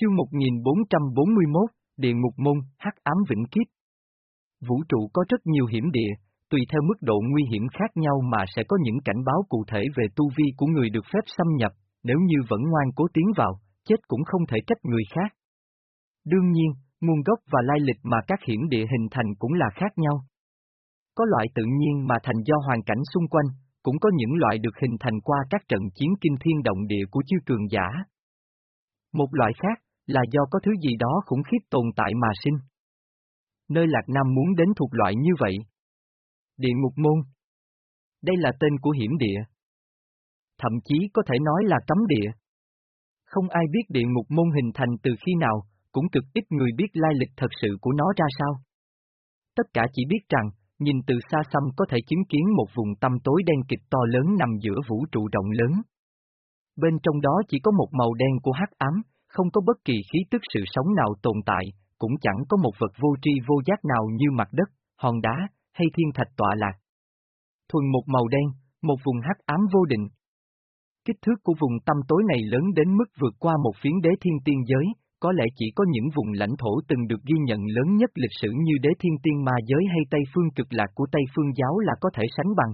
Chương 1441, Địa ngục môn, hắc ám vĩnh kiếp. Vũ trụ có rất nhiều hiểm địa, tùy theo mức độ nguy hiểm khác nhau mà sẽ có những cảnh báo cụ thể về tu vi của người được phép xâm nhập, nếu như vẫn ngoan cố tiến vào, chết cũng không thể trách người khác. Đương nhiên, nguồn gốc và lai lịch mà các hiểm địa hình thành cũng là khác nhau. Có loại tự nhiên mà thành do hoàn cảnh xung quanh, cũng có những loại được hình thành qua các trận chiến kinh thiên động địa của chư cường giả. Một loại khác, là do có thứ gì đó khủng khiếp tồn tại mà sinh. Nơi Lạc Nam muốn đến thuộc loại như vậy. Địa ngục môn. Đây là tên của hiểm địa. Thậm chí có thể nói là cấm địa. Không ai biết địa ngục môn hình thành từ khi nào, cũng cực ít người biết lai lịch thật sự của nó ra sao. Tất cả chỉ biết rằng, nhìn từ xa xăm có thể chứng kiến một vùng tâm tối đen kịch to lớn nằm giữa vũ trụ rộng lớn. Bên trong đó chỉ có một màu đen của hắc ám, không có bất kỳ khí tức sự sống nào tồn tại, cũng chẳng có một vật vô tri vô giác nào như mặt đất, hòn đá, hay thiên thạch tọa lạc. Thuần một màu đen, một vùng hắc ám vô định. Kích thước của vùng tâm tối này lớn đến mức vượt qua một phiến đế thiên tiên giới, có lẽ chỉ có những vùng lãnh thổ từng được ghi nhận lớn nhất lịch sử như đế thiên tiên ma giới hay Tây phương cực lạc của Tây phương giáo là có thể sánh bằng.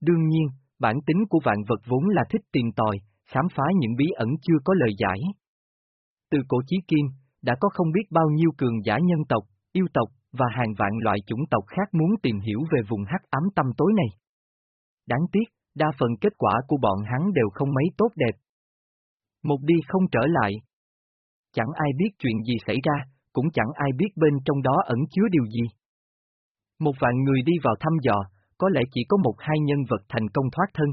Đương nhiên, bản tính của vạn vật vốn là thích tìm tòi, khám phá những bí ẩn chưa có lời giải. Từ cổ chí kim, đã có không biết bao nhiêu cường giả nhân tộc, yêu tộc, và hàng vạn loại chủng tộc khác muốn tìm hiểu về vùng hắc ám tâm tối này. Đáng tiếc, đa phần kết quả của bọn hắn đều không mấy tốt đẹp. Một đi không trở lại. Chẳng ai biết chuyện gì xảy ra, cũng chẳng ai biết bên trong đó ẩn chứa điều gì. Một vạn người đi vào thăm dò, có lẽ chỉ có một hai nhân vật thành công thoát thân.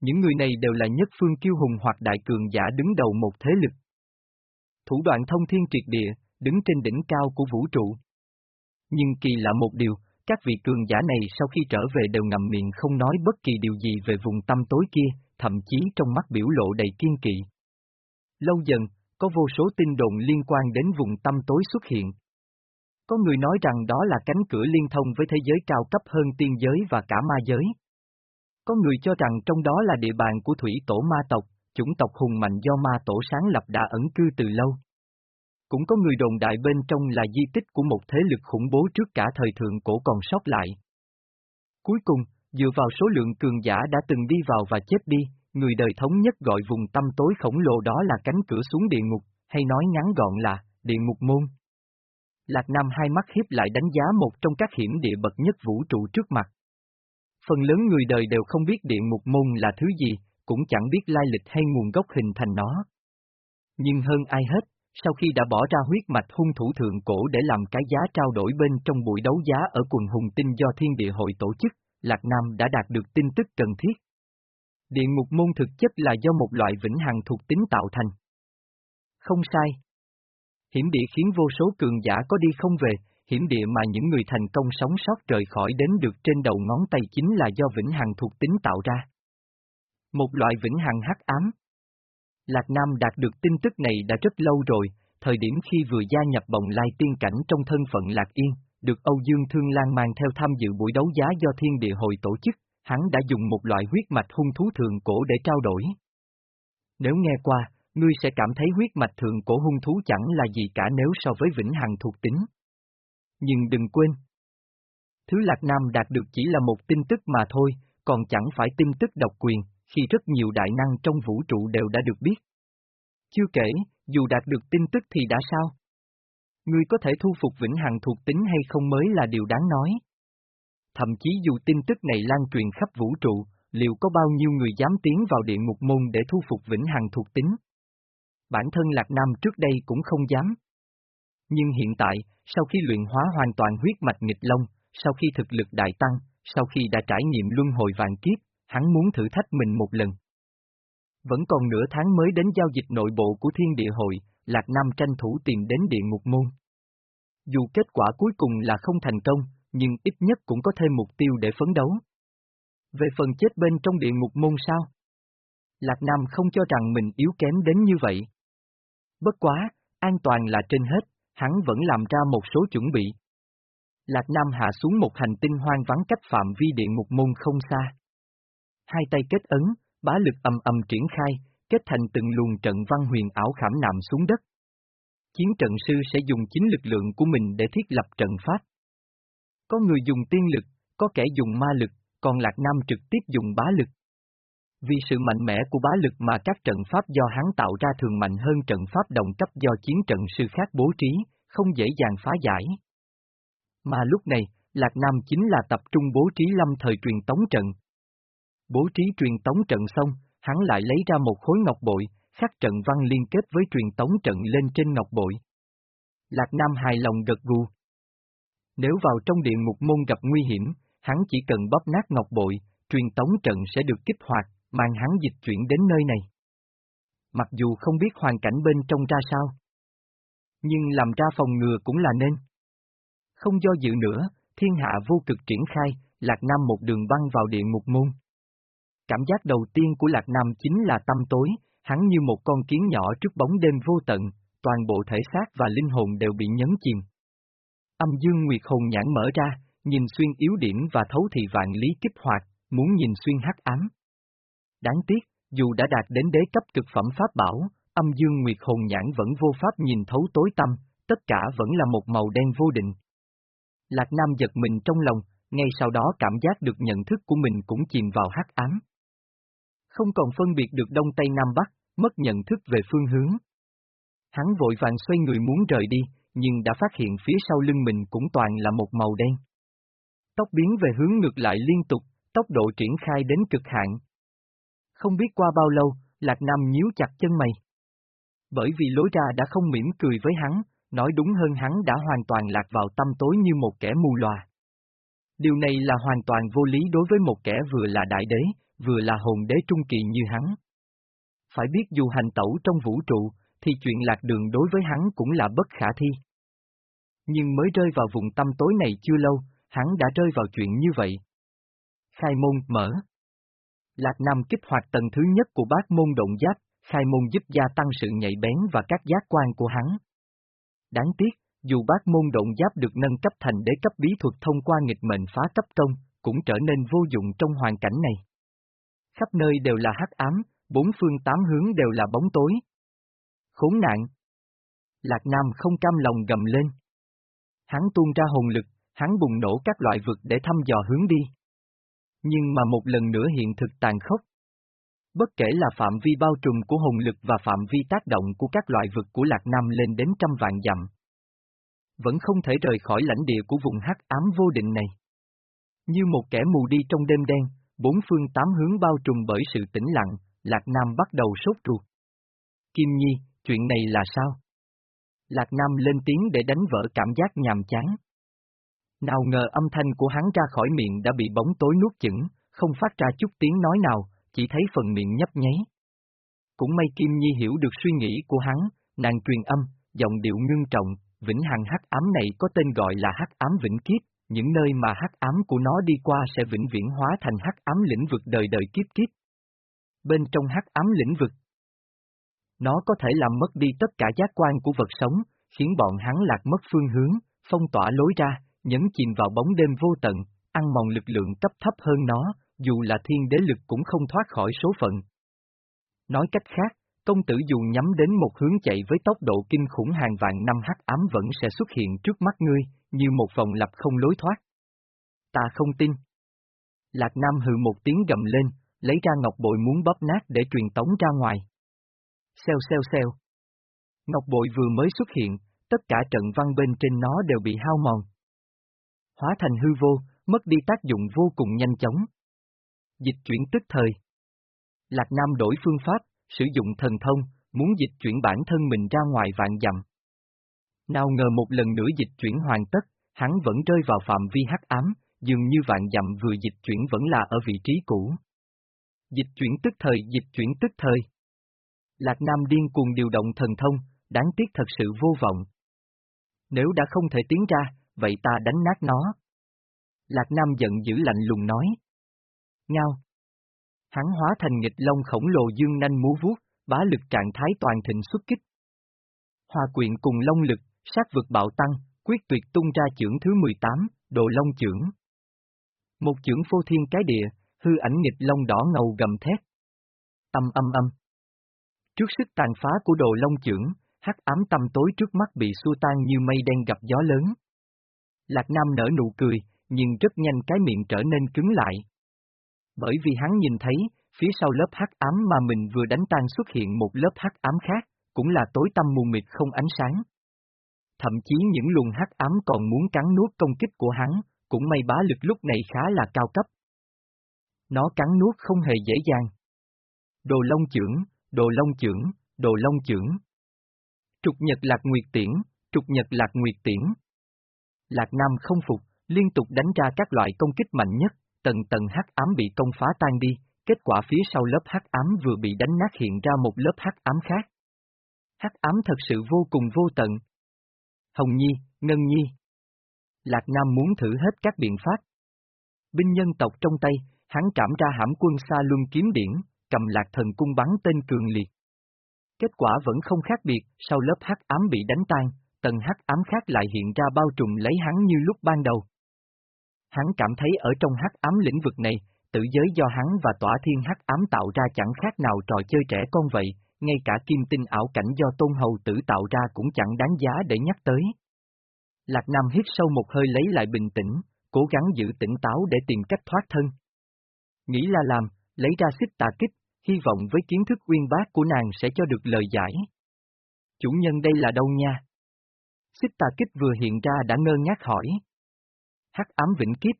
Những người này đều là nhất phương kiêu hùng hoặc đại cường giả đứng đầu một thế lực. Thủ đoạn thông thiên triệt địa, đứng trên đỉnh cao của vũ trụ. Nhưng kỳ lạ một điều, các vị cường giả này sau khi trở về đều ngậm miệng không nói bất kỳ điều gì về vùng tâm tối kia, thậm chí trong mắt biểu lộ đầy kiên kỵ. Lâu dần, có vô số tin đồn liên quan đến vùng tâm tối xuất hiện. Có người nói rằng đó là cánh cửa liên thông với thế giới cao cấp hơn tiên giới và cả ma giới. Có người cho rằng trong đó là địa bàn của thủy tổ ma tộc, chủng tộc hùng mạnh do ma tổ sáng lập đã ẩn cư từ lâu. Cũng có người đồn đại bên trong là di tích của một thế lực khủng bố trước cả thời thượng cổ còn sót lại. Cuối cùng, dựa vào số lượng cường giả đã từng đi vào và chết đi, người đời thống nhất gọi vùng tâm tối khổng lồ đó là cánh cửa xuống địa ngục, hay nói ngắn gọn là, địa ngục môn. Lạc Nam hai mắt hiếp lại đánh giá một trong các hiểm địa bậc nhất vũ trụ trước mặt. Phần lớn người đời đều không biết địa ngục môn là thứ gì, cũng chẳng biết lai lịch hay nguồn gốc hình thành nó. Nhưng hơn ai hết, sau khi đã bỏ ra huyết mạch hung thủ thượng cổ để làm cái giá trao đổi bên trong buổi đấu giá ở quần hùng tinh do thiên địa hội tổ chức, Lạc Nam đã đạt được tin tức cần thiết. Địa ngục môn thực chất là do một loại vĩnh hằng thuộc tính tạo thành. Không sai. Hiểm địa khiến vô số cường giả có đi không về, hiểm địa mà những người thành công sống sót rời khỏi đến được trên đầu ngón tay chính là do vĩnh hằng thuộc tính tạo ra. Một loại vĩnh hằng hắc ám. Lạc Nam đạt được tin tức này đã rất lâu rồi, thời điểm khi vừa gia nhập bồng lai tiên cảnh trong thân phận Lạc Yên, được Âu Dương Thương Lan mang theo tham dự buổi đấu giá do thiên địa hội tổ chức, hắn đã dùng một loại huyết mạch hung thú thường cổ để trao đổi. Nếu nghe qua, ngươi sẽ cảm thấy huyết mạch thường cổ hung thú chẳng là gì cả nếu so với vĩnh hằng thuộc tính. Nhưng đừng quên. Thứ Lạc Nam đạt được chỉ là một tin tức mà thôi, còn chẳng phải tin tức độc quyền, khi rất nhiều đại năng trong vũ trụ đều đã được biết. Chưa kể, dù đạt được tin tức thì đã sao? Ngươi có thể thu phục vĩnh hằng thuộc tính hay không mới là điều đáng nói. Thậm chí dù tin tức này lan truyền khắp vũ trụ, liệu có bao nhiêu người dám tiến vào địa ngục môn để thu phục vĩnh hằng thuộc tính? Bản thân Lạc Nam trước đây cũng không dám. Nhưng hiện tại, sau khi luyện hóa hoàn toàn huyết mạch nghịch long, sau khi thực lực đại tăng, sau khi đã trải nghiệm luân hồi vạn kiếp, hắn muốn thử thách mình một lần. Vẫn còn nửa tháng mới đến giao dịch nội bộ của thiên địa hội, Lạc Nam tranh thủ tìm đến địa ngục môn. Dù kết quả cuối cùng là không thành công, nhưng ít nhất cũng có thêm mục tiêu để phấn đấu. Về phần chết bên trong địa ngục môn sao? Lạc Nam không cho rằng mình yếu kém đến như vậy. Bất quá, an toàn là trên hết, hắn vẫn làm ra một số chuẩn bị. Lạc Nam hạ xuống một hành tinh hoang vắng cách phạm vi địa ngục môn không xa. Hai tay kết ấn, bá lực ầm ầm triển khai, kết thành từng luồng trận văn huyền ảo khảm nạm xuống đất. Chiến trận sư sẽ dùng chính lực lượng của mình để thiết lập trận pháp. Có người dùng tiên lực, có kẻ dùng ma lực, còn Lạc Nam trực tiếp dùng bá lực. Vì sự mạnh mẽ của bá lực mà các trận pháp do hắn tạo ra thường mạnh hơn trận pháp đồng cấp do chiến trận sư khác bố trí, không dễ dàng phá giải. Mà lúc này, Lạc Nam chính là tập trung bố trí lâm thời truyền tống trận. Bố trí truyền tống trận xong, hắn lại lấy ra một khối ngọc bội, khắc trận văn liên kết với truyền tống trận lên trên ngọc bội. Lạc Nam hài lòng gật gù. Nếu vào trong điện ngục môn gặp nguy hiểm, hắn chỉ cần bóp nát ngọc bội, truyền tống trận sẽ được kích hoạt, mang hắn dịch chuyển đến nơi này. Mặc dù không biết hoàn cảnh bên trong ra sao, nhưng làm ra phòng ngừa cũng là nên. Không do dự nữa, thiên hạ vô cực triển khai, Lạc Nam một đường băng vào điện ngục môn. Cảm giác đầu tiên của Lạc Nam chính là tâm tối, hắn như một con kiến nhỏ trước bóng đêm vô tận, toàn bộ thể xác và linh hồn đều bị nhấn chìm. Âm dương nguyệt hồn nhãn mở ra, nhìn xuyên yếu điểm và thấu thị vạn lý kích hoạt, muốn nhìn xuyên hắc ám. Đáng tiếc, dù đã đạt đến đế cấp cực phẩm pháp bảo, âm dương nguyệt hồn nhãn vẫn vô pháp nhìn thấu tối tâm, tất cả vẫn là một màu đen vô định. Lạc Nam giật mình trong lòng, ngay sau đó cảm giác được nhận thức của mình cũng chìm vào hắc ám. Không còn phân biệt được đông tây nam bắc, mất nhận thức về phương hướng. Hắn vội vàng xoay người muốn rời đi, nhưng đã phát hiện phía sau lưng mình cũng toàn là một màu đen. Tóc biến về hướng ngược lại liên tục, tốc độ triển khai đến cực hạn. Không biết qua bao lâu, Lạc Nam nhíu chặt chân mày. Bởi vì lối ra đã không mỉm cười với hắn, nói đúng hơn hắn đã hoàn toàn lạc vào tâm tối như một kẻ mù lòa. Điều này là hoàn toàn vô lý đối với một kẻ vừa là đại đế, vừa là hồn đế trung kỳ như hắn. Phải biết dù hành tẩu trong vũ trụ, thì chuyện lạc đường đối với hắn cũng là bất khả thi. Nhưng mới rơi vào vùng tâm tối này chưa lâu, hắn đã rơi vào chuyện như vậy. Khai môn mở. Lạc Nam kích hoạt tầng thứ nhất của bát môn động giáp, khai môn giúp gia tăng sự nhạy bén và các giác quan của hắn. Đáng tiếc, dù bát môn động giáp được nâng cấp thành đế cấp bí thuật thông qua nghịch mệnh phá cấp công, cũng trở nên vô dụng trong hoàn cảnh này. Khắp nơi đều là hắc ám, bốn phương tám hướng đều là bóng tối. Khốn nạn! Lạc Nam không cam lòng gầm lên. Hắn tuôn ra hồn lực, hắn bùng nổ các loại vực để thăm dò hướng đi. Nhưng mà một lần nữa hiện thực tàn khốc. Bất kể là phạm vi bao trùm của hồn lực và phạm vi tác động của các loại vực của Lạc Nam lên đến trăm vạn dặm. Vẫn không thể rời khỏi lãnh địa của vùng hắc ám vô định này. Như một kẻ mù đi trong đêm đen, bốn phương tám hướng bao trùm bởi sự tĩnh lặng, Lạc Nam bắt đầu sốt ruột. Kim Nhi, chuyện này là sao? Lạc Nam lên tiếng để đánh vỡ cảm giác nhàm chán. Nào ngờ âm thanh của hắn ra khỏi miệng đã bị bóng tối nuốt chửng, không phát ra chút tiếng nói nào, chỉ thấy phần miệng nhấp nháy. Cũng may Kim Nhi hiểu được suy nghĩ của hắn, nàng truyền âm, giọng điệu ngưng trọng, vĩnh hằng hắc ám này có tên gọi là hắc ám vĩnh kiếp, những nơi mà hắc ám của nó đi qua sẽ vĩnh viễn hóa thành hắc ám lĩnh vực đời đời kiếp kiếp. Bên trong hắc ám lĩnh vực, nó có thể làm mất đi tất cả giác quan của vật sống, khiến bọn hắn lạc mất phương hướng, phong tỏa lối ra, nhấn chìm vào bóng đêm vô tận, ăn mòn lực lượng cấp thấp hơn nó, dù là thiên đế lực cũng không thoát khỏi số phận. Nói cách khác, công tử dù nhắm đến một hướng chạy với tốc độ kinh khủng hàng vạn năm hắc ám vẫn sẽ xuất hiện trước mắt ngươi, như một vòng lặp không lối thoát. Ta không tin. Lạc Nam hừ một tiếng gầm lên, lấy ra ngọc bội muốn bóp nát để truyền tống ra ngoài. Xeo xeo xeo. Ngọc bội vừa mới xuất hiện, tất cả trận văn bên trên nó đều bị hao mòn. Hóa thành hư vô, mất đi tác dụng vô cùng nhanh chóng. Dịch chuyển tức thời. Lạc Nam đổi phương pháp, sử dụng thần thông, muốn dịch chuyển bản thân mình ra ngoài vạn dặm. Nào ngờ một lần nữa dịch chuyển hoàn tất, hắn vẫn rơi vào phạm vi hắc ám, dường như vạn dặm vừa dịch chuyển vẫn là ở vị trí cũ. Dịch chuyển tức thời, dịch chuyển tức thời. Lạc Nam điên cuồng điều động thần thông, đáng tiếc thật sự vô vọng. Nếu đã không thể tiến ra, vậy ta đánh nát nó. Lạc Nam giận dữ lạnh lùng nói. Ngao. Hắn hóa thành nghịch long khổng lồ dương nanh múa vuốt, bá lực trạng thái toàn thịnh xuất kích. Hòa quyện cùng long lực, sát vực bạo tăng, quyết tuyệt tung ra chưởng thứ 18, đồ long chưởng. Một chưởng phô thiên cái địa, hư ảnh nghịch long đỏ ngầu gầm thét. Âm âm âm. Trước sức tàn phá của đồ long trưởng, hắc ám tâm tối trước mắt bị xua tan như mây đen gặp gió lớn. Lạc Nam nở nụ cười, nhưng rất nhanh cái miệng trở nên cứng lại. Bởi vì hắn nhìn thấy, phía sau lớp hắc ám mà mình vừa đánh tan xuất hiện một lớp hắc ám khác, cũng là tối tăm mù mịt không ánh sáng. Thậm chí những luồng hắc ám còn muốn cắn nuốt công kích của hắn, cũng may bá lực lúc này khá là cao cấp. Nó cắn nuốt không hề dễ dàng. Đồ long trưởng, đồ long trưởng, đồ long trưởng. Trục nhật lạc nguyệt tiễn, trục nhật lạc nguyệt tiễn. Lạc Nam không phục, liên tục đánh ra các loại công kích mạnh nhất, tầng tầng hắc ám bị công phá tan đi, kết quả phía sau lớp hắc ám vừa bị đánh nát hiện ra một lớp hắc ám khác. Hắc ám thật sự vô cùng vô tận. Hồng Nhi, Ngân Nhi. Lạc Nam muốn thử hết các biện pháp. Binh nhân tộc trong tay, hắn trảm ra hãm quân xa luân kiếm điển, cầm lạc thần cung bắn tên cường liệt. Kết quả vẫn không khác biệt, sau lớp hắc ám bị đánh tan, tầng hắc ám khác lại hiện ra bao trùm lấy hắn như lúc ban đầu. Hắn cảm thấy ở trong hắc ám lĩnh vực này, tự giới do hắn và tỏa thiên hắc ám tạo ra chẳng khác nào trò chơi trẻ con vậy, ngay cả kim tinh ảo cảnh do tôn hầu tử tạo ra cũng chẳng đáng giá để nhắc tới. Lạc Nam hít sâu một hơi lấy lại bình tĩnh, cố gắng giữ tỉnh táo để tìm cách thoát thân. Nghĩ là làm, lấy ra xích tà kích, hy vọng với kiến thức uyên bác của nàng sẽ cho được lời giải. Chủ nhân đây là đâu nha? Xích tà kích vừa hiện ra đã ngơ ngác hỏi. Hắc ám vĩnh kiếp.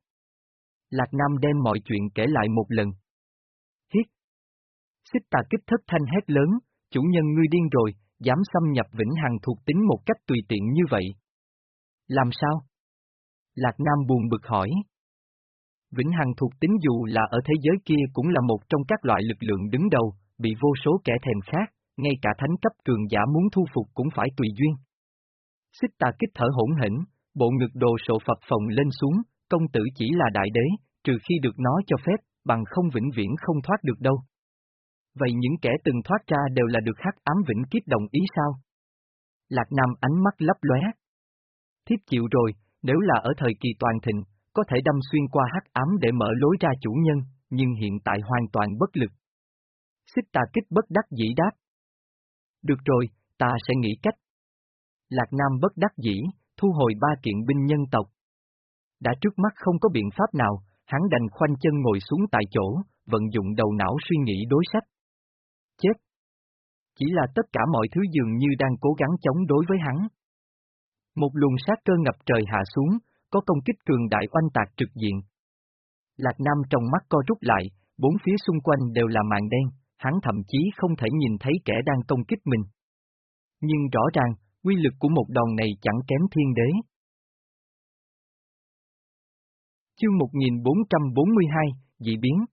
Lạc Nam đem mọi chuyện kể lại một lần. Hiết. Xích tà kích thất thanh hét lớn, chủ nhân ngươi điên rồi, dám xâm nhập vĩnh hằng thuộc tính một cách tùy tiện như vậy. Làm sao? Lạc Nam buồn bực hỏi. Vĩnh Hằng thuộc tính dù là ở thế giới kia cũng là một trong các loại lực lượng đứng đầu, bị vô số kẻ thèm khác, ngay cả thánh cấp cường giả muốn thu phục cũng phải tùy duyên. Xích tà kích thở hỗn hỉnh, bộ ngực đồ sộ phập phồng lên xuống, công tử chỉ là đại đế, trừ khi được nó cho phép, bằng không vĩnh viễn không thoát được đâu. Vậy những kẻ từng thoát ra đều là được hắc ám vĩnh kiếp đồng ý sao? Lạc Nam ánh mắt lấp lóe. Thiếp chịu rồi, nếu là ở thời kỳ toàn thịnh, có thể đâm xuyên qua hắc ám để mở lối ra chủ nhân, nhưng hiện tại hoàn toàn bất lực. Xích tà kích bất đắc dĩ đáp. Được rồi, ta sẽ nghĩ cách. Lạc Nam bất đắc dĩ, thu hồi ba kiện binh nhân tộc. Đã trước mắt không có biện pháp nào, hắn đành khoanh chân ngồi xuống tại chỗ, vận dụng đầu não suy nghĩ đối sách. Chết! Chỉ là tất cả mọi thứ dường như đang cố gắng chống đối với hắn. Một luồng sát cơ ngập trời hạ xuống, có công kích cường đại oanh tạc trực diện. Lạc Nam trong mắt co rút lại, bốn phía xung quanh đều là màn đen, hắn thậm chí không thể nhìn thấy kẻ đang công kích mình. Nhưng rõ ràng, quy lực của một đòn này chẳng kém thiên đế. Chương 1442, dị biến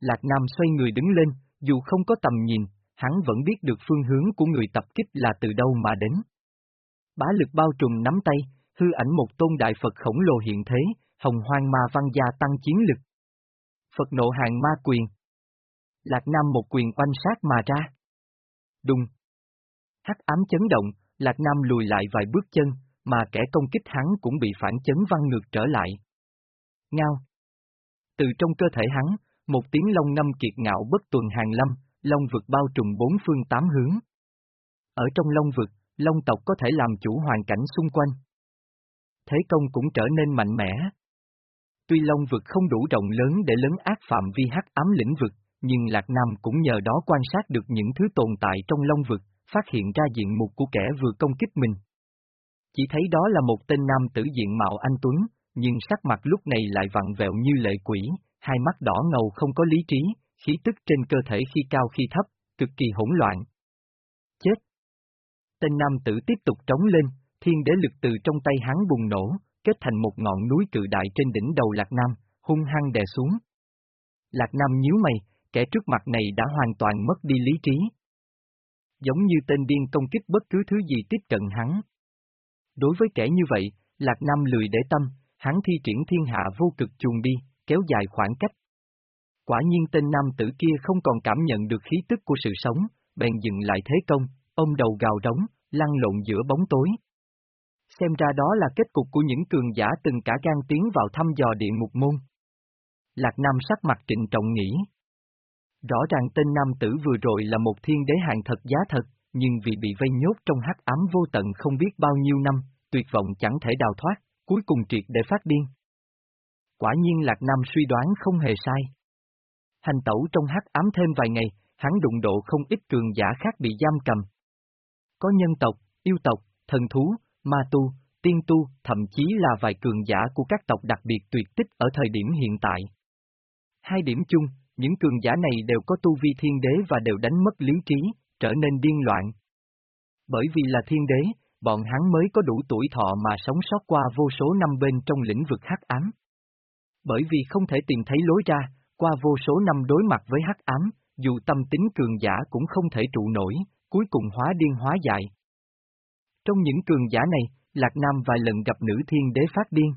Lạc Nam xoay người đứng lên, dù không có tầm nhìn, hắn vẫn biết được phương hướng của người tập kích là từ đâu mà đến. Bá lực bao trùm nắm tay, hư ảnh một tôn đại Phật khổng lồ hiện thế, hồng hoang ma văn gia tăng chiến lực. Phật nộ hàng ma quyền. Lạc Nam một quyền oanh sát mà ra. Đùng. Hắc ám chấn động, Lạc Nam lùi lại vài bước chân, mà kẻ công kích hắn cũng bị phản chấn văng ngược trở lại. Ngao. Từ trong cơ thể hắn, một tiếng long ngâm kiệt ngạo bất tuần hàng lâm, long vực bao trùm bốn phương tám hướng. Ở trong long vực, long tộc có thể làm chủ hoàn cảnh xung quanh thế công cũng trở nên mạnh mẽ. Tuy Long vực không đủ rộng lớn để lớn ác phạm vi hắc ám lĩnh vực, nhưng Lạc Nam cũng nhờ đó quan sát được những thứ tồn tại trong Long vực, phát hiện ra diện mục của kẻ vừa công kích mình. Chỉ thấy đó là một tên nam tử diện mạo anh Tuấn, nhưng sắc mặt lúc này lại vặn vẹo như lệ quỷ, hai mắt đỏ ngầu không có lý trí, khí tức trên cơ thể khi cao khi thấp, cực kỳ hỗn loạn. Chết! Tên nam tử tiếp tục trống lên, thiên đế lực từ trong tay hắn bùng nổ, kết thành một ngọn núi cự đại trên đỉnh đầu Lạc Nam, hung hăng đè xuống. Lạc Nam nhíu mày, kẻ trước mặt này đã hoàn toàn mất đi lý trí. Giống như tên điên công kích bất cứ thứ gì tiếp cận hắn. Đối với kẻ như vậy, Lạc Nam lười để tâm, hắn thi triển thiên hạ vô cực chuồng đi, kéo dài khoảng cách. Quả nhiên tên nam tử kia không còn cảm nhận được khí tức của sự sống, bèn dừng lại thế công, ông đầu gào đóng, lăn lộn giữa bóng tối. Xem ra đó là kết cục của những cường giả từng cả gan tiến vào thăm dò địa ngục môn. Lạc Nam sắc mặt trịnh trọng nghĩ. Rõ ràng tên nam tử vừa rồi là một thiên đế hàng thật giá thật, nhưng vì bị vây nhốt trong hắc ám vô tận không biết bao nhiêu năm, tuyệt vọng chẳng thể đào thoát, cuối cùng triệt để phát điên. Quả nhiên Lạc Nam suy đoán không hề sai. Hành tẩu trong hắc ám thêm vài ngày, hắn đụng độ không ít cường giả khác bị giam cầm. Có nhân tộc, yêu tộc, thần thú, ma tu, tiên tu, thậm chí là vài cường giả của các tộc đặc biệt tuyệt tích ở thời điểm hiện tại. Hai điểm chung, những cường giả này đều có tu vi thiên đế và đều đánh mất lý trí, trở nên điên loạn. Bởi vì là thiên đế, bọn hắn mới có đủ tuổi thọ mà sống sót qua vô số năm bên trong lĩnh vực hắc ám. Bởi vì không thể tìm thấy lối ra, qua vô số năm đối mặt với hắc ám, dù tâm tính cường giả cũng không thể trụ nổi, cuối cùng hóa điên hóa dại. Trong những cường giả này, Lạc Nam vài lần gặp nữ thiên đế phát điên.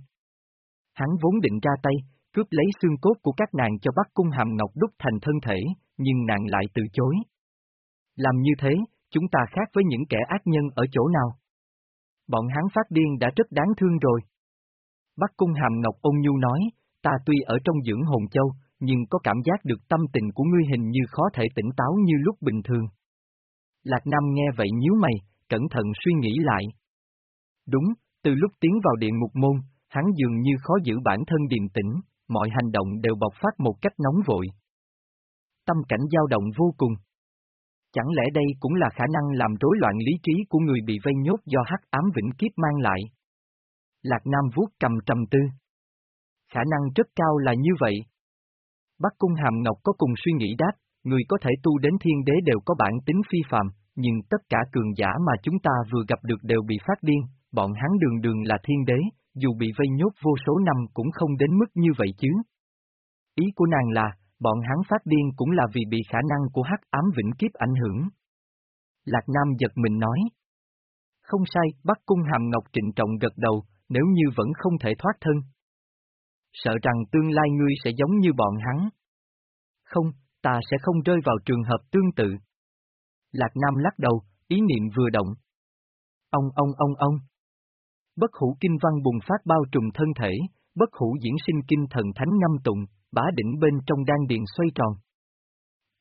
Hắn vốn định ra tay, cướp lấy xương cốt của các nàng cho bắt cung hàm ngọc đúc thành thân thể, nhưng nàng lại từ chối. Làm như thế, chúng ta khác với những kẻ ác nhân ở chỗ nào? Bọn hắn phát điên đã rất đáng thương rồi. Bắc cung hàm ngọc ôn nhu nói, ta tuy ở trong dưỡng hồn châu, nhưng có cảm giác được tâm tình của ngươi hình như khó thể tỉnh táo như lúc bình thường. Lạc Nam nghe vậy nhíu mày, cẩn thận suy nghĩ lại. Đúng, từ lúc tiến vào điện ngục môn, hắn dường như khó giữ bản thân điềm tĩnh, mọi hành động đều bộc phát một cách nóng vội. Tâm cảnh dao động vô cùng. Chẳng lẽ đây cũng là khả năng làm rối loạn lý trí của người bị vây nhốt do hắc ám vĩnh kiếp mang lại? Lạc Nam vuốt cầm trầm tư. Khả năng rất cao là như vậy. Bắc Cung Hàm Ngọc có cùng suy nghĩ đáp, người có thể tu đến thiên đế đều có bản tính phi phàm, nhưng tất cả cường giả mà chúng ta vừa gặp được đều bị phát điên, bọn hắn đường đường là thiên đế, dù bị vây nhốt vô số năm cũng không đến mức như vậy chứ. Ý của nàng là, bọn hắn phát điên cũng là vì bị khả năng của hắc ám vĩnh kiếp ảnh hưởng. Lạc Nam giật mình nói. Không sai, Bắc Cung Hàm Ngọc trịnh trọng gật đầu, nếu như vẫn không thể thoát thân. Sợ rằng tương lai ngươi sẽ giống như bọn hắn. Không, ta sẽ không rơi vào trường hợp tương tự. Lạc Nam lắc đầu, ý niệm vừa động. Ông ông ông ông. Bất hủ kinh văn bùng phát bao trùm thân thể, bất hủ diễn sinh kinh thần thánh ngâm tụng, bá đỉnh bên trong đan điện xoay tròn.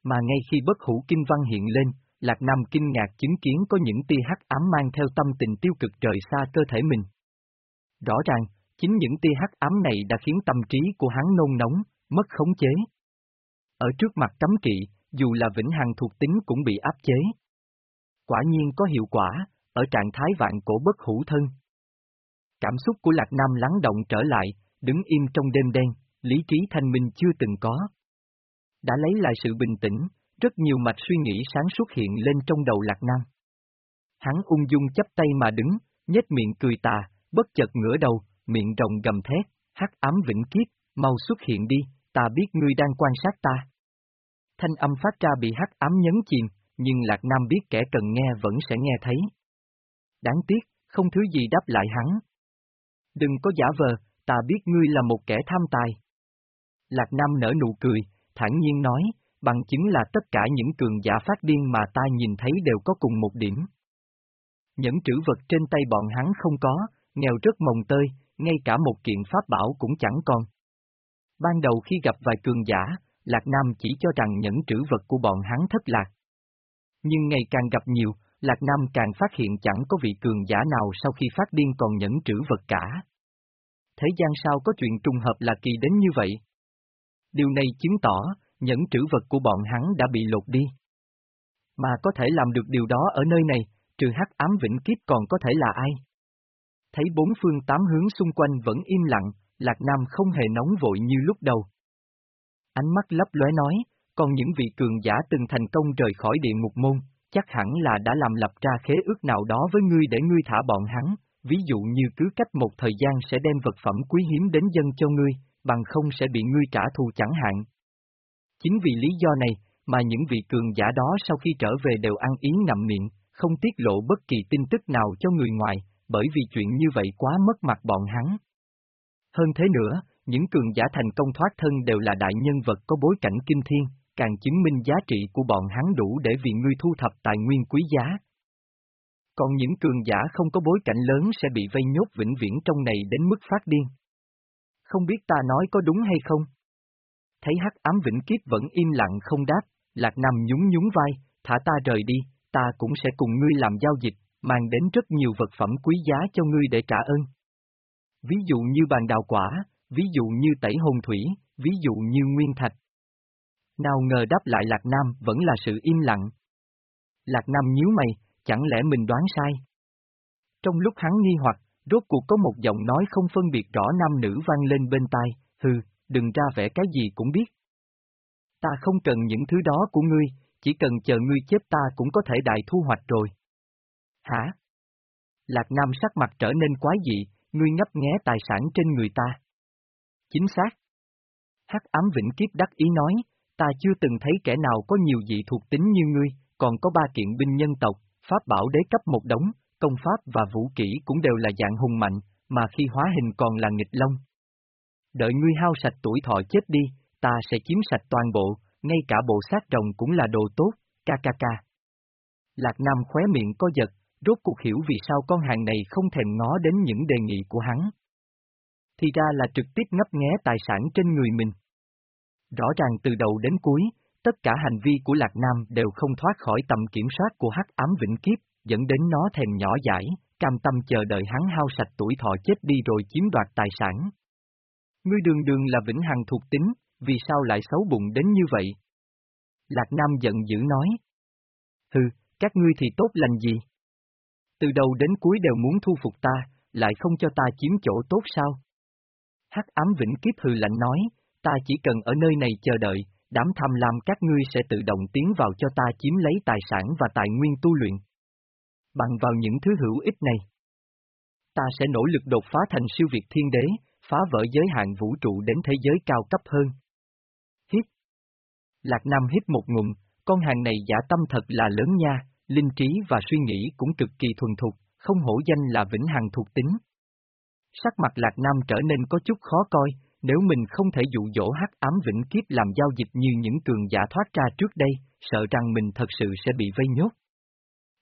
Mà ngay khi bất hủ kinh văn hiện lên, Lạc Nam kinh ngạc chứng kiến có những tia hắc ám mang theo tâm tình tiêu cực trời xa cơ thể mình. Rõ ràng, chính những tia hắc ám này đã khiến tâm trí của hắn nôn nóng, mất khống chế. Ở trước mặt cấm kỵ, dù là vĩnh hằng thuộc tính cũng bị áp chế. Quả nhiên có hiệu quả, ở trạng thái vạn cổ bất hữu thân. Cảm xúc của Lạc Nam lắng động trở lại, đứng im trong đêm đen, lý trí thanh minh chưa từng có. Đã lấy lại sự bình tĩnh, rất nhiều mạch suy nghĩ sáng xuất hiện lên trong đầu Lạc Nam. Hắn ung dung chấp tay mà đứng, nhếch miệng cười tà, bất chợt ngửa đầu, miệng rồng gầm thét, hắc ám vĩnh kiếp, mau xuất hiện đi, ta biết ngươi đang quan sát ta. Thanh âm phát ra bị hắc ám nhấn chìm, nhưng Lạc Nam biết kẻ cần nghe vẫn sẽ nghe thấy. Đáng tiếc, không thứ gì đáp lại hắn. Đừng có giả vờ, ta biết ngươi là một kẻ tham tài. Lạc Nam nở nụ cười, thản nhiên nói, bằng chứng là tất cả những cường giả phát điên mà ta nhìn thấy đều có cùng một điểm. Những trữ vật trên tay bọn hắn không có, nghèo rất mồng tơi, ngay cả một kiện pháp bảo cũng chẳng còn. Ban đầu khi gặp vài cường giả, Lạc Nam chỉ cho rằng những trữ vật của bọn hắn thất lạc. Nhưng ngày càng gặp nhiều, Lạc Nam càng phát hiện chẳng có vị cường giả nào sau khi phát điên còn nhẫn trữ vật cả. Thế gian sao có chuyện trùng hợp là kỳ đến như vậy? Điều này chứng tỏ, nhẫn trữ vật của bọn hắn đã bị lột đi. Mà có thể làm được điều đó ở nơi này, trừ hắc ám vĩnh kiếp còn có thể là ai? Thấy bốn phương tám hướng xung quanh vẫn im lặng, Lạc Nam không hề nóng vội như lúc đầu. Ánh mắt lấp lóe nói, còn những vị cường giả từng thành công rời khỏi địa ngục môn, chắc hẳn là đã làm lập ra khế ước nào đó với ngươi để ngươi thả bọn hắn, ví dụ như cứ cách một thời gian sẽ đem vật phẩm quý hiếm đến dân cho ngươi, bằng không sẽ bị ngươi trả thù chẳng hạn. Chính vì lý do này, mà những vị cường giả đó sau khi trở về đều ăn ý ngậm miệng, không tiết lộ bất kỳ tin tức nào cho người ngoài, bởi vì chuyện như vậy quá mất mặt bọn hắn. Hơn thế nữa, những cường giả thành công thoát thân đều là đại nhân vật có bối cảnh kinh thiên, càng chứng minh giá trị của bọn hắn đủ để vì ngươi thu thập tài nguyên quý giá. Còn những cường giả không có bối cảnh lớn sẽ bị vây nhốt vĩnh viễn trong này đến mức phát điên. Không biết ta nói có đúng hay không? Thấy hắc ám vĩnh kiếp vẫn im lặng không đáp, Lạc Nam nhún nhún vai, thả ta rời đi, ta cũng sẽ cùng ngươi làm giao dịch, mang đến rất nhiều vật phẩm quý giá cho ngươi để trả ơn. Ví dụ như bàn đào quả, ví dụ như tẩy hồn thủy, ví dụ như nguyên thạch. Nào ngờ đáp lại Lạc Nam vẫn là sự im lặng. Lạc Nam nhíu mày, chẳng lẽ mình đoán sai? Trong lúc hắn nghi hoặc, rốt cuộc có một giọng nói không phân biệt rõ nam nữ vang lên bên tai, hừ, đừng ra vẻ cái gì cũng biết. Ta không cần những thứ đó của ngươi, chỉ cần chờ ngươi chết ta cũng có thể đại thu hoạch rồi. Hả? Lạc Nam sắc mặt trở nên quái dị, ngươi ngấp nghé tài sản trên người ta. Chính xác. Hắc ám vĩnh kiếp đắc ý nói, ta chưa từng thấy kẻ nào có nhiều dị thuộc tính như ngươi, còn có ba kiện binh nhân tộc, pháp bảo đế cấp một đống, công pháp và vũ kỹ cũng đều là dạng hùng mạnh, mà khi hóa hình còn là nghịch long. Đợi ngươi hao sạch tuổi thọ chết đi, ta sẽ chiếm sạch toàn bộ, ngay cả bộ xác rồng cũng là đồ tốt, ca ca ca. Lạc Nam khóe miệng có giật, rốt cuộc hiểu vì sao con hàng này không thèm ngó đến những đề nghị của hắn. Thì ra là trực tiếp ngấp nghé tài sản trên người mình. Rõ ràng từ đầu đến cuối, tất cả hành vi của Lạc Nam đều không thoát khỏi tầm kiểm soát của hắc ám vĩnh kiếp, dẫn đến nó thèm nhỏ dãi, cam tâm chờ đợi hắn hao sạch tuổi thọ chết đi rồi chiếm đoạt tài sản. Ngươi đường đường là vĩnh hằng thuộc tính, vì sao lại xấu bụng đến như vậy? Lạc Nam giận dữ nói. Hừ, các ngươi thì tốt lành gì? Từ đầu đến cuối đều muốn thu phục ta, lại không cho ta chiếm chỗ tốt sao? Hắc ám vĩnh kiếp hừ lạnh nói, ta chỉ cần ở nơi này chờ đợi, đám tham lam các ngươi sẽ tự động tiến vào cho ta chiếm lấy tài sản và tài nguyên tu luyện. Bằng vào những thứ hữu ích này, ta sẽ nỗ lực đột phá thành siêu việt thiên đế, phá vỡ giới hạn vũ trụ đến thế giới cao cấp hơn. Hít. Lạc Nam hít một ngụm, con hàng này giả tâm thật là lớn nha, linh trí và suy nghĩ cũng cực kỳ thuần thục, không hổ danh là vĩnh hằng thuộc tính. Sắc mặt Lạc Nam trở nên có chút khó coi, nếu mình không thể dụ dỗ hắc ám vĩnh kiếp làm giao dịch như những cường giả thoát ra trước đây, sợ rằng mình thật sự sẽ bị vây nhốt.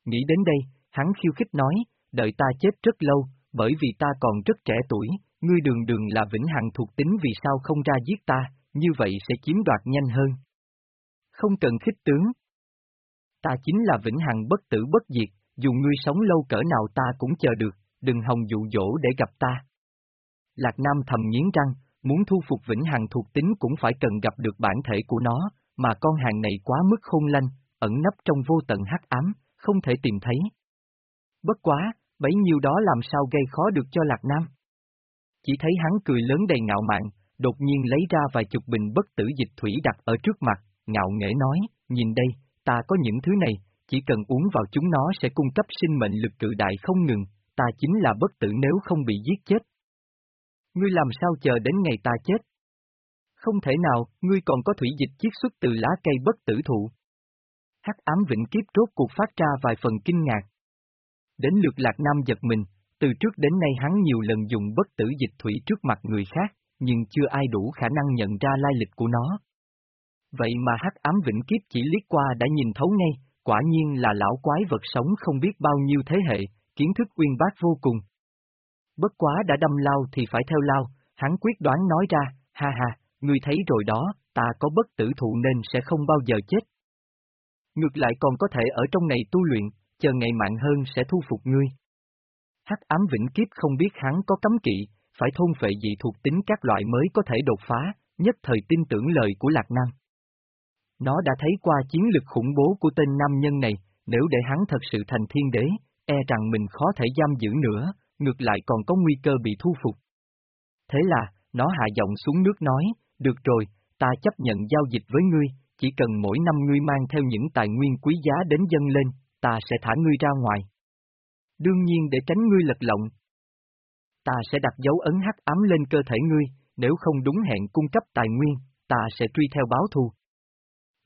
Nghĩ đến đây, hắn khiêu khích nói, đợi ta chết rất lâu, bởi vì ta còn rất trẻ tuổi, ngươi đường đường là vĩnh hằng thuộc tính vì sao không ra giết ta, như vậy sẽ chiếm đoạt nhanh hơn. Không cần khích tướng. Ta chính là vĩnh hằng bất tử bất diệt, dù ngươi sống lâu cỡ nào ta cũng chờ được, đừng hòng dụ dỗ để gặp ta. Lạc Nam thầm nghiến răng, muốn thu phục vĩnh hằng thuộc tính cũng phải cần gặp được bản thể của nó, mà con hàng này quá mức khôn lanh, ẩn nấp trong vô tận hắc ám, không thể tìm thấy. Bất quá, bấy nhiêu đó làm sao gây khó được cho Lạc Nam. Chỉ thấy hắn cười lớn đầy ngạo mạn, đột nhiên lấy ra vài chục bình bất tử dịch thủy đặt ở trước mặt, ngạo nghễ nói, nhìn đây, ta có những thứ này, chỉ cần uống vào chúng nó sẽ cung cấp sinh mệnh lực cự đại không ngừng, ta chính là bất tử nếu không bị giết chết. Ngươi làm sao chờ đến ngày ta chết? Không thể nào, ngươi còn có thủy dịch chiết xuất từ lá cây bất tử thụ. Hắc ám vĩnh kiếp rốt cuộc phát ra vài phần kinh ngạc. Đến lượt Lạc Nam giật mình, từ trước đến nay hắn nhiều lần dùng bất tử dịch thủy trước mặt người khác, nhưng chưa ai đủ khả năng nhận ra lai lịch của nó. Vậy mà hắc ám vĩnh kiếp chỉ liếc qua đã nhìn thấu ngay, quả nhiên là lão quái vật sống không biết bao nhiêu thế hệ, kiến thức uyên bác vô cùng. Bất quá đã đâm lao thì phải theo lao, hắn quyết đoán nói ra, ha ha, ngươi thấy rồi đó, ta có bất tử thụ nên sẽ không bao giờ chết. Ngược lại còn có thể ở trong này tu luyện, chờ ngày mạng hơn sẽ thu phục ngươi. Hắc ám vĩnh kiếp không biết hắn có cấm kỵ, phải thôn phệ dị thuộc tính các loại mới có thể đột phá, nhất thời tin tưởng lời của Lạc Nam. Nó đã thấy qua chiến lực khủng bố của tên nam nhân này, nếu để hắn thật sự thành thiên đế, e rằng mình khó thể giam giữ nữa, ngược lại còn có nguy cơ bị thu phục. Thế là, nó hạ giọng xuống nước nói, được rồi, ta chấp nhận giao dịch với ngươi, chỉ cần mỗi năm ngươi mang theo những tài nguyên quý giá đến dân lên, ta sẽ thả ngươi ra ngoài. Đương nhiên để tránh ngươi lật lọng. Ta sẽ đặt dấu ấn hắc ám lên cơ thể ngươi, nếu không đúng hẹn cung cấp tài nguyên, ta sẽ truy theo báo thù.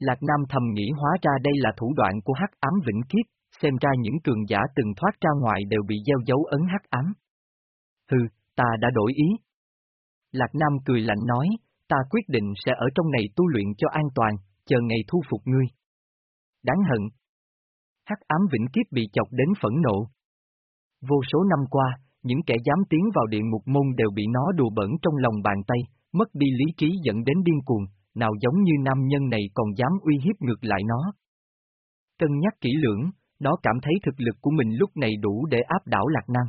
Lạc Nam thầm nghĩ hóa ra đây là thủ đoạn của hắc ám vĩnh kiếp, xem ra những cường giả từng thoát ra ngoài đều bị gieo dấu ấn hắc ám. Hừ, ta đã đổi ý. Lạc Nam cười lạnh nói, ta quyết định sẽ ở trong này tu luyện cho an toàn, chờ ngày thu phục ngươi. Đáng hận. Hắc ám vĩnh kiếp bị chọc đến phẫn nộ. Vô số năm qua, những kẻ dám tiến vào điện mục môn đều bị nó đùa bẩn trong lòng bàn tay, mất đi lý trí dẫn đến điên cuồng, nào giống như nam nhân này còn dám uy hiếp ngược lại nó. Cân nhắc kỹ lưỡng, nó cảm thấy thực lực của mình lúc này đủ để áp đảo Lạc Nam.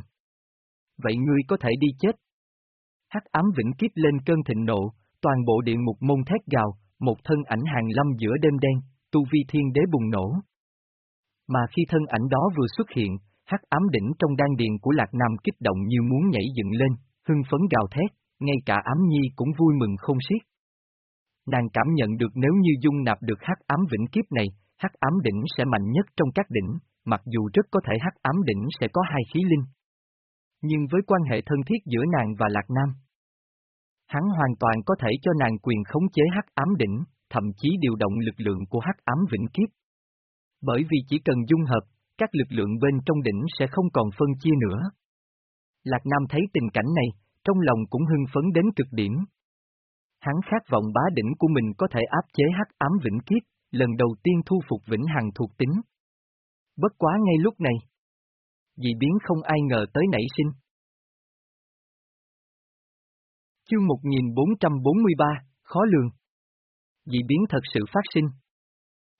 Vậy ngươi có thể đi chết. Hắc ám vĩnh kiếp lên cơn thịnh nộ, toàn bộ điện mục môn thét gào, một thân ảnh hàng lâm giữa đêm đen, tu vi thiên đế bùng nổ. Mà khi thân ảnh đó vừa xuất hiện, hắc ám đỉnh trong đan điền của Lạc Nam kích động như muốn nhảy dựng lên, hưng phấn gào thét, ngay cả ám nhi cũng vui mừng không xiết. Nàng cảm nhận được nếu như dung nạp được hắc ám vĩnh kiếp này, hắc ám đỉnh sẽ mạnh nhất trong các đỉnh, mặc dù rất có thể hắc ám đỉnh sẽ có hai khí linh. Nhưng với quan hệ thân thiết giữa nàng và Lạc Nam, hắn hoàn toàn có thể cho nàng quyền khống chế hắc ám đỉnh, thậm chí điều động lực lượng của hắc ám vĩnh kiếp. Bởi vì chỉ cần dung hợp, các lực lượng bên trong đỉnh sẽ không còn phân chia nữa. Lạc Nam thấy tình cảnh này, trong lòng cũng hưng phấn đến cực điểm. Hắn khát vọng bá đỉnh của mình có thể áp chế hắc ám vĩnh kiếp, lần đầu tiên thu phục vĩnh hằng thuộc tính. Bất quá ngay lúc này. Dị biến không ai ngờ tới nảy sinh. Chương 1443, khó lường. Dị biến thật sự phát sinh.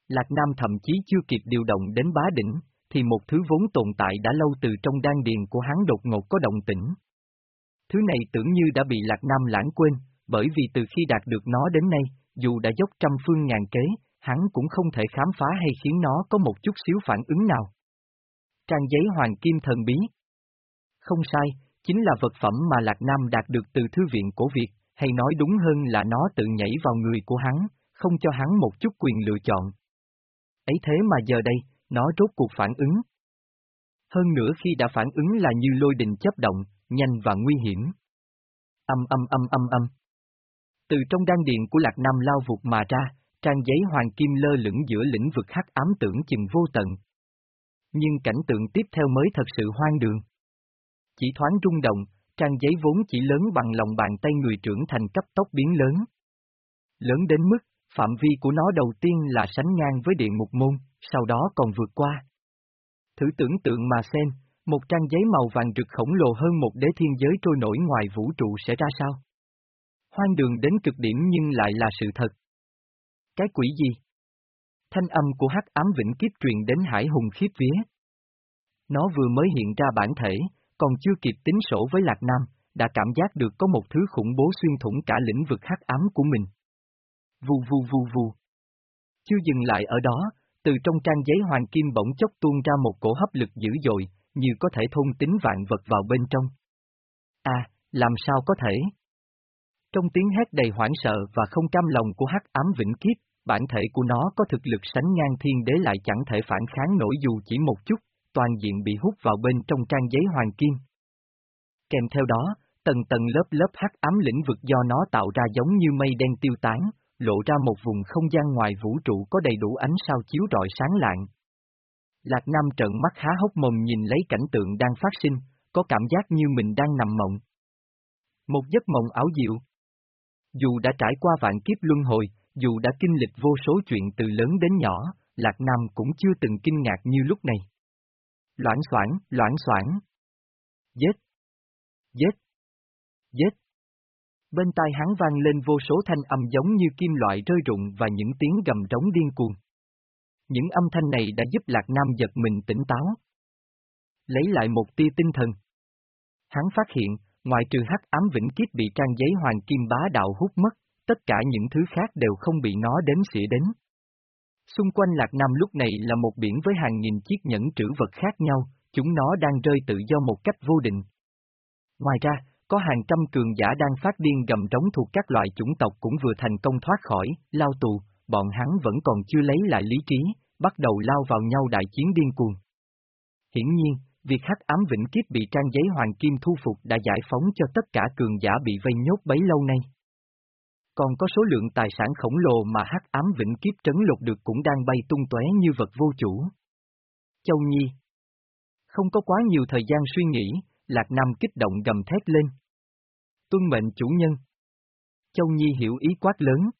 Lạc Nam thậm chí chưa kịp điều động đến bá đỉnh, thì một thứ vốn tồn tại đã lâu từ trong đan điền của hắn đột ngột có động tĩnh. Thứ này tưởng như đã bị Lạc Nam lãng quên, bởi vì từ khi đạt được nó đến nay, dù đã dốc trăm phương ngàn kế, hắn cũng không thể khám phá hay khiến nó có một chút xíu phản ứng nào. Trang giấy hoàng kim thần bí. Không sai, chính là vật phẩm mà Lạc Nam đạt được từ thư viện cổ Việt, hay nói đúng hơn là nó tự nhảy vào người của hắn, không cho hắn một chút quyền lựa chọn. Ấy thế mà giờ đây, nó rốt cuộc phản ứng. Hơn nữa khi đã phản ứng là như lôi đình chấp động, nhanh và nguy hiểm. Âm âm âm âm âm. Từ trong đan điện của Lạc Nam lao vụt mà ra, trang giấy hoàng kim lơ lửng giữa lĩnh vực hắc ám tưởng chừng vô tận. Nhưng cảnh tượng tiếp theo mới thật sự hoang đường. Chỉ thoáng rung động, trang giấy vốn chỉ lớn bằng lòng bàn tay người trưởng thành cấp tốc biến lớn. Lớn đến mức, phạm vi của nó đầu tiên là sánh ngang với điện mục môn, sau đó còn vượt qua. Thử tưởng tượng mà xem, một trang giấy màu vàng rực khổng lồ hơn một đế thiên giới trôi nổi ngoài vũ trụ sẽ ra sao? Hoang đường đến cực điểm nhưng lại là sự thật. Cái quỷ gì? Thanh âm của hắc ám vĩnh kiếp truyền đến hải hùng khiếp vía. Nó vừa mới hiện ra bản thể, còn chưa kịp tính sổ với Lạc Nam, đã cảm giác được có một thứ khủng bố xuyên thủng cả lĩnh vực hắc ám của mình. Vù vù vù vù. Chưa dừng lại ở đó, từ trong trang giấy hoàng kim bỗng chốc tuôn ra một cổ hấp lực dữ dội, như có thể thôn tính vạn vật vào bên trong. À, làm sao có thể? Trong tiếng hét đầy hoảng sợ và không cam lòng của hắc ám vĩnh kiếp, bản thể của nó có thực lực sánh ngang thiên đế lại chẳng thể phản kháng nổi dù chỉ một chút, toàn diện bị hút vào bên trong trang giấy hoàng kim. Kèm theo đó, tầng tầng lớp lớp hắc ám lĩnh vực do nó tạo ra giống như mây đen tiêu tán, lộ ra một vùng không gian ngoài vũ trụ có đầy đủ ánh sao chiếu rọi sáng lạng. Lạc Nam trợn mắt há hốc mồm nhìn lấy cảnh tượng đang phát sinh, có cảm giác như mình đang nằm mộng. Một giấc mộng ảo diệu. Dù đã trải qua vạn kiếp luân hồi, dù đã kinh lịch vô số chuyện từ lớn đến nhỏ, Lạc Nam cũng chưa từng kinh ngạc như lúc này. Loãng soảng, loãng soảng. Dết. Dết. Dết. Bên tai hắn vang lên vô số thanh âm giống như kim loại rơi rụng và những tiếng gầm trống điên cuồng. Những âm thanh này đã giúp Lạc Nam giật mình tỉnh táo. Lấy lại một tia tinh thần. Hắn phát hiện, ngoài trừ hắc ám vĩnh kiếp bị trang giấy hoàng kim bá đạo hút mất, tất cả những thứ khác đều không bị nó đếm xỉa đến. Xung quanh Lạc Nam lúc này là một biển với hàng nghìn chiếc nhẫn trữ vật khác nhau, chúng nó đang rơi tự do một cách vô định. Ngoài ra, có hàng trăm cường giả đang phát điên gầm trống thuộc các loại chủng tộc cũng vừa thành công thoát khỏi, lao tù, bọn hắn vẫn còn chưa lấy lại lý trí, bắt đầu lao vào nhau đại chiến điên cuồng. Hiển nhiên, việc hắc ám vĩnh kiếp bị trang giấy hoàng kim thu phục đã giải phóng cho tất cả cường giả bị vây nhốt bấy lâu nay. Còn có số lượng tài sản khổng lồ mà hắc ám vĩnh kiếp trấn lột được cũng đang bay tung tóe như vật vô chủ. Châu Nhi Không có quá nhiều thời gian suy nghĩ, Lạc Nam kích động gầm thét lên. Tuân mệnh chủ nhân. Châu Nhi hiểu ý quát lớn.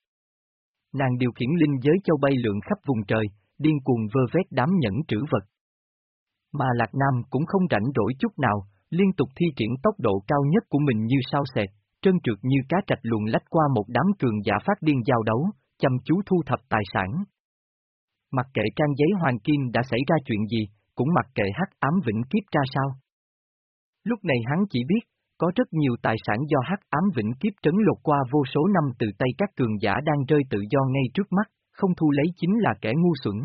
Nàng điều khiển linh giới châu bay lượn khắp vùng trời, điên cuồng vơ vét đám nhẫn trữ vật. Mà Lạc Nam cũng không rảnh rỗi chút nào, liên tục thi triển tốc độ cao nhất của mình như sao sệt, trơn trượt như cá trạch luồn lách qua một đám cường giả phát điên giao đấu, chăm chú thu thập tài sản. Mặc kệ trang giấy hoàng kim đã xảy ra chuyện gì, cũng mặc kệ hắc ám vĩnh kiếp ra sao. Lúc này hắn chỉ biết, có rất nhiều tài sản do hắc ám vĩnh kiếp trấn lột qua vô số năm từ tay các cường giả đang rơi tự do ngay trước mắt, không thu lấy chính là kẻ ngu xuẩn.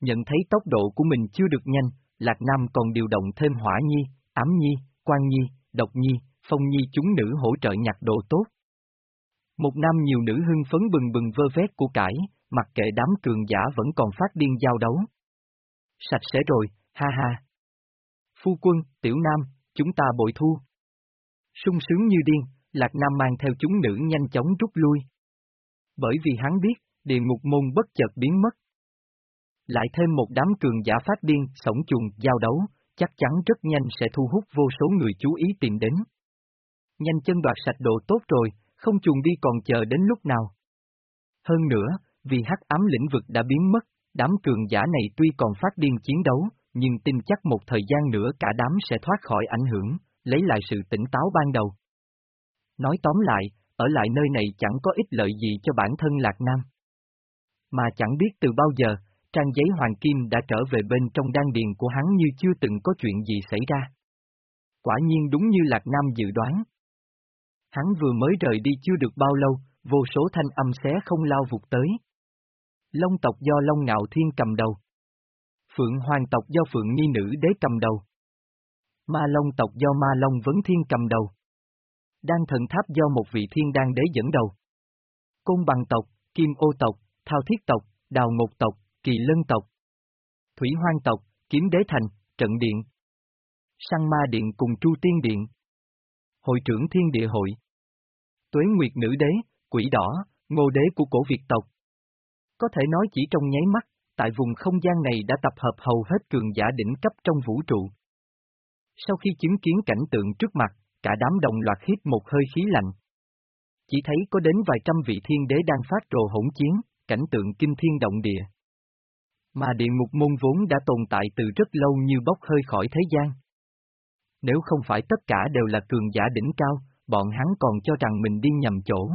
Nhận thấy tốc độ của mình chưa được nhanh, Lạc Nam còn điều động thêm Hỏa Nhi, Ám Nhi, Quan Nhi, Độc Nhi, Phong Nhi chúng nữ hỗ trợ nhặt đồ tốt. Một năm nhiều nữ hưng phấn bừng bừng vơ vét của cải, mặc kệ đám cường giả vẫn còn phát điên giao đấu. Sạch sẽ rồi, ha ha. Phu quân, tiểu nam, chúng ta bội thu. sung sướng như điên, Lạc Nam mang theo chúng nữ nhanh chóng rút lui. Bởi vì hắn biết, địa ngục môn bất chợt biến mất. Lại thêm một đám cường giả phát điên, sổng chuồng, giao đấu, chắc chắn rất nhanh sẽ thu hút vô số người chú ý tìm đến. Nhanh chân đoạt sạch độ tốt rồi, không chuồng đi còn chờ đến lúc nào. Hơn nữa, vì hắc ám lĩnh vực đã biến mất, đám cường giả này tuy còn phát điên chiến đấu, nhưng tin chắc một thời gian nữa cả đám sẽ thoát khỏi ảnh hưởng, lấy lại sự tỉnh táo ban đầu. Nói tóm lại, ở lại nơi này chẳng có ích lợi gì cho bản thân Lạc Nam. Mà chẳng biết từ bao giờ, trang giấy hoàng kim đã trở về bên trong đan điền của hắn như chưa từng có chuyện gì xảy ra. Quả nhiên đúng như Lạc Nam dự đoán. Hắn vừa mới rời đi chưa được bao lâu, vô số thanh âm xé không lao vụt tới. Long tộc do Long Ngạo Thiên cầm đầu. Phượng Hoàng tộc do Phượng Nhi Nữ Đế cầm đầu. Ma Long tộc do Ma Long Vấn Thiên cầm đầu. Đan thần tháp do một vị thiên đan đế dẫn đầu. Côn bằng tộc, Kim ô tộc, Thao thiết tộc, Đào ngột tộc, Kỳ lân tộc. Thủy hoang tộc, Kiếm đế thành, Trận điện. Sang ma điện cùng Tru tiên điện. Hội trưởng thiên địa hội. Tuế Nguyệt nữ đế, quỷ đỏ, ngô đế của cổ Việt tộc. Có thể nói chỉ trong nháy mắt, tại vùng không gian này đã tập hợp hầu hết cường giả đỉnh cấp trong vũ trụ. Sau khi chứng kiến cảnh tượng trước mặt, cả đám đồng loạt hít một hơi khí lạnh. Chỉ thấy có đến vài trăm vị thiên đế đang phát rồ hỗn chiến, cảnh tượng kinh thiên động địa. Mà địa ngục môn vốn đã tồn tại từ rất lâu như bốc hơi khỏi thế gian. Nếu không phải tất cả đều là cường giả đỉnh cao, bọn hắn còn cho rằng mình đi nhầm chỗ.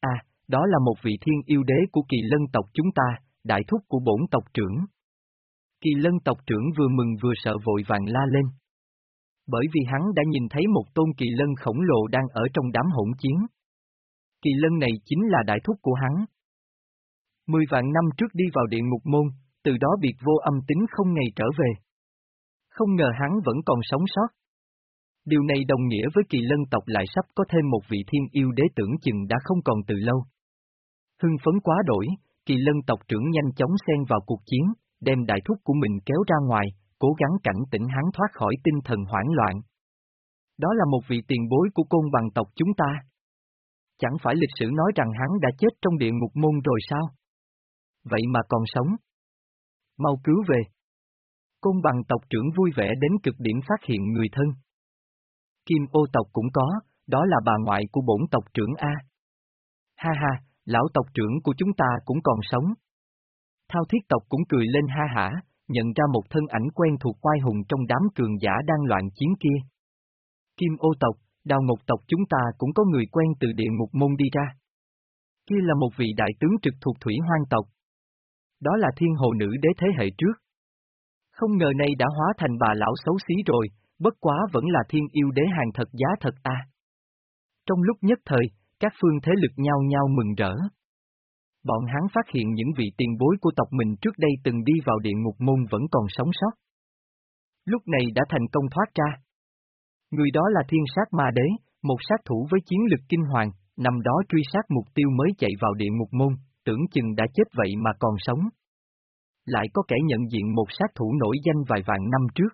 À, đó là một vị thiên yêu đế của kỳ lân tộc chúng ta, đại thúc của bổn tộc trưởng. Kỳ lân tộc trưởng vừa mừng vừa sợ vội vàng la lên. Bởi vì hắn đã nhìn thấy một tôn kỳ lân khổng lồ đang ở trong đám hỗn chiến. Kỳ lân này chính là đại thúc của hắn. Mười vạn năm trước đi vào địa ngục môn, từ đó biệt vô âm tính không ngày trở về. Không ngờ hắn vẫn còn sống sót. Điều này đồng nghĩa với kỳ lân tộc lại sắp có thêm một vị thiên yêu đế tưởng chừng đã không còn từ lâu. Hưng phấn quá đổi, kỳ lân tộc trưởng nhanh chóng xen vào cuộc chiến, đem đại thúc của mình kéo ra ngoài, cố gắng cảnh tỉnh hắn thoát khỏi tinh thần hoảng loạn. Đó là một vị tiền bối của côn bằng tộc chúng ta. Chẳng phải lịch sử nói rằng hắn đã chết trong địa ngục môn rồi sao? Vậy mà còn sống. Mau cứu về. Côn bằng tộc trưởng vui vẻ đến cực điểm phát hiện người thân. Kim ô tộc cũng có, đó là bà ngoại của bổn tộc trưởng A. Ha ha, lão tộc trưởng của chúng ta cũng còn sống. Thao thiết tộc cũng cười lên ha hả, nhận ra một thân ảnh quen thuộc oai hùng trong đám cường giả đang loạn chiến kia. Kim ô tộc, đào ngục tộc chúng ta cũng có người quen từ địa ngục môn đi ra. Kia là một vị đại tướng trực thuộc thủy hoang tộc. Đó là thiên hồ nữ đế thế hệ trước. Không ngờ nay đã hóa thành bà lão xấu xí rồi, bất quá vẫn là thiên yêu đế hàng thật giá thật a. Trong lúc nhất thời, các phương thế lực nhau nhau mừng rỡ. Bọn hắn phát hiện những vị tiền bối của tộc mình trước đây từng đi vào địa ngục môn vẫn còn sống sót. Lúc này đã thành công thoát ra. Người đó là thiên sát ma đế, một sát thủ với chiến lực kinh hoàng, nằm đó truy sát mục tiêu mới chạy vào địa ngục môn, tưởng chừng đã chết vậy mà còn sống. Lại có kẻ nhận diện một sát thủ nổi danh vài vạn năm trước.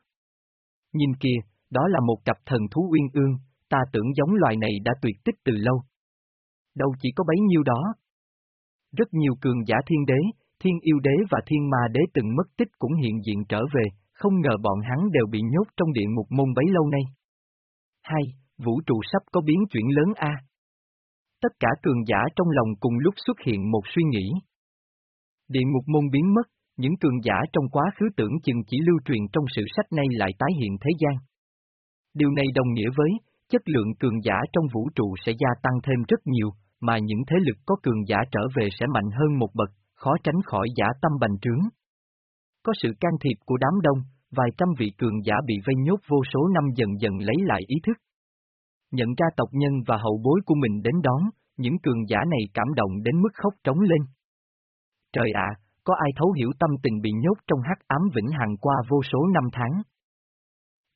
Nhìn kìa, đó là một cặp thần thú uyên ương, ta tưởng giống loài này đã tuyệt tích từ lâu. Đâu chỉ có bấy nhiêu đó. Rất nhiều cường giả thiên đế, thiên yêu đế và thiên ma đế từng mất tích cũng hiện diện trở về, không ngờ bọn hắn đều bị nhốt trong địa ngục môn bấy lâu nay. Hai, vũ trụ sắp có biến chuyển lớn a. Tất cả cường giả trong lòng cùng lúc xuất hiện một suy nghĩ. Địa ngục môn biến mất, những cường giả trong quá khứ tưởng chừng chỉ lưu truyền trong sự sách nay lại tái hiện thế gian. Điều này đồng nghĩa với, chất lượng cường giả trong vũ trụ sẽ gia tăng thêm rất nhiều, mà những thế lực có cường giả trở về sẽ mạnh hơn một bậc, khó tránh khỏi giả tâm bành trướng. Có sự can thiệp của đám đông, vài trăm vị cường giả bị vây nhốt vô số năm dần dần lấy lại ý thức. Nhận ra tộc nhân và hậu bối của mình đến đón, những cường giả này cảm động đến mức khóc trống lên. Trời ạ, có ai thấu hiểu tâm tình bị nhốt trong hắc ám vĩnh hằng qua vô số năm tháng?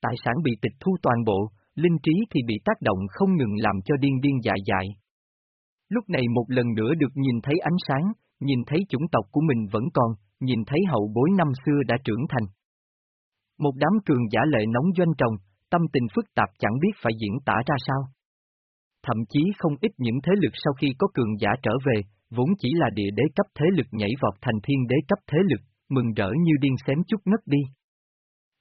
Tài sản bị tịch thu toàn bộ, linh trí thì bị tác động không ngừng làm cho điên điên dại dại. Lúc này một lần nữa được nhìn thấy ánh sáng, nhìn thấy chủng tộc của mình vẫn còn, nhìn thấy hậu bối năm xưa đã trưởng thành. Một đám cường giả lệ nóng doanh trồng, tâm tình phức tạp chẳng biết phải diễn tả ra sao. Thậm chí không ít những thế lực sau khi có cường giả trở về, vốn chỉ là địa đế cấp thế lực nhảy vọt thành thiên đế cấp thế lực, mừng rỡ như điên xém chút ngất đi.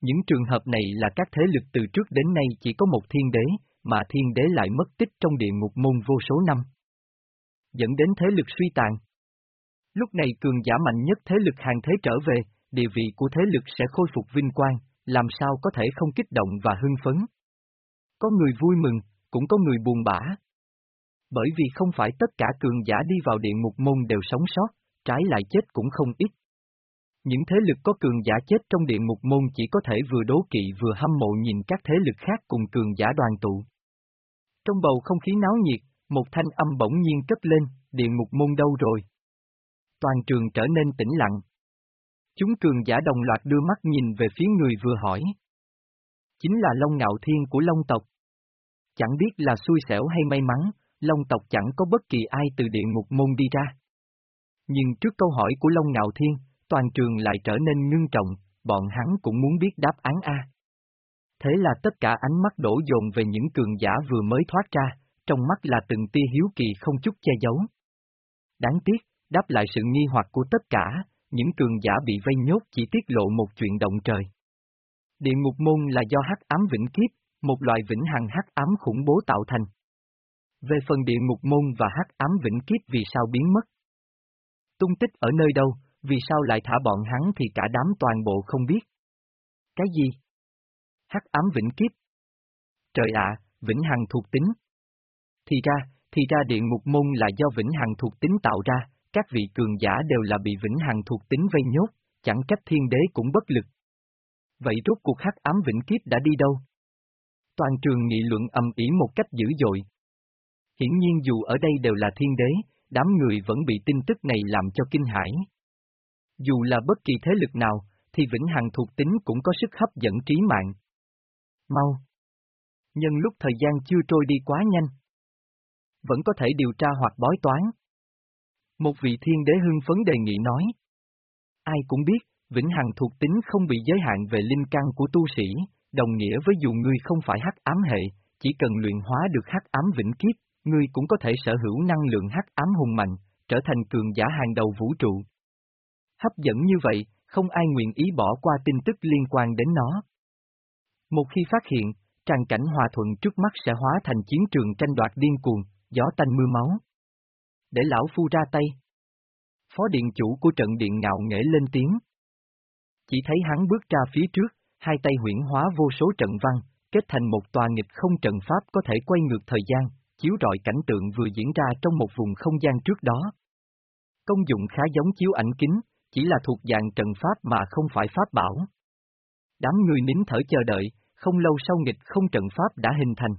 Những trường hợp này là các thế lực từ trước đến nay chỉ có một thiên đế, mà thiên đế lại mất tích trong địa ngục môn vô số năm. Dẫn đến thế lực suy tàn. Lúc này cường giả mạnh nhất thế lực hàng thế trở về, địa vị của thế lực sẽ khôi phục vinh quang, làm sao có thể không kích động và hưng phấn. Có người vui mừng, cũng có người buồn bã. Bởi vì không phải tất cả cường giả đi vào địa ngục môn đều sống sót, trái lại chết cũng không ít. Những thế lực có cường giả chết trong địa ngục môn chỉ có thể vừa đố kỵ vừa hâm mộ nhìn các thế lực khác cùng cường giả đoàn tụ. Trong bầu không khí náo nhiệt, một thanh âm bỗng nhiên cất lên, địa ngục môn đâu rồi? Toàn trường trở nên tĩnh lặng. Chúng cường giả đồng loạt đưa mắt nhìn về phía người vừa hỏi. Chính là Long Ngạo Thiên của Long tộc. Chẳng biết là xui xẻo hay may mắn, Long tộc chẳng có bất kỳ ai từ địa ngục môn đi ra. Nhưng trước câu hỏi của Long Ngạo Thiên, toàn trường lại trở nên ngưng trọng, bọn hắn cũng muốn biết đáp án A. Thế là tất cả ánh mắt đổ dồn về những cường giả vừa mới thoát ra, trong mắt là từng tia hiếu kỳ không chút che giấu. Đáng tiếc, đáp lại sự nghi hoặc của tất cả, những cường giả bị vây nhốt chỉ tiết lộ một chuyện động trời. Địa ngục môn là do hắc ám vĩnh kiếp, một loại vĩnh hằng hắc ám khủng bố tạo thành. Về phần địa ngục môn và hắc ám vĩnh kiếp vì sao biến mất? Tung tích ở nơi đâu, vì sao lại thả bọn hắn thì cả đám toàn bộ không biết? Cái gì? Hắc ám vĩnh kiếp. Trời ạ, vĩnh hằng thuộc tính. Thì ra, thì ra địa ngục môn là do vĩnh hằng thuộc tính tạo ra, các vị cường giả đều là bị vĩnh hằng thuộc tính vây nhốt, chẳng trách thiên đế cũng bất lực. Vậy rốt cuộc hắc ám vĩnh kiếp đã đi đâu? Toàn trường nghị luận âm ỉ một cách dữ dội. Hiển nhiên dù ở đây đều là thiên đế, đám người vẫn bị tin tức này làm cho kinh hãi. Dù là bất kỳ thế lực nào, thì vĩnh hằng thuộc tính cũng có sức hấp dẫn trí mạng. Mau! Nhân lúc thời gian chưa trôi đi quá nhanh. Vẫn có thể điều tra hoặc bói toán. Một vị thiên đế hưng phấn đề nghị nói. Ai cũng biết, vĩnh hằng thuộc tính không bị giới hạn về linh căn của tu sĩ, đồng nghĩa với dù ngươi không phải hắc ám hệ, chỉ cần luyện hóa được hắc ám vĩnh kiếp, ngươi cũng có thể sở hữu năng lượng hắc ám hùng mạnh, trở thành cường giả hàng đầu vũ trụ. Hấp dẫn như vậy, không ai nguyện ý bỏ qua tin tức liên quan đến nó. Một khi phát hiện, tràn cảnh hòa thuận trước mắt sẽ hóa thành chiến trường tranh đoạt điên cuồng, gió tanh mưa máu. Để lão phu ra tay. Phó điện chủ của trận điện ngạo nghễ lên tiếng. Chỉ thấy hắn bước ra phía trước, hai tay huyển hóa vô số trận văn, kết thành một tòa nghịch không trận pháp có thể quay ngược thời gian, chiếu rọi cảnh tượng vừa diễn ra trong một vùng không gian trước đó. Công dụng khá giống chiếu ảnh kính, chỉ là thuộc dạng trận pháp mà không phải pháp bảo. Đám người nín thở chờ đợi, không lâu sau nghịch không trận pháp đã hình thành.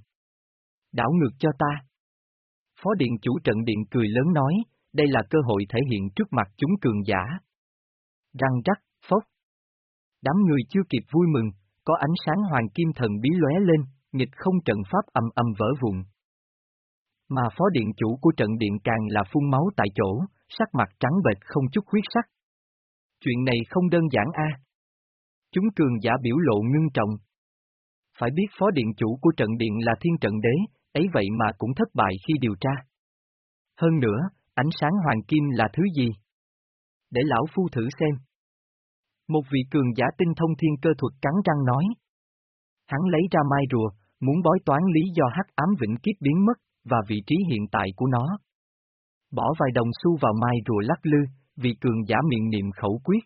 Đảo ngược cho ta. Phó điện chủ trận điện cười lớn nói, đây là cơ hội thể hiện trước mặt chúng cường giả. Răng rắc, phốc. Đám người chưa kịp vui mừng, có ánh sáng hoàng kim thần bí lóe lên, nghịch không trận pháp âm âm vỡ vụn. Mà phó điện chủ của trận điện càng là phun máu tại chỗ, sắc mặt trắng bệch không chút huyết sắc. Chuyện này không đơn giản a. Chúng cường giả biểu lộ ngưng trọng. Phải biết phó điện chủ của trận điện là thiên trận đế, ấy vậy mà cũng thất bại khi điều tra. Hơn nữa, ánh sáng hoàng kim là thứ gì? Để lão phu thử xem. Một vị cường giả tinh thông thiên cơ thuật cắn răng nói. Hắn lấy ra mai rùa, muốn bói toán lý do hắc ám vĩnh kiếp biến mất, và vị trí hiện tại của nó. Bỏ vài đồng xu vào mai rùa lắc lư, vị cường giả miệng niệm khẩu quyết.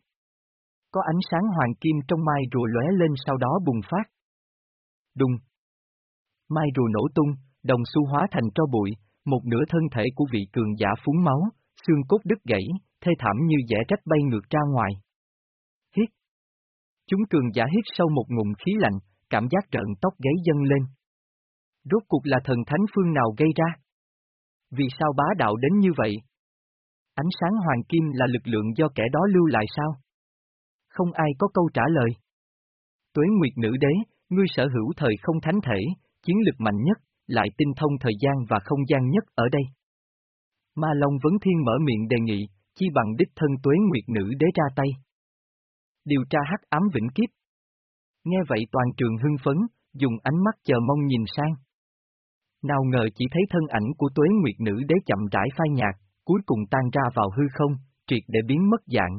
Có ánh sáng hoàng kim trong mai rùa lóe lên sau đó bùng phát. Đùng. Mai rùa nổ tung, đồng xu hóa thành tro bụi, một nửa thân thể của vị cường giả phúng máu, xương cốt đứt gãy, thê thảm như dẻ rách bay ngược ra ngoài. Hít. Chúng cường giả hít sâu một ngụm khí lạnh, cảm giác trợn tóc gáy dâng lên. Rốt cuộc là thần thánh phương nào gây ra? Vì sao bá đạo đến như vậy? Ánh sáng hoàng kim là lực lượng do kẻ đó lưu lại sao? Không ai có câu trả lời. Tuế Nguyệt Nữ Đế, ngươi sở hữu thời không thánh thể, chiến lực mạnh nhất, lại tinh thông thời gian và không gian nhất ở đây. Ma Long Vấn Thiên mở miệng đề nghị, chi bằng đích thân Tuế Nguyệt Nữ Đế ra tay. Điều tra hắc ám vĩnh kiếp. Nghe vậy toàn trường hưng phấn, dùng ánh mắt chờ mong nhìn sang. Nào ngờ chỉ thấy thân ảnh của Tuế Nguyệt Nữ Đế chậm rãi phai nhạt, cuối cùng tan ra vào hư không, triệt để biến mất dạng.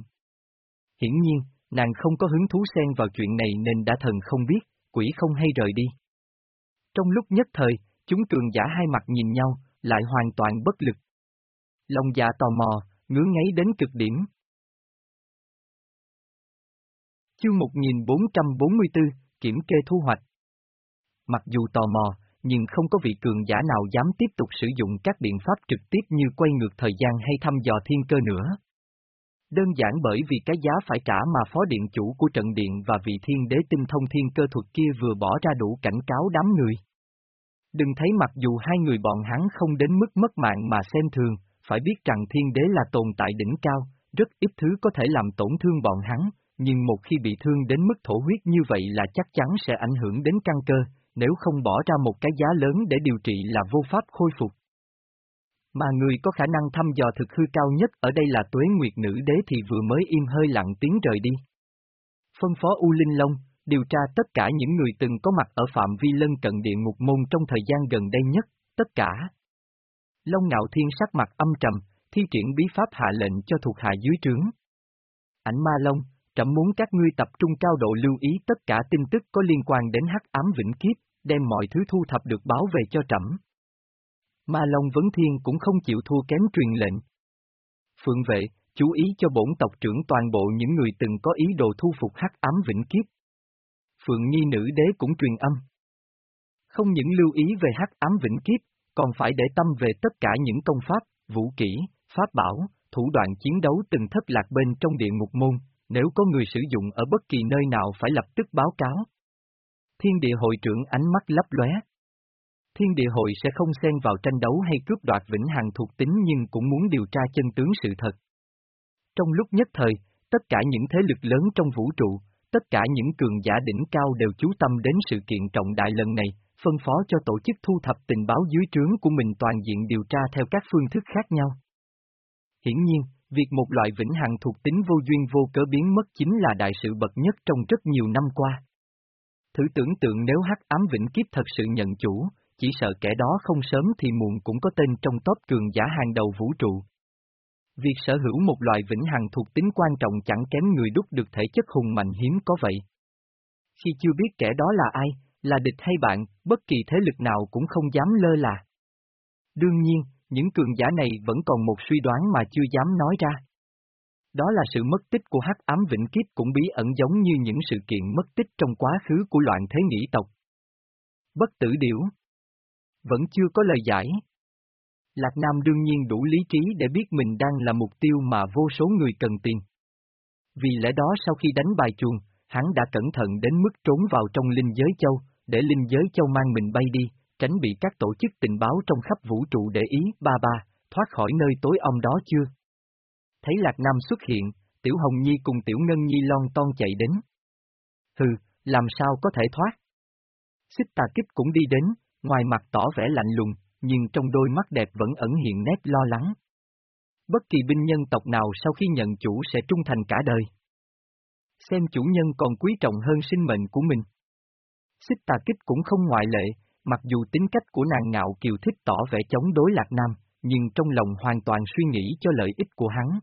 Hiển nhiên, nàng không có hứng thú xen vào chuyện này nên đã thần không biết, quỷ không hay rời đi. Trong lúc nhất thời, chúng cường giả hai mặt nhìn nhau, lại hoàn toàn bất lực. Lòng dạ tò mò, ngứa ngáy đến cực điểm. Chương 1444, Kiểm kê thu hoạch. Mặc dù tò mò, nhưng không có vị cường giả nào dám tiếp tục sử dụng các biện pháp trực tiếp như quay ngược thời gian hay thăm dò thiên cơ nữa. Đơn giản bởi vì cái giá phải trả mà phó điện chủ của trận điện và vị thiên đế tinh thông thiên cơ thuật kia vừa bỏ ra đủ cảnh cáo đám người. Đừng thấy mặc dù hai người bọn hắn không đến mức mất mạng mà xem thường, phải biết rằng thiên đế là tồn tại đỉnh cao, rất ít thứ có thể làm tổn thương bọn hắn, nhưng một khi bị thương đến mức thổ huyết như vậy là chắc chắn sẽ ảnh hưởng đến căn cơ, nếu không bỏ ra một cái giá lớn để điều trị là vô pháp khôi phục. Mà người có khả năng thăm dò thực hư cao nhất ở đây là tuế nguyệt nữ đế thì vừa mới im hơi lặng tiếng rời đi. Phân phó U Linh Long, điều tra tất cả những người từng có mặt ở phạm vi lân cận địa ngục môn trong thời gian gần đây nhất, tất cả. Long Ngạo Thiên sắc mặt âm trầm, thi triển bí pháp hạ lệnh cho thuộc hạ dưới trướng. Ảnh Ma Long, trẫm muốn các ngươi tập trung cao độ lưu ý tất cả tin tức có liên quan đến hắc ám vĩnh kiếp, đem mọi thứ thu thập được báo về cho trẫm. Ma Long Vấn Thiên cũng không chịu thua kém truyền lệnh. Phượng vệ, chú ý cho bổn tộc trưởng toàn bộ những người từng có ý đồ thu phục hắc ám vĩnh kiếp. Phượng Nhi nữ đế cũng truyền âm. Không những lưu ý về hắc ám vĩnh kiếp, còn phải để tâm về tất cả những công pháp, vũ kỹ, pháp bảo, thủ đoạn chiến đấu từng thất lạc bên trong địa ngục môn, nếu có người sử dụng ở bất kỳ nơi nào phải lập tức báo cáo. Thiên địa hội trưởng ánh mắt lấp lóe. Thiên địa hội sẽ không xen vào tranh đấu hay cướp đoạt vĩnh hằng thuộc tính nhưng cũng muốn điều tra chân tướng sự thật. Trong lúc nhất thời, tất cả những thế lực lớn trong vũ trụ, tất cả những cường giả đỉnh cao đều chú tâm đến sự kiện trọng đại lần này, phân phó cho tổ chức thu thập tình báo dưới trướng của mình toàn diện điều tra theo các phương thức khác nhau. Hiển nhiên, việc một loại vĩnh hằng thuộc tính vô duyên vô cớ biến mất chính là đại sự bậc nhất trong rất nhiều năm qua. Thử tưởng tượng nếu hắc ám vĩnh kiếp thật sự nhận chủ, chỉ sợ kẻ đó không sớm thì muộn cũng có tên trong top cường giả hàng đầu vũ trụ. Việc sở hữu một loại vĩnh hằng thuộc tính quan trọng chẳng kém người đúc được thể chất hùng mạnh hiếm có vậy. Khi chưa biết kẻ đó là ai, là địch hay bạn, bất kỳ thế lực nào cũng không dám lơ là. Đương nhiên, những cường giả này vẫn còn một suy đoán mà chưa dám nói ra. Đó là sự mất tích của hắc ám vĩnh kiếp cũng bí ẩn giống như những sự kiện mất tích trong quá khứ của loạn thế nghĩ tộc. Bất tử điểu Vẫn chưa có lời giải. Lạc Nam đương nhiên đủ lý trí để biết mình đang là mục tiêu mà vô số người cần tiền. Vì lẽ đó sau khi đánh bài chuồng, hắn đã cẩn thận đến mức trốn vào trong linh giới châu, để linh giới châu mang mình bay đi, tránh bị các tổ chức tình báo trong khắp vũ trụ để ý, ba ba, thoát khỏi nơi tối om đó chưa? Thấy Lạc Nam xuất hiện, Tiểu Hồng Nhi cùng Tiểu Ngân Nhi lon ton chạy đến. Hừ, làm sao có thể thoát? Xích tà kích cũng đi đến, ngoài mặt tỏ vẻ lạnh lùng, nhưng trong đôi mắt đẹp vẫn ẩn hiện nét lo lắng. Bất kỳ binh nhân tộc nào sau khi nhận chủ sẽ trung thành cả đời. Xem chủ nhân còn quý trọng hơn sinh mệnh của mình. Xích tà kích cũng không ngoại lệ, mặc dù tính cách của nàng ngạo kiều thích tỏ vẻ chống đối Lạc Nam, nhưng trong lòng hoàn toàn suy nghĩ cho lợi ích của hắn.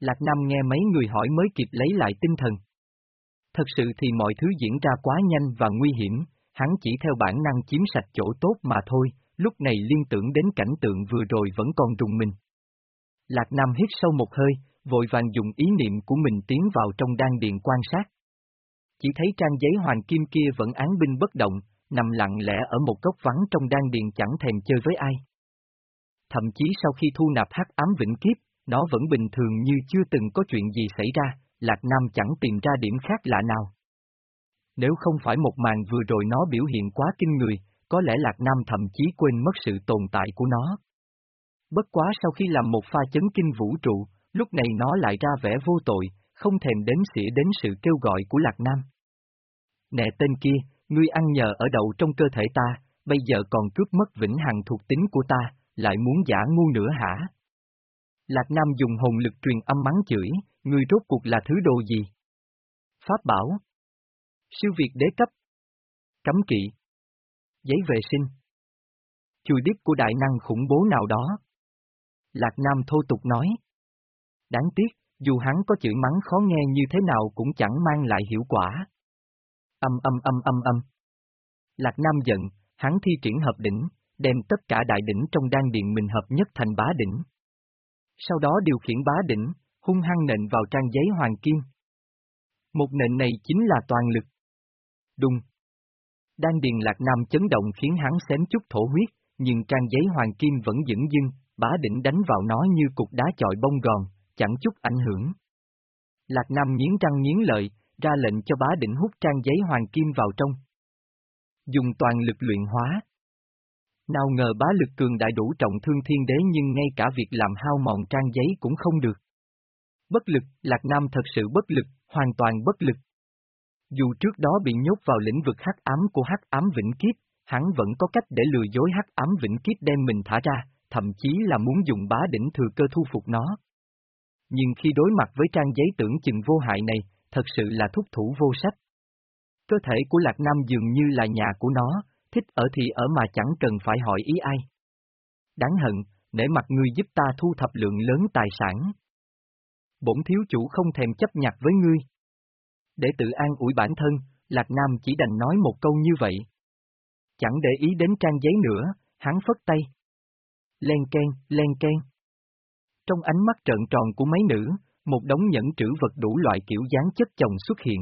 Lạc Nam nghe mấy người hỏi mới kịp lấy lại tinh thần. Thật sự thì mọi thứ diễn ra quá nhanh và nguy hiểm, hắn chỉ theo bản năng chiếm sạch chỗ tốt mà thôi, lúc này liên tưởng đến cảnh tượng vừa rồi vẫn còn rùng mình. Lạc Nam hít sâu một hơi, vội vàng dùng ý niệm của mình tiến vào trong đan điện quan sát. Chỉ thấy trang giấy hoàng kim kia vẫn án binh bất động, nằm lặng lẽ ở một góc vắng trong đan điện chẳng thèm chơi với ai. Thậm chí sau khi thu nạp hắc ám vĩnh kiếp, nó vẫn bình thường như chưa từng có chuyện gì xảy ra, Lạc Nam chẳng tìm ra điểm khác lạ nào. Nếu không phải một màn vừa rồi nó biểu hiện quá kinh người, có lẽ Lạc Nam thậm chí quên mất sự tồn tại của nó. Bất quá sau khi làm một pha chấn kinh vũ trụ, lúc này nó lại ra vẻ vô tội, không thèm đếm xỉa đến sự kêu gọi của Lạc Nam. Nè tên kia, ngươi ăn nhờ ở đậu trong cơ thể ta, bây giờ còn cướp mất vĩnh hằng thuộc tính của ta, lại muốn giả ngu nữa hả? Lạc Nam dùng hồn lực truyền âm mắng chửi, ngươi rốt cuộc là thứ đồ gì? Pháp bảo. Siêu việt đế cấp. Cấm kỵ. Giấy vệ sinh. Chùi đít của đại năng khủng bố nào đó. Lạc Nam thô tục nói. Đáng tiếc, dù hắn có chửi mắng khó nghe như thế nào cũng chẳng mang lại hiệu quả. Âm âm âm âm âm. Lạc Nam giận, hắn thi triển hợp đỉnh, đem tất cả đại đỉnh trong đan điện mình hợp nhất thành bá đỉnh. Sau đó điều khiển bá đỉnh, hung hăng nện vào trang giấy hoàng kim. Một nện này chính là toàn lực. Đùng. Đan điền lạc nam chấn động khiến hắn xém chút thổ huyết, nhưng trang giấy hoàng kim vẫn dững dưng, bá đỉnh đánh vào nó như cục đá chọi bông gòn, chẳng chút ảnh hưởng. Lạc Nam nghiến răng nghiến lợi, ra lệnh cho bá đỉnh hút trang giấy hoàng kim vào trong. Dùng toàn lực luyện hóa. Nào ngờ bá lực cường đại đủ trọng thương thiên đế nhưng ngay cả việc làm hao mòn trang giấy cũng không được. Bất lực, Lạc Nam thật sự bất lực, hoàn toàn bất lực. Dù trước đó bị nhốt vào lĩnh vực hắc ám của hắc ám vĩnh kiếp, hắn vẫn có cách để lừa dối hắc ám vĩnh kiếp đem mình thả ra, thậm chí là muốn dùng bá đỉnh thừa cơ thu phục nó. Nhưng khi đối mặt với trang giấy tưởng chừng vô hại này, thật sự là thúc thủ vô sách. Cơ thể của Lạc Nam dường như là nhà của nó, thích ở thì ở mà chẳng cần phải hỏi ý ai. Đáng hận, để mặt ngươi giúp ta thu thập lượng lớn tài sản. Bổn thiếu chủ không thèm chấp nhặt với ngươi. Để tự an ủi bản thân, Lạc Nam chỉ đành nói một câu như vậy. Chẳng để ý đến trang giấy nữa, hắn phất tay. Len ken, len ken. Trong ánh mắt trợn tròn của mấy nữ, một đống nhẫn trữ vật đủ loại kiểu dáng chất chồng xuất hiện.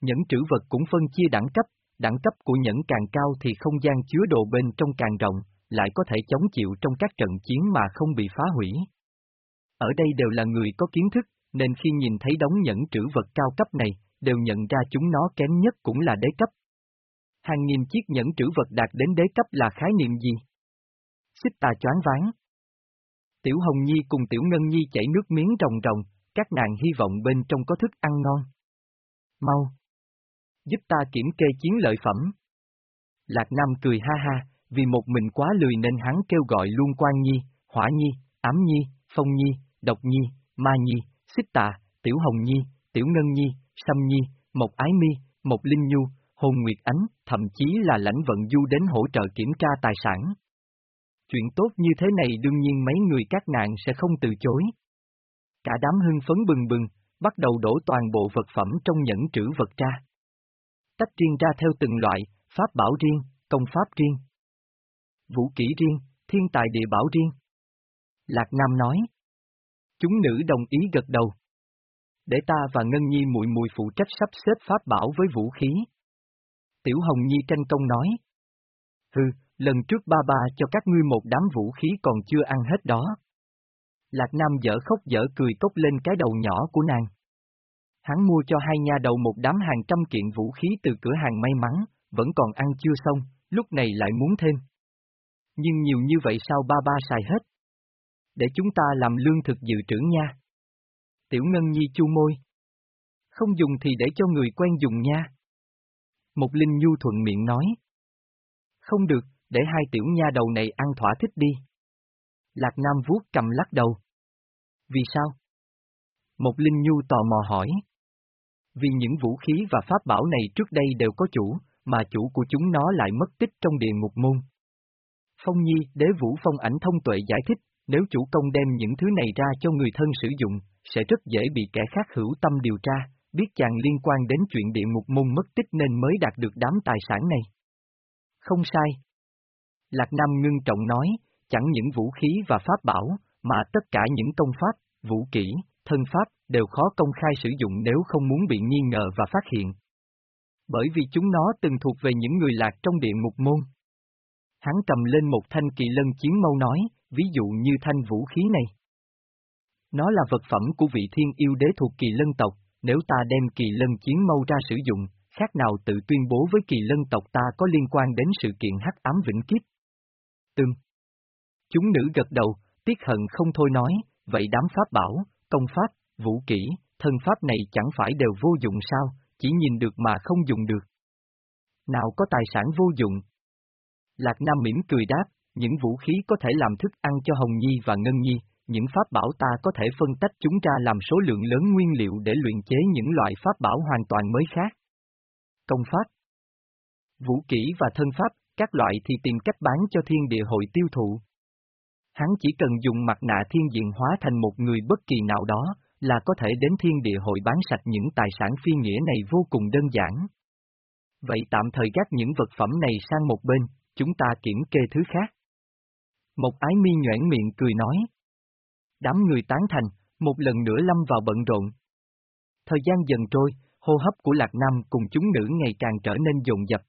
Nhẫn trữ vật cũng phân chia đẳng cấp, đẳng cấp của nhẫn càng cao thì không gian chứa đồ bên trong càng rộng, lại có thể chống chịu trong các trận chiến mà không bị phá hủy. Ở đây đều là người có kiến thức, nên khi nhìn thấy đống nhẫn trữ vật cao cấp này, đều nhận ra chúng nó kém nhất cũng là đế cấp. Hàng nghìn chiếc nhẫn trữ vật đạt đến đế cấp là khái niệm gì? Xích tà choáng váng. Tiểu Hồng Nhi cùng Tiểu Ngân Nhi chảy nước miếng rồng rồng, các nàng hy vọng bên trong có thức ăn ngon. Mau! Giúp ta kiểm kê chiến lợi phẩm. Lạc Nam cười ha ha, vì một mình quá lười nên hắn kêu gọi luôn Quan Nhi, Hỏa Nhi, Ám Nhi, Phong Nhi, Độc Nhi, Ma Nhi, Xích Tà, Tiểu Hồng Nhi, Tiểu Ngân Nhi, Sâm Nhi, Mộc Ái Mi, Mộc Linh Nhu, Hồn Nguyệt Ánh, thậm chí là lãnh vận du đến hỗ trợ kiểm tra tài sản. Chuyện tốt như thế này đương nhiên mấy người các nạn sẽ không từ chối. Cả đám hưng phấn bừng bừng, bắt đầu đổ toàn bộ vật phẩm trong nhẫn trữ vật ra. Tách riêng ra theo từng loại, pháp bảo riêng, công pháp riêng. Vũ kỹ riêng, thiên tài địa bảo riêng. Lạc Nam nói. Chúng nữ đồng ý gật đầu. Để ta và Ngân Nhi muội muội phụ trách sắp xếp pháp bảo với vũ khí. Tiểu Hồng Nhi tranh công nói. Hừ, lần trước ba ba cho các ngươi một đám vũ khí còn chưa ăn hết đó. Lạc Nam dở khóc dở cười cốc lên cái đầu nhỏ của nàng. Hắn mua cho hai nhà đầu một đám hàng trăm kiện vũ khí từ cửa hàng may mắn, vẫn còn ăn chưa xong, lúc này lại muốn thêm. Nhưng nhiều như vậy sao ba ba xài hết? Để chúng ta làm lương thực dự trữ nha. Tiểu Ngân Nhi chu môi. Không dùng thì để cho người quen dùng nha. Một Linh Nhu thuận miệng nói. Không được, để hai tiểu nha đầu này ăn thỏa thích đi. Lạc Nam vuốt cầm lắc đầu. Vì sao? Một Linh Nhu tò mò hỏi. Vì những vũ khí và pháp bảo này trước đây đều có chủ, mà chủ của chúng nó lại mất tích trong địa ngục môn. Phong Nhi, đế vũ phong ảnh thông tuệ giải thích, nếu chủ công đem những thứ này ra cho người thân sử dụng, sẽ rất dễ bị kẻ khác hữu tâm điều tra, biết chàng liên quan đến chuyện địa ngục môn mất tích nên mới đạt được đám tài sản này. Không sai. Lạc Nam ngưng trọng nói, chẳng những vũ khí và pháp bảo, mà tất cả những công pháp, vũ kỹ, thân pháp, đều khó công khai sử dụng nếu không muốn bị nghi ngờ và phát hiện. Bởi vì chúng nó từng thuộc về những người lạc trong địa ngục môn. Hắn cầm lên một thanh kỳ lân chiến mâu nói, ví dụ như thanh vũ khí này. Nó là vật phẩm của vị thiên yêu đế thuộc kỳ lân tộc, nếu ta đem kỳ lân chiến mâu ra sử dụng, khác nào tự tuyên bố với kỳ lân tộc ta có liên quan đến sự kiện hắc ám vĩnh kiếp. Tương. Chúng nữ gật đầu, tiếc hận không thôi nói, vậy đám pháp bảo, công pháp, vũ kỹ, thân pháp này chẳng phải đều vô dụng sao, chỉ nhìn được mà không dùng được. Nào có tài sản vô dụng. Lạc Nam mỉm cười đáp, những vũ khí có thể làm thức ăn cho Hồng Nhi và Ngân Nhi, những pháp bảo ta có thể phân tách chúng ra làm số lượng lớn nguyên liệu để luyện chế những loại pháp bảo hoàn toàn mới khác. Công pháp Vũ kỹ và thân pháp, các loại thì tìm cách bán cho thiên địa hội tiêu thụ. Hắn chỉ cần dùng mặt nạ thiên diện hóa thành một người bất kỳ nào đó, là có thể đến thiên địa hội bán sạch những tài sản phi nghĩa này vô cùng đơn giản. Vậy tạm thời gác những vật phẩm này sang một bên, chúng ta kiểm kê thứ khác. Một ái mi nhoảng miệng cười nói. Đám người tán thành, một lần nữa lâm vào bận rộn. Thời gian dần trôi, hô hấp của Lạc Nam cùng chúng nữ ngày càng trở nên dồn dập.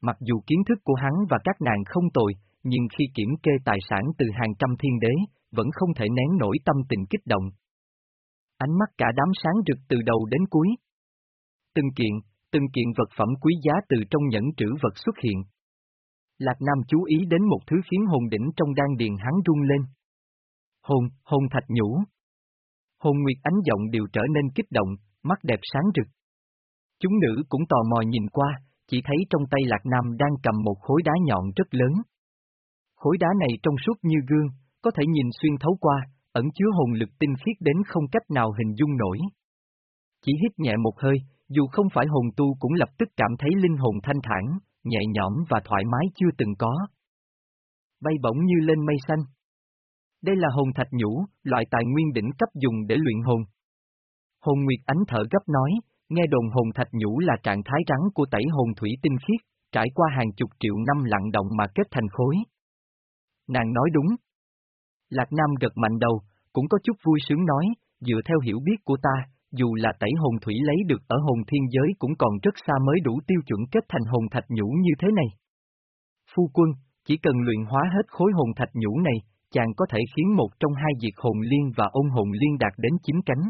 Mặc dù kiến thức của hắn và các nàng không tồi, nhưng khi kiểm kê tài sản từ hàng trăm thiên đế, vẫn không thể nén nổi tâm tình kích động. Ánh mắt cả đám sáng rực từ đầu đến cuối. Từng kiện, từng kiện vật phẩm quý giá từ trong nhẫn trữ vật xuất hiện. Lạc Nam chú ý đến một thứ khiến hồn đỉnh trong đan điền hắn rung lên. Hồn, hồn thạch nhũ. Hồn Nguyệt ánh giọng đều trở nên kích động, mắt đẹp sáng rực. Chúng nữ cũng tò mò nhìn qua, chỉ thấy trong tay Lạc Nam đang cầm một khối đá nhọn rất lớn. Khối đá này trong suốt như gương, có thể nhìn xuyên thấu qua, ẩn chứa hồn lực tinh khiết đến không cách nào hình dung nổi. Chỉ hít nhẹ một hơi, dù không phải hồn tu cũng lập tức cảm thấy linh hồn thanh thản, nhẹ nhõm và thoải mái chưa từng có. Bay bổng như lên mây xanh. Đây là hồn thạch nhũ, loại tài nguyên đỉnh cấp dùng để luyện hồn. Hồn Nguyệt Ánh thở gấp nói, nghe đồn hồn thạch nhũ là trạng thái rắn của tẩy hồn thủy tinh khiết, trải qua hàng chục triệu năm lặng động mà kết thành khối. Nàng nói đúng. Lạc Nam gật mạnh đầu, cũng có chút vui sướng nói, dựa theo hiểu biết của ta, dù là tẩy hồn thủy lấy được ở hồn thiên giới cũng còn rất xa mới đủ tiêu chuẩn kết thành hồn thạch nhũ như thế này. Phu quân, chỉ cần luyện hóa hết khối hồn thạch nhũ này, chàng có thể khiến một trong hai diệt hồn liên và ôn hồn liên đạt đến chín cánh.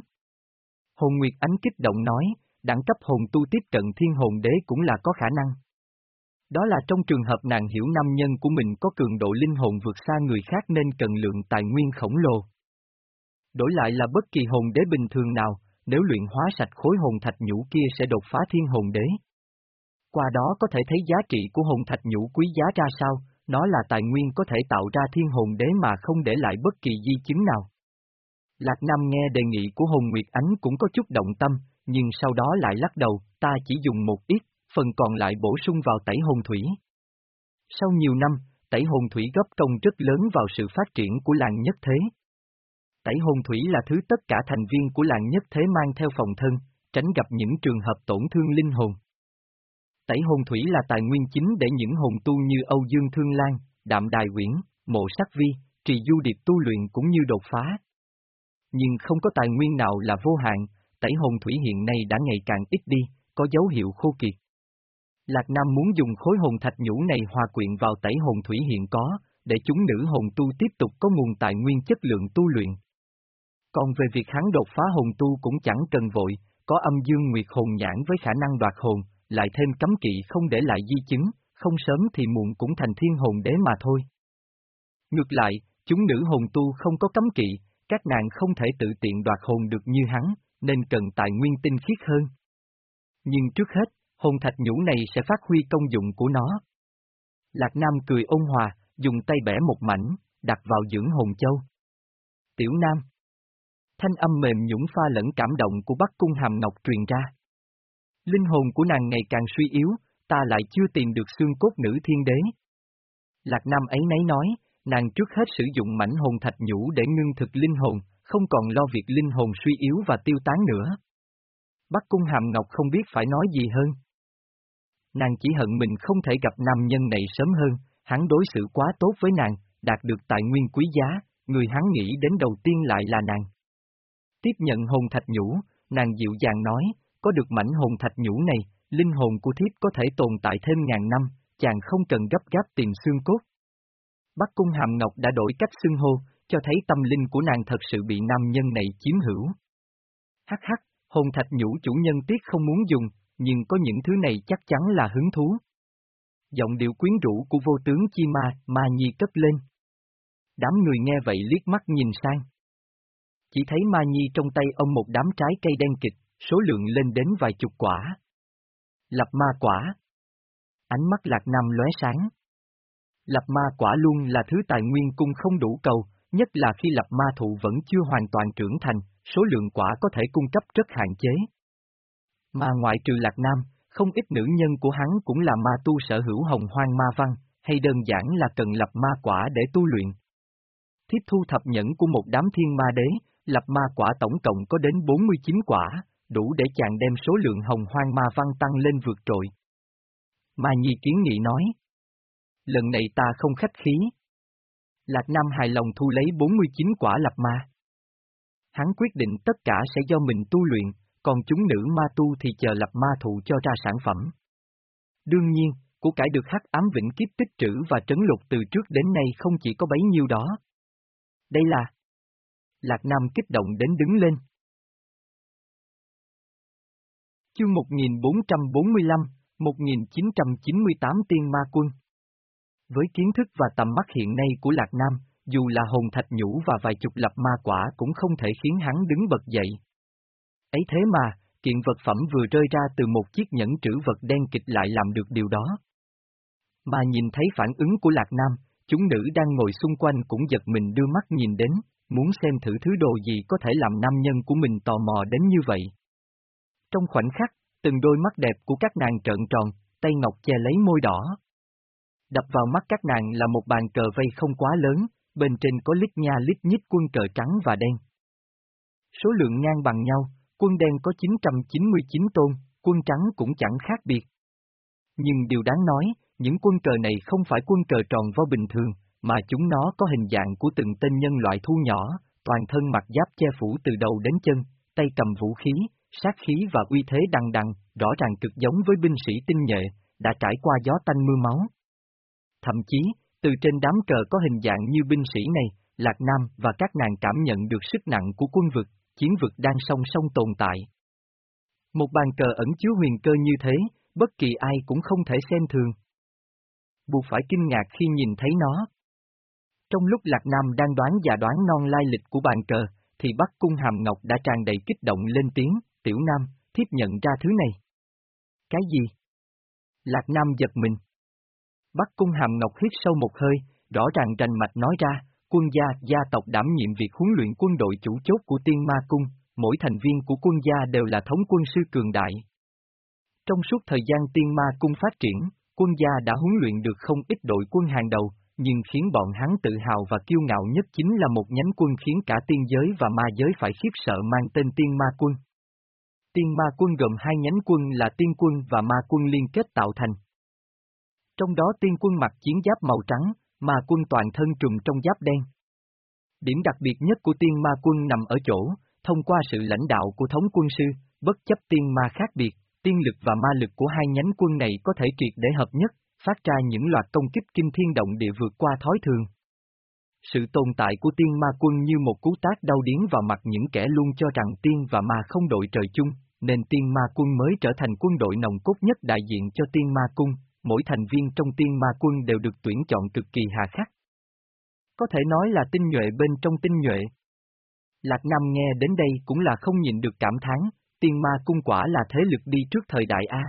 Hồn Nguyệt Ánh kích động nói, đẳng cấp hồn tu tiếp cận thiên hồn đế cũng là có khả năng. Đó là trong trường hợp nàng hiểu nam nhân của mình có cường độ linh hồn vượt xa người khác nên cần lượng tài nguyên khổng lồ. Đổi lại là bất kỳ hồn đế bình thường nào, nếu luyện hóa sạch khối hồn thạch nhũ kia sẽ đột phá thiên hồn đế. Qua đó có thể thấy giá trị của hồn thạch nhũ quý giá ra sao, nó là tài nguyên có thể tạo ra thiên hồn đế mà không để lại bất kỳ di chứng nào. Lạc Nam nghe đề nghị của Hồng Nguyệt Ánh cũng có chút động tâm, nhưng sau đó lại lắc đầu, ta chỉ dùng một ít, phần còn lại bổ sung vào tẩy hồn thủy. Sau nhiều năm, tẩy hồn thủy góp công rất lớn vào sự phát triển của làng nhất thế. Tẩy hồn thủy là thứ tất cả thành viên của làng nhất thế mang theo phòng thân, tránh gặp những trường hợp tổn thương linh hồn. Tẩy hồn thủy là tài nguyên chính để những hồn tu như Âu Dương Thương Lan, Đạm Đài Quyển, Mộ Sắc Vi, Trì Du Điệp tu luyện cũng như đột phá. Nhưng không có tài nguyên nào là vô hạn, tẩy hồn thủy hiện nay đã ngày càng ít đi, có dấu hiệu khô kiệt. Lạc Nam muốn dùng khối hồn thạch nhũ này hòa quyện vào tẩy hồn thủy hiện có, để chúng nữ hồn tu tiếp tục có nguồn tài nguyên chất lượng tu luyện. Còn về việc hắn đột phá hồn tu cũng chẳng cần vội, có âm dương nguyệt hồn nhãn với khả năng đoạt hồn, lại thêm cấm kỵ không để lại di chứng, không sớm thì muộn cũng thành thiên hồn đế mà thôi. Ngược lại, chúng nữ hồn tu không có cấm kỵ, các nàng không thể tự tiện đoạt hồn được như hắn, nên cần tài nguyên tinh khiết hơn. Nhưng trước hết, hồn thạch nhũ này sẽ phát huy công dụng của nó. Lạc Nam cười ôn hòa, dùng tay bẻ một mảnh, đặt vào dưỡng hồn châu. Tiểu Nam Thanh âm mềm nhũng pha lẫn cảm động của Bắc Cung Hàm Ngọc truyền ra. Linh hồn của nàng ngày càng suy yếu, ta lại chưa tìm được xương cốt nữ thiên đế. Lạc Nam ấy nấy nói, nàng trước hết sử dụng mảnh hồn thạch nhũ để ngưng thực linh hồn, không còn lo việc linh hồn suy yếu và tiêu tán nữa. Bắc Cung Hàm Ngọc không biết phải nói gì hơn. Nàng chỉ hận mình không thể gặp nam nhân này sớm hơn, hắn đối xử quá tốt với nàng, đạt được tài nguyên quý giá, người hắn nghĩ đến đầu tiên lại là nàng. Tiếp nhận hồn thạch nhũ, nàng dịu dàng nói, có được mảnh hồn thạch nhũ này, linh hồn của thiếp có thể tồn tại thêm ngàn năm, chàng không cần gấp gáp tìm xương cốt. Bắc Cung Hàm Ngọc đã đổi cách xưng hô, cho thấy tâm linh của nàng thật sự bị nam nhân này chiếm hữu. Hắc hắc, hồn thạch nhũ chủ nhân tiếc không muốn dùng, nhưng có những thứ này chắc chắn là hứng thú. Giọng điệu quyến rũ của vô tướng Chi Ma, Ma Nhi cất lên. Đám người nghe vậy liếc mắt nhìn sang. Chỉ thấy Ma Nhi trong tay ông một đám trái cây đen kịch, số lượng lên đến vài chục quả. Lập ma quả. Ánh mắt Lạc Nam lóe sáng. Lập ma quả luôn là thứ tài nguyên cung không đủ cầu, nhất là khi lập ma thụ vẫn chưa hoàn toàn trưởng thành, số lượng quả có thể cung cấp rất hạn chế. Mà ngoại trừ Lạc Nam, không ít nữ nhân của hắn cũng là ma tu sở hữu hồng hoang ma văn, hay đơn giản là cần lập ma quả để tu luyện. Thiếp thu thập nhẫn của một đám thiên ma đế, lập ma quả tổng cộng có đến 49 quả, đủ để chàng đem số lượng hồng hoang ma văn tăng lên vượt trội. Ma Nhi kiến nghị nói. Lần này ta không khách khí. Lạc Nam hài lòng thu lấy 49 quả lập ma. Hắn quyết định tất cả sẽ do mình tu luyện, còn chúng nữ ma tu thì chờ lập ma thụ cho ra sản phẩm. Đương nhiên, của cải được hắc ám vĩnh kiếp tích trữ và trấn lục từ trước đến nay không chỉ có bấy nhiêu đó. Đây là... Lạc Nam kích động đến đứng lên. Chương 1445, 1998 Tiên Ma Quân Với kiến thức và tầm mắt hiện nay của Lạc Nam, dù là hồn thạch nhũ và vài chục lập ma quả cũng không thể khiến hắn đứng bật dậy. Ấy thế mà, kiện vật phẩm vừa rơi ra từ một chiếc nhẫn trữ vật đen kịch lại làm được điều đó. Mà nhìn thấy phản ứng của Lạc Nam, chúng nữ đang ngồi xung quanh cũng giật mình đưa mắt nhìn đến, muốn xem thử thứ đồ gì có thể làm nam nhân của mình tò mò đến như vậy. Trong khoảnh khắc, từng đôi mắt đẹp của các nàng trợn tròn, tay ngọc che lấy môi đỏ. Đập vào mắt các nàng là một bàn cờ vây không quá lớn, bên trên có lít nha lít nhít quân cờ trắng và đen. Số lượng ngang bằng nhau, quân đen có 999 tôn, quân trắng cũng chẳng khác biệt. Nhưng điều đáng nói, những quân cờ này không phải quân cờ tròn vo bình thường, mà chúng nó có hình dạng của từng tên nhân loại thu nhỏ, toàn thân mặc giáp che phủ từ đầu đến chân, tay cầm vũ khí, sát khí và uy thế đằng đằng, rõ ràng cực giống với binh sĩ tinh nhuệ, đã trải qua gió tanh mưa máu. Thậm chí, từ trên đám cờ có hình dạng như binh sĩ này, Lạc Nam và các nàng cảm nhận được sức nặng của quân vực, chiến vực đang song song tồn tại. Một bàn cờ ẩn chứa huyền cơ như thế, bất kỳ ai cũng không thể xem thường. Buộc phải kinh ngạc khi nhìn thấy nó. Trong lúc Lạc Nam đang đoán và đoán non lai lịch của bàn cờ, thì Bắc Cung Hàm Ngọc đã tràn đầy kích động lên tiếng, tiểu nam, thiếp nhận ra thứ này. Cái gì? Lạc Nam giật mình. Bắc Cung Hàm Ngọc hít sâu một hơi, rõ ràng rành mạch nói ra, quân gia, gia tộc đảm nhiệm việc huấn luyện quân đội chủ chốt của Tiên Ma Cung, mỗi thành viên của quân gia đều là thống quân sư cường đại. Trong suốt thời gian Tiên Ma Cung phát triển, quân gia đã huấn luyện được không ít đội quân hàng đầu, nhưng khiến bọn hắn tự hào và kiêu ngạo nhất chính là một nhánh quân khiến cả tiên giới và ma giới phải khiếp sợ mang tên Tiên Ma Quân. Tiên Ma Quân gồm hai nhánh quân là Tiên Quân và Ma Quân liên kết tạo thành. Trong đó Tiên Quân mặc chiến giáp màu trắng, Ma Quân toàn thân trùm trong giáp đen. Điểm đặc biệt nhất của Tiên Ma Quân nằm ở chỗ, thông qua sự lãnh đạo của thống quân sư, bất chấp tiên ma khác biệt, tiên lực và ma lực của hai nhánh quân này có thể triệt để hợp nhất, phát ra những loạt công kích kinh thiên động địa vượt qua thói thường. Sự tồn tại của tiên ma quân như một cú tác đau điến vào mặt những kẻ luôn cho rằng tiên và ma không đội trời chung, nên tiên ma quân mới trở thành quân đội nồng cốt nhất đại diện cho tiên ma cung, mỗi thành viên trong tiên ma quân đều được tuyển chọn cực kỳ hà khắc. Có thể nói là tinh nhuệ bên trong tinh nhuệ. Lạc Nam nghe đến đây cũng là không nhìn được cảm thán, tiên ma cung quả là thế lực đi trước thời đại A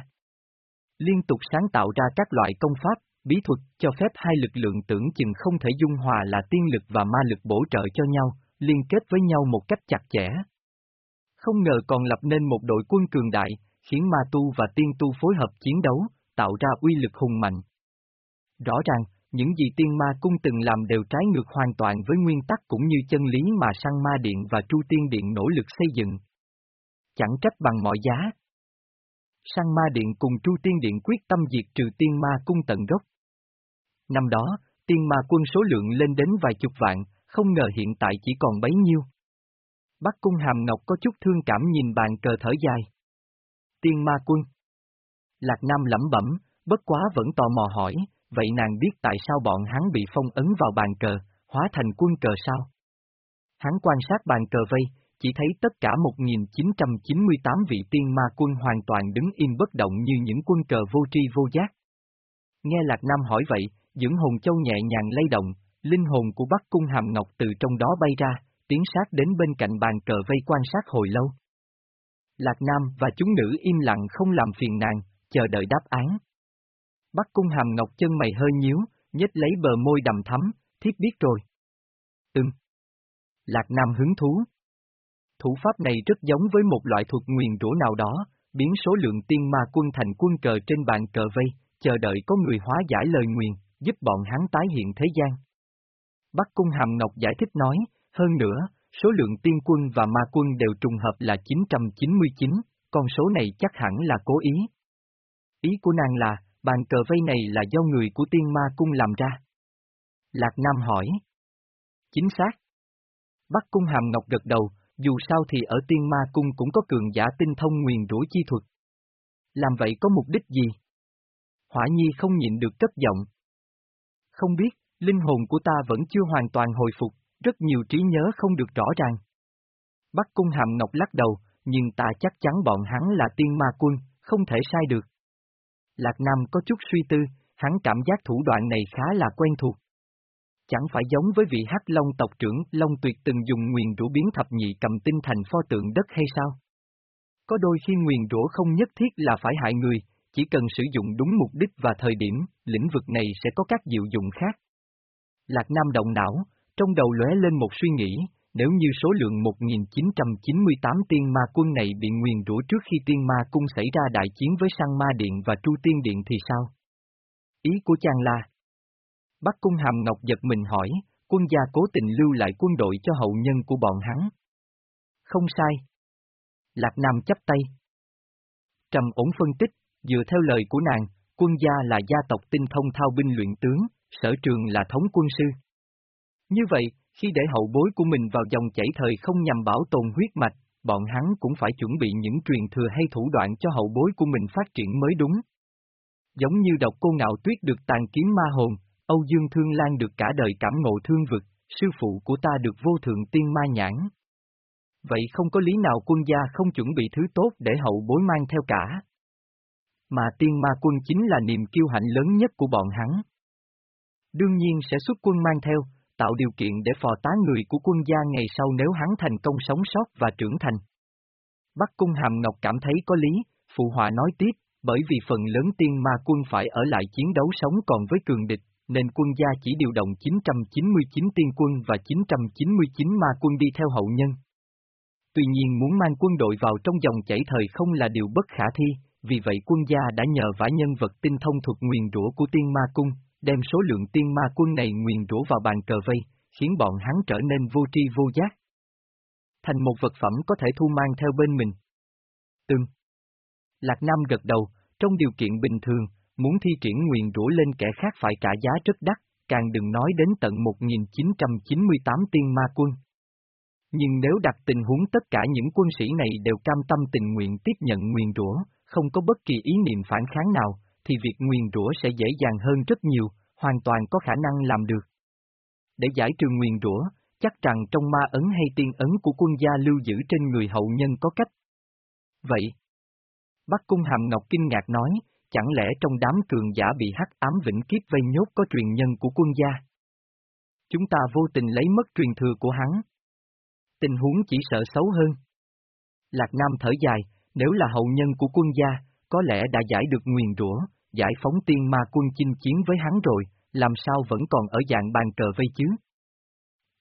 liên tục sáng tạo ra các loại công pháp, bí thuật cho phép hai lực lượng tưởng chừng không thể dung hòa là tiên lực và ma lực bổ trợ cho nhau, liên kết với nhau một cách chặt chẽ. Không ngờ còn lập nên một đội quân cường đại, khiến ma tu và tiên tu phối hợp chiến đấu, tạo ra uy lực hùng mạnh. Rõ ràng, những gì tiên ma cung từng làm đều trái ngược hoàn toàn với nguyên tắc cũng như chân lý mà sang ma điện và tru tiên điện nỗ lực xây dựng. Chẳng trách bằng mọi giá, Sang ma điện cùng Tru Tiên Điện quyết tâm diệt trừ tiên ma cung tận gốc. Năm đó, tiên ma quân số lượng lên đến vài chục vạn, không ngờ hiện tại chỉ còn bấy nhiêu. Bắc cung Hàm Ngọc có chút thương cảm nhìn bàn cờ thở dài. Tiên ma quân. Lạc Nam lẩm bẩm, bất quá vẫn tò mò hỏi, vậy nàng biết tại sao bọn hắn bị phong ấn vào bàn cờ, hóa thành quân cờ sao? Hắn quan sát bàn cờ vây, chỉ thấy tất cả 1998 vị tiên ma quân hoàn toàn đứng im bất động như những quân cờ vô tri vô giác. Nghe Lạc Nam hỏi vậy, dưỡng hồn châu nhẹ nhàng lay động, linh hồn của Bắc Cung Hàm Ngọc từ trong đó bay ra, tiến sát đến bên cạnh bàn cờ vây quan sát hồi lâu. Lạc Nam và chúng nữ im lặng không làm phiền nàng, chờ đợi đáp án. Bắc Cung Hàm Ngọc chân mày hơi nhíu, nhếch lấy bờ môi đầm thắm, thiếp biết rồi. Ừm. Lạc Nam hứng thú. Thủ pháp này rất giống với một loại thuật nguyền rủa nào đó, biến số lượng tiên ma quân thành quân cờ trên bàn cờ vây, chờ đợi có người hóa giải lời nguyền, giúp bọn hắn tái hiện thế gian. Bắc Cung Hàm Ngọc giải thích nói, hơn nữa, số lượng tiên quân và ma quân đều trùng hợp là 999, con số này chắc hẳn là cố ý. Ý của nàng là, bàn cờ vây này là do người của tiên ma cung làm ra. Lạc Nam hỏi. Chính xác. Bắc Cung Hàm Ngọc gật đầu, dù sao thì ở tiên ma cung cũng có cường giả tinh thông nguyền rủa chi thuật. Làm vậy có mục đích gì? Hỏa Nhi không nhịn được cất giọng. Không biết, linh hồn của ta vẫn chưa hoàn toàn hồi phục, rất nhiều trí nhớ không được rõ ràng. Bắc Cung Hàm Ngọc lắc đầu, nhưng ta chắc chắn bọn hắn là tiên ma quân, không thể sai được. Lạc Nam có chút suy tư, hắn cảm giác thủ đoạn này khá là quen thuộc. Chẳng phải giống với vị hắc Long tộc trưởng Long Tuyệt từng dùng nguyền rũ biến thập nhị cầm tinh thành pho tượng đất hay sao? Có đôi khi nguyền rủa không nhất thiết là phải hại người, chỉ cần sử dụng đúng mục đích và thời điểm, lĩnh vực này sẽ có các diệu dụng khác. Lạc Nam động não, trong đầu lóe lên một suy nghĩ, nếu như số lượng 1998 tiên ma quân này bị nguyền rủa trước khi tiên ma cung xảy ra đại chiến với Sang Ma Điện và Tru Tiên Điện thì sao? Ý của chàng là Bắc Cung Hàm Ngọc giật mình hỏi, quân gia cố tình lưu lại quân đội cho hậu nhân của bọn hắn. Không sai. Lạc Nam chấp tay. Trầm ổn phân tích, dựa theo lời của nàng, quân gia là gia tộc tinh thông thao binh luyện tướng, sở trường là thống quân sư. Như vậy, khi để hậu bối của mình vào dòng chảy thời không nhằm bảo tồn huyết mạch, bọn hắn cũng phải chuẩn bị những truyền thừa hay thủ đoạn cho hậu bối của mình phát triển mới đúng. Giống như độc cô ngạo tuyết được tàn kiếm ma hồn, Âu Dương Thương Lan được cả đời cảm ngộ thương vực, sư phụ của ta được vô thượng tiên ma nhãn. Vậy không có lý nào quân gia không chuẩn bị thứ tốt để hậu bối mang theo cả. Mà tiên ma quân chính là niềm kiêu hãnh lớn nhất của bọn hắn. Đương nhiên sẽ xuất quân mang theo, tạo điều kiện để phò tá người của quân gia ngày sau nếu hắn thành công sống sót và trưởng thành. Bắc Cung Hàm Ngọc cảm thấy có lý, phụ họa nói tiếp, bởi vì phần lớn tiên ma quân phải ở lại chiến đấu sống còn với cường địch, nên quân gia chỉ điều động 999 tiên quân và 999 ma quân đi theo hậu nhân. Tuy nhiên muốn mang quân đội vào trong dòng chảy thời không là điều bất khả thi, vì vậy quân gia đã nhờ vả nhân vật tinh thông thuộc nguyền rủa của tiên ma cung, đem số lượng tiên ma quân này nguyền rủa vào bàn cờ vây, khiến bọn hắn trở nên vô tri vô giác. Thành một vật phẩm có thể thu mang theo bên mình. Từng. Lạc Nam gật đầu, trong điều kiện bình thường, muốn thi triển nguyền rủa lên kẻ khác phải trả giá rất đắt, càng đừng nói đến tận 1998 tiên ma quân. Nhưng nếu đặt tình huống tất cả những quân sĩ này đều cam tâm tình nguyện tiếp nhận nguyền rủa, không có bất kỳ ý niệm phản kháng nào, thì việc nguyền rủa sẽ dễ dàng hơn rất nhiều, hoàn toàn có khả năng làm được. Để giải trừ nguyền rủa, chắc rằng trong ma ấn hay tiên ấn của quân gia lưu giữ trên người hậu nhân có cách. Vậy, Bắc Cung Hàm Ngọc kinh ngạc nói, chẳng lẽ trong đám cường giả bị hắc ám vĩnh kiếp vây nhốt có truyền nhân của quân gia? Chúng ta vô tình lấy mất truyền thừa của hắn. Tình huống chỉ sợ xấu hơn. Lạc Nam thở dài, nếu là hậu nhân của quân gia, có lẽ đã giải được nguyền rủa, giải phóng tiên ma quân chinh chiến với hắn rồi, làm sao vẫn còn ở dạng bàn cờ vây chứ?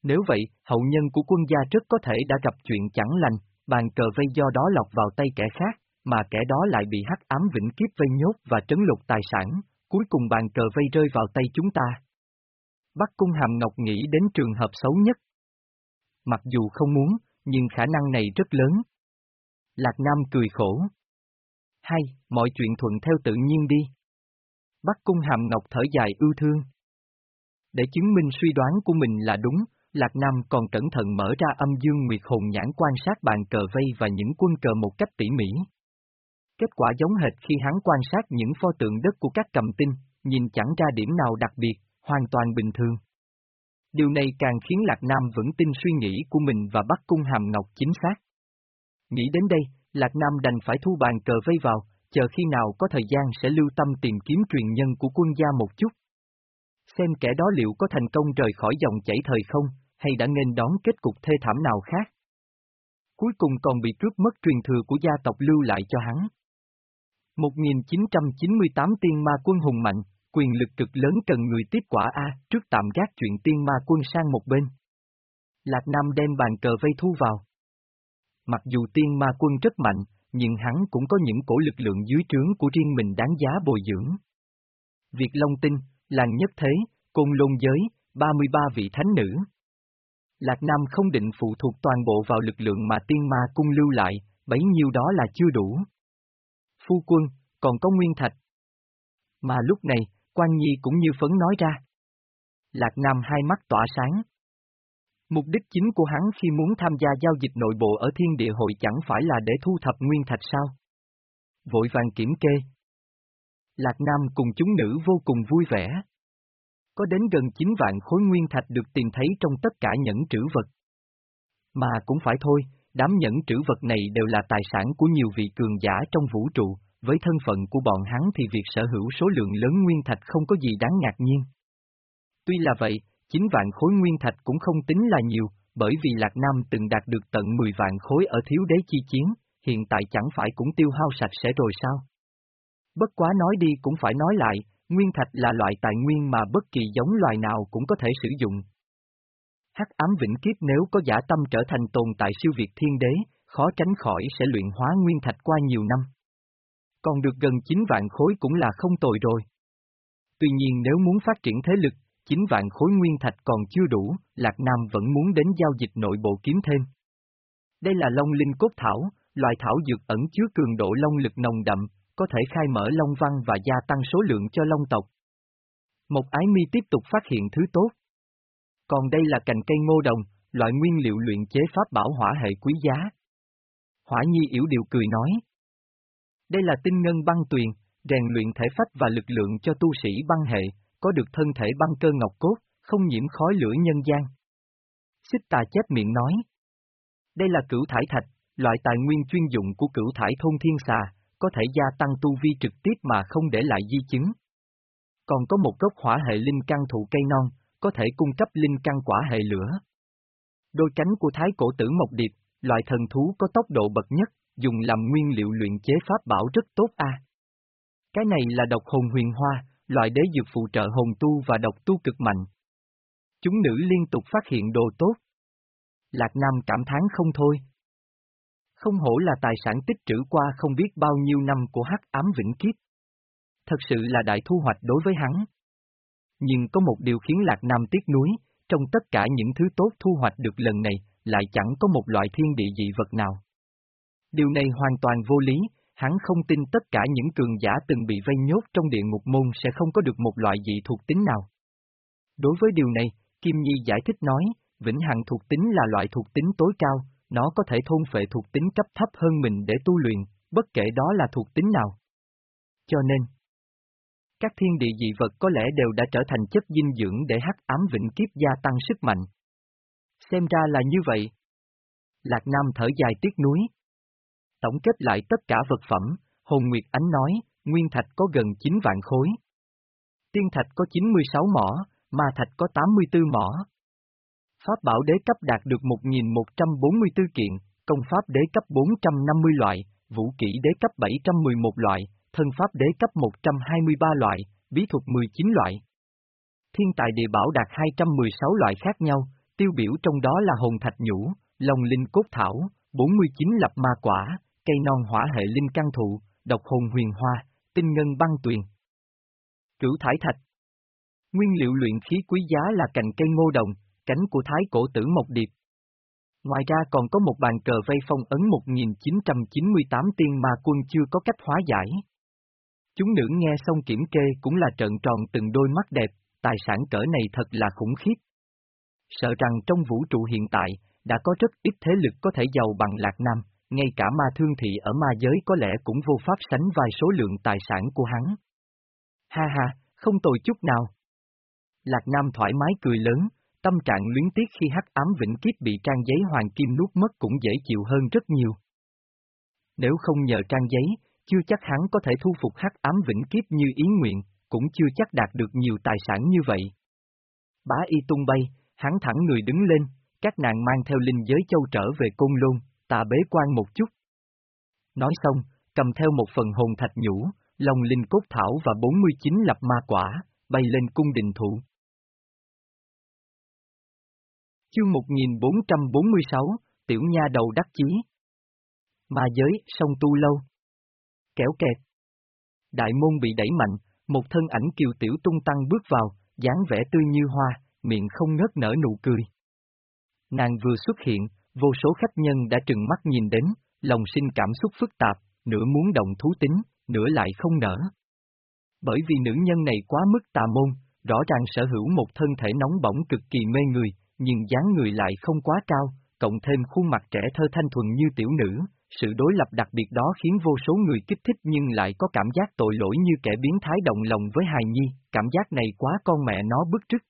Nếu vậy, hậu nhân của quân gia rất có thể đã gặp chuyện chẳng lành, bàn cờ vây do đó lọc vào tay kẻ khác, mà kẻ đó lại bị hắc ám vĩnh kiếp vây nhốt và trấn lục tài sản, cuối cùng bàn cờ vây rơi vào tay chúng ta. Bắc Cung Hàm Ngọc nghĩ đến trường hợp xấu nhất. Mặc dù không muốn, nhưng khả năng này rất lớn. Lạc Nam cười khổ. Hay, mọi chuyện thuận theo tự nhiên đi. Bắc Cung Hàm Ngọc thở dài ưu thương. Để chứng minh suy đoán của mình là đúng, Lạc Nam còn cẩn thận mở ra âm dương nguyệt hồn nhãn quan sát bàn cờ vây và những quân cờ một cách tỉ mỉ. Kết quả giống hệt khi hắn quan sát những pho tượng đất của các cầm tinh, nhìn chẳng ra điểm nào đặc biệt, hoàn toàn bình thường. Điều này càng khiến Lạc Nam vững tin suy nghĩ của mình và bắt cung hàm ngọc chính xác. Nghĩ đến đây, Lạc Nam đành phải thu bàn cờ vây vào, chờ khi nào có thời gian sẽ lưu tâm tìm kiếm truyền nhân của quân gia một chút. Xem kẻ đó liệu có thành công rời khỏi dòng chảy thời không, hay đã nên đón kết cục thê thảm nào khác. Cuối cùng còn bị cướp mất truyền thừa của gia tộc lưu lại cho hắn. 1998 tiên ma quân hùng mạnh, quyền lực cực lớn cần người tiếp quả A, trước tạm gác chuyện tiên ma quân sang một bên. Lạc Nam đem bàn cờ vây thu vào. Mặc dù tiên ma quân rất mạnh, nhưng hắn cũng có những cổ lực lượng dưới trướng của riêng mình đáng giá bồi dưỡng. Việt Long Tinh, Làng Nhất Thế, Côn Lôn Giới, 33 vị thánh nữ. Lạc Nam không định phụ thuộc toàn bộ vào lực lượng mà tiên ma cung lưu lại, bấy nhiêu đó là chưa đủ. Phu quân, còn có nguyên thạch. Mà lúc này, quan Nhi cũng như phấn nói ra. Lạc Nam hai mắt tỏa sáng. Mục đích chính của hắn khi muốn tham gia giao dịch nội bộ ở thiên địa hội chẳng phải là để thu thập nguyên thạch sao? Vội vàng kiểm kê. Lạc Nam cùng chúng nữ vô cùng vui vẻ. Có đến gần 9 vạn khối nguyên thạch được tìm thấy trong tất cả những trữ vật. Mà cũng phải thôi, đám nhẫn trữ vật này đều là tài sản của nhiều vị cường giả trong vũ trụ, với thân phận của bọn hắn thì việc sở hữu số lượng lớn nguyên thạch không có gì đáng ngạc nhiên. Tuy là vậy, 9 vạn khối nguyên thạch cũng không tính là nhiều, bởi vì Lạc Nam từng đạt được tận 10 vạn khối ở thiếu đế chi chiến, hiện tại chẳng phải cũng tiêu hao sạch sẽ rồi sao? Bất quá nói đi cũng phải nói lại, nguyên thạch là loại tài nguyên mà bất kỳ giống loài nào cũng có thể sử dụng. Hắc ám vĩnh kiếp nếu có giả tâm trở thành tồn tại siêu việt thiên đế, khó tránh khỏi sẽ luyện hóa nguyên thạch qua nhiều năm. Còn được gần 9 vạn khối cũng là không tồi rồi. Tuy nhiên nếu muốn phát triển thế lực, 9 vạn khối nguyên thạch còn chưa đủ, Lạc Nam vẫn muốn đến giao dịch nội bộ kiếm thêm. Đây là long linh cốt thảo, loại thảo dược ẩn chứa cường độ long lực nồng đậm, có thể khai mở long văn và gia tăng số lượng cho long tộc. Một ái mi tiếp tục phát hiện thứ tốt. Còn đây là cành cây ngô đồng, loại nguyên liệu luyện chế pháp bảo hỏa hệ quý giá. Hỏa nhi yểu điệu cười nói. Đây là tinh ngân băng tuyền, rèn luyện thể phách và lực lượng cho tu sĩ băng hệ, có được thân thể băng cơ ngọc cốt, không nhiễm khói lửa nhân gian. Xích tà chép miệng nói. Đây là cửu thải thạch, loại tài nguyên chuyên dụng của cửu thải thôn thiên xà, có thể gia tăng tu vi trực tiếp mà không để lại di chứng. Còn có một gốc hỏa hệ linh căn thụ cây non, có thể cung cấp linh căn quả hệ lửa. Đôi cánh của thái cổ tử mộc điệp, loại thần thú có tốc độ bậc nhất, dùng làm nguyên liệu luyện chế pháp bảo rất tốt a. Cái này là độc hồn huyền hoa, loại đế dược phụ trợ hồn tu và độc tu cực mạnh. Chúng nữ liên tục phát hiện đồ tốt. Lạc Nam cảm thán không thôi. Không hổ là tài sản tích trữ qua không biết bao nhiêu năm của hắc ám vĩnh kiếp. Thật sự là đại thu hoạch đối với hắn. Nhưng có một điều khiến Lạc Nam tiếc nuối, trong tất cả những thứ tốt thu hoạch được lần này, lại chẳng có một loại thiên địa dị vật nào. Điều này hoàn toàn vô lý, hắn không tin tất cả những cường giả từng bị vây nhốt trong địa ngục môn sẽ không có được một loại dị thuộc tính nào. Đối với điều này, Kim Nhi giải thích nói, vĩnh hằng thuộc tính là loại thuộc tính tối cao, nó có thể thôn phệ thuộc tính cấp thấp hơn mình để tu luyện, bất kể đó là thuộc tính nào. Cho nên, các thiên địa dị vật có lẽ đều đã trở thành chất dinh dưỡng để hắc ám vĩnh kiếp gia tăng sức mạnh. Xem ra là như vậy. Lạc Nam thở dài tiếc núi. Tổng kết lại tất cả vật phẩm, Hồn Nguyệt Ánh nói, Nguyên Thạch có gần 9 vạn khối. Tiên Thạch có 96 mỏ, Ma Thạch có 84 mỏ. Pháp bảo đế cấp đạt được 1144 kiện, công pháp đế cấp 450 loại, vũ kỹ đế cấp 711 loại, thân pháp đế cấp 123 loại, bí thuật 19 loại. Thiên tài địa bảo đạt 216 loại khác nhau, tiêu biểu trong đó là hồn thạch nhũ, lòng linh cốt thảo, 49 lập ma quả, cây non hỏa hệ linh căn thụ, độc hồn huyền hoa, tinh ngân băng tuyền. Cửu thải thạch Nguyên liệu luyện khí quý giá là cành cây ngô đồng, cánh của thái cổ tử mộc điệp. Ngoài ra còn có một bàn cờ vây phong ấn 1998 tiên mà quân chưa có cách hóa giải. Chúng nữ nghe xong kiểm kê cũng là trợn tròn từng đôi mắt đẹp, tài sản cỡ này thật là khủng khiếp. Sợ rằng trong vũ trụ hiện tại, đã có rất ít thế lực có thể giàu bằng Lạc Nam, ngay cả ma thương thị ở ma giới có lẽ cũng vô pháp sánh vai số lượng tài sản của hắn. Ha ha, không tồi chút nào. Lạc Nam thoải mái cười lớn, tâm trạng luyến tiếc khi hắc ám vĩnh kiếp bị trang giấy hoàng kim nuốt mất cũng dễ chịu hơn rất nhiều. Nếu không nhờ trang giấy, chưa chắc hắn có thể thu phục hắc ám vĩnh kiếp như ý nguyện, cũng chưa chắc đạt được nhiều tài sản như vậy. Bá y tung bay, hắn thẳng người đứng lên, các nàng mang theo linh giới châu trở về côn lôn, ta bế quan một chút. Nói xong, cầm theo một phần hồn thạch nhũ, lòng linh cốt thảo và 49 lập ma quả, bay lên cung đình thụ. Chương 1446, Tiểu Nha đầu đắc chí. Ma giới, sông tu lâu. Kéo kẹt. Đại môn bị đẩy mạnh, một thân ảnh kiều tiểu tung tăng bước vào, dáng vẻ tươi như hoa, miệng không ngớt nở nụ cười. Nàng vừa xuất hiện, vô số khách nhân đã trừng mắt nhìn đến, lòng sinh cảm xúc phức tạp, nửa muốn động thú tính, nửa lại không nở. Bởi vì nữ nhân này quá mức tà môn, rõ ràng sở hữu một thân thể nóng bỏng cực kỳ mê người, nhưng dáng người lại không quá cao, cộng thêm khuôn mặt trẻ thơ thanh thuần như tiểu nữ, sự đối lập đặc biệt đó khiến vô số người kích thích nhưng lại có cảm giác tội lỗi như kẻ biến thái động lòng với hài nhi, cảm giác này quá con mẹ nó bức trức.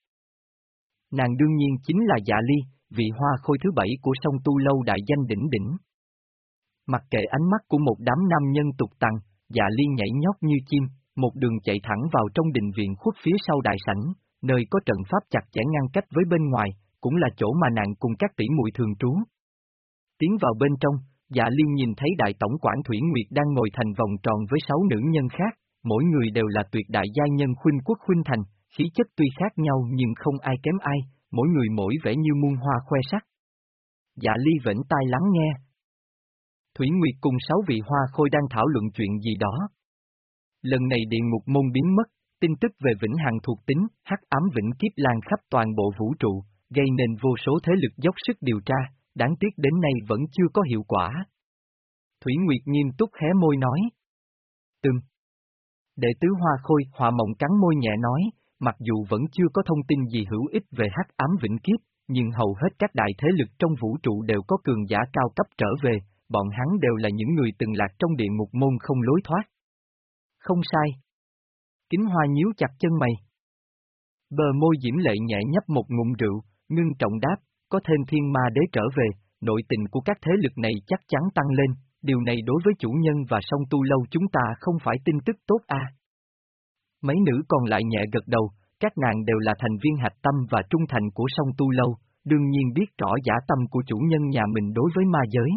Nàng đương nhiên chính là dạ ly, vị hoa khôi thứ bảy của sông Tu Lâu đại danh đỉnh đỉnh. Mặc kệ ánh mắt của một đám nam nhân tục tăng, dạ ly nhảy nhót như chim, một đường chạy thẳng vào trong đình viện khuất phía sau đại sảnh, nơi có trận pháp chặt chẽ ngăn cách với bên ngoài, cũng là chỗ mà nàng cùng các tỷ muội thường trú. Tiến vào bên trong, dạ liên nhìn thấy đại tổng quản Thủy Nguyệt đang ngồi thành vòng tròn với sáu nữ nhân khác, mỗi người đều là tuyệt đại gia nhân khuynh quốc khuynh thành, khí chất tuy khác nhau nhưng không ai kém ai, mỗi người mỗi vẻ như muôn hoa khoe sắc. Dạ ly vẫn tai lắng nghe. Thủy Nguyệt cùng sáu vị hoa khôi đang thảo luận chuyện gì đó. Lần này địa ngục môn biến mất, tin tức về Vĩnh Hằng thuộc tính, hắc ám vĩnh kiếp lan khắp toàn bộ vũ trụ, gây nên vô số thế lực dốc sức điều tra, đáng tiếc đến nay vẫn chưa có hiệu quả. Thủy Nguyệt nghiêm túc hé môi nói. Từng. Đệ tứ hoa khôi, hòa mộng cắn môi nhẹ nói, mặc dù vẫn chưa có thông tin gì hữu ích về hắc ám vĩnh kiếp, nhưng hầu hết các đại thế lực trong vũ trụ đều có cường giả cao cấp trở về, bọn hắn đều là những người từng lạc trong địa ngục môn không lối thoát. Không sai. Kính hoa nhíu chặt chân mày. Bờ môi diễm lệ nhẹ nhấp một ngụm rượu, ngưng trọng đáp, có thêm thiên ma đế trở về, nội tình của các thế lực này chắc chắn tăng lên, điều này đối với chủ nhân và song tu lâu chúng ta không phải tin tức tốt a. Mấy nữ còn lại nhẹ gật đầu, các nàng đều là thành viên hạch tâm và trung thành của song tu lâu, đương nhiên biết rõ giả tâm của chủ nhân nhà mình đối với ma giới.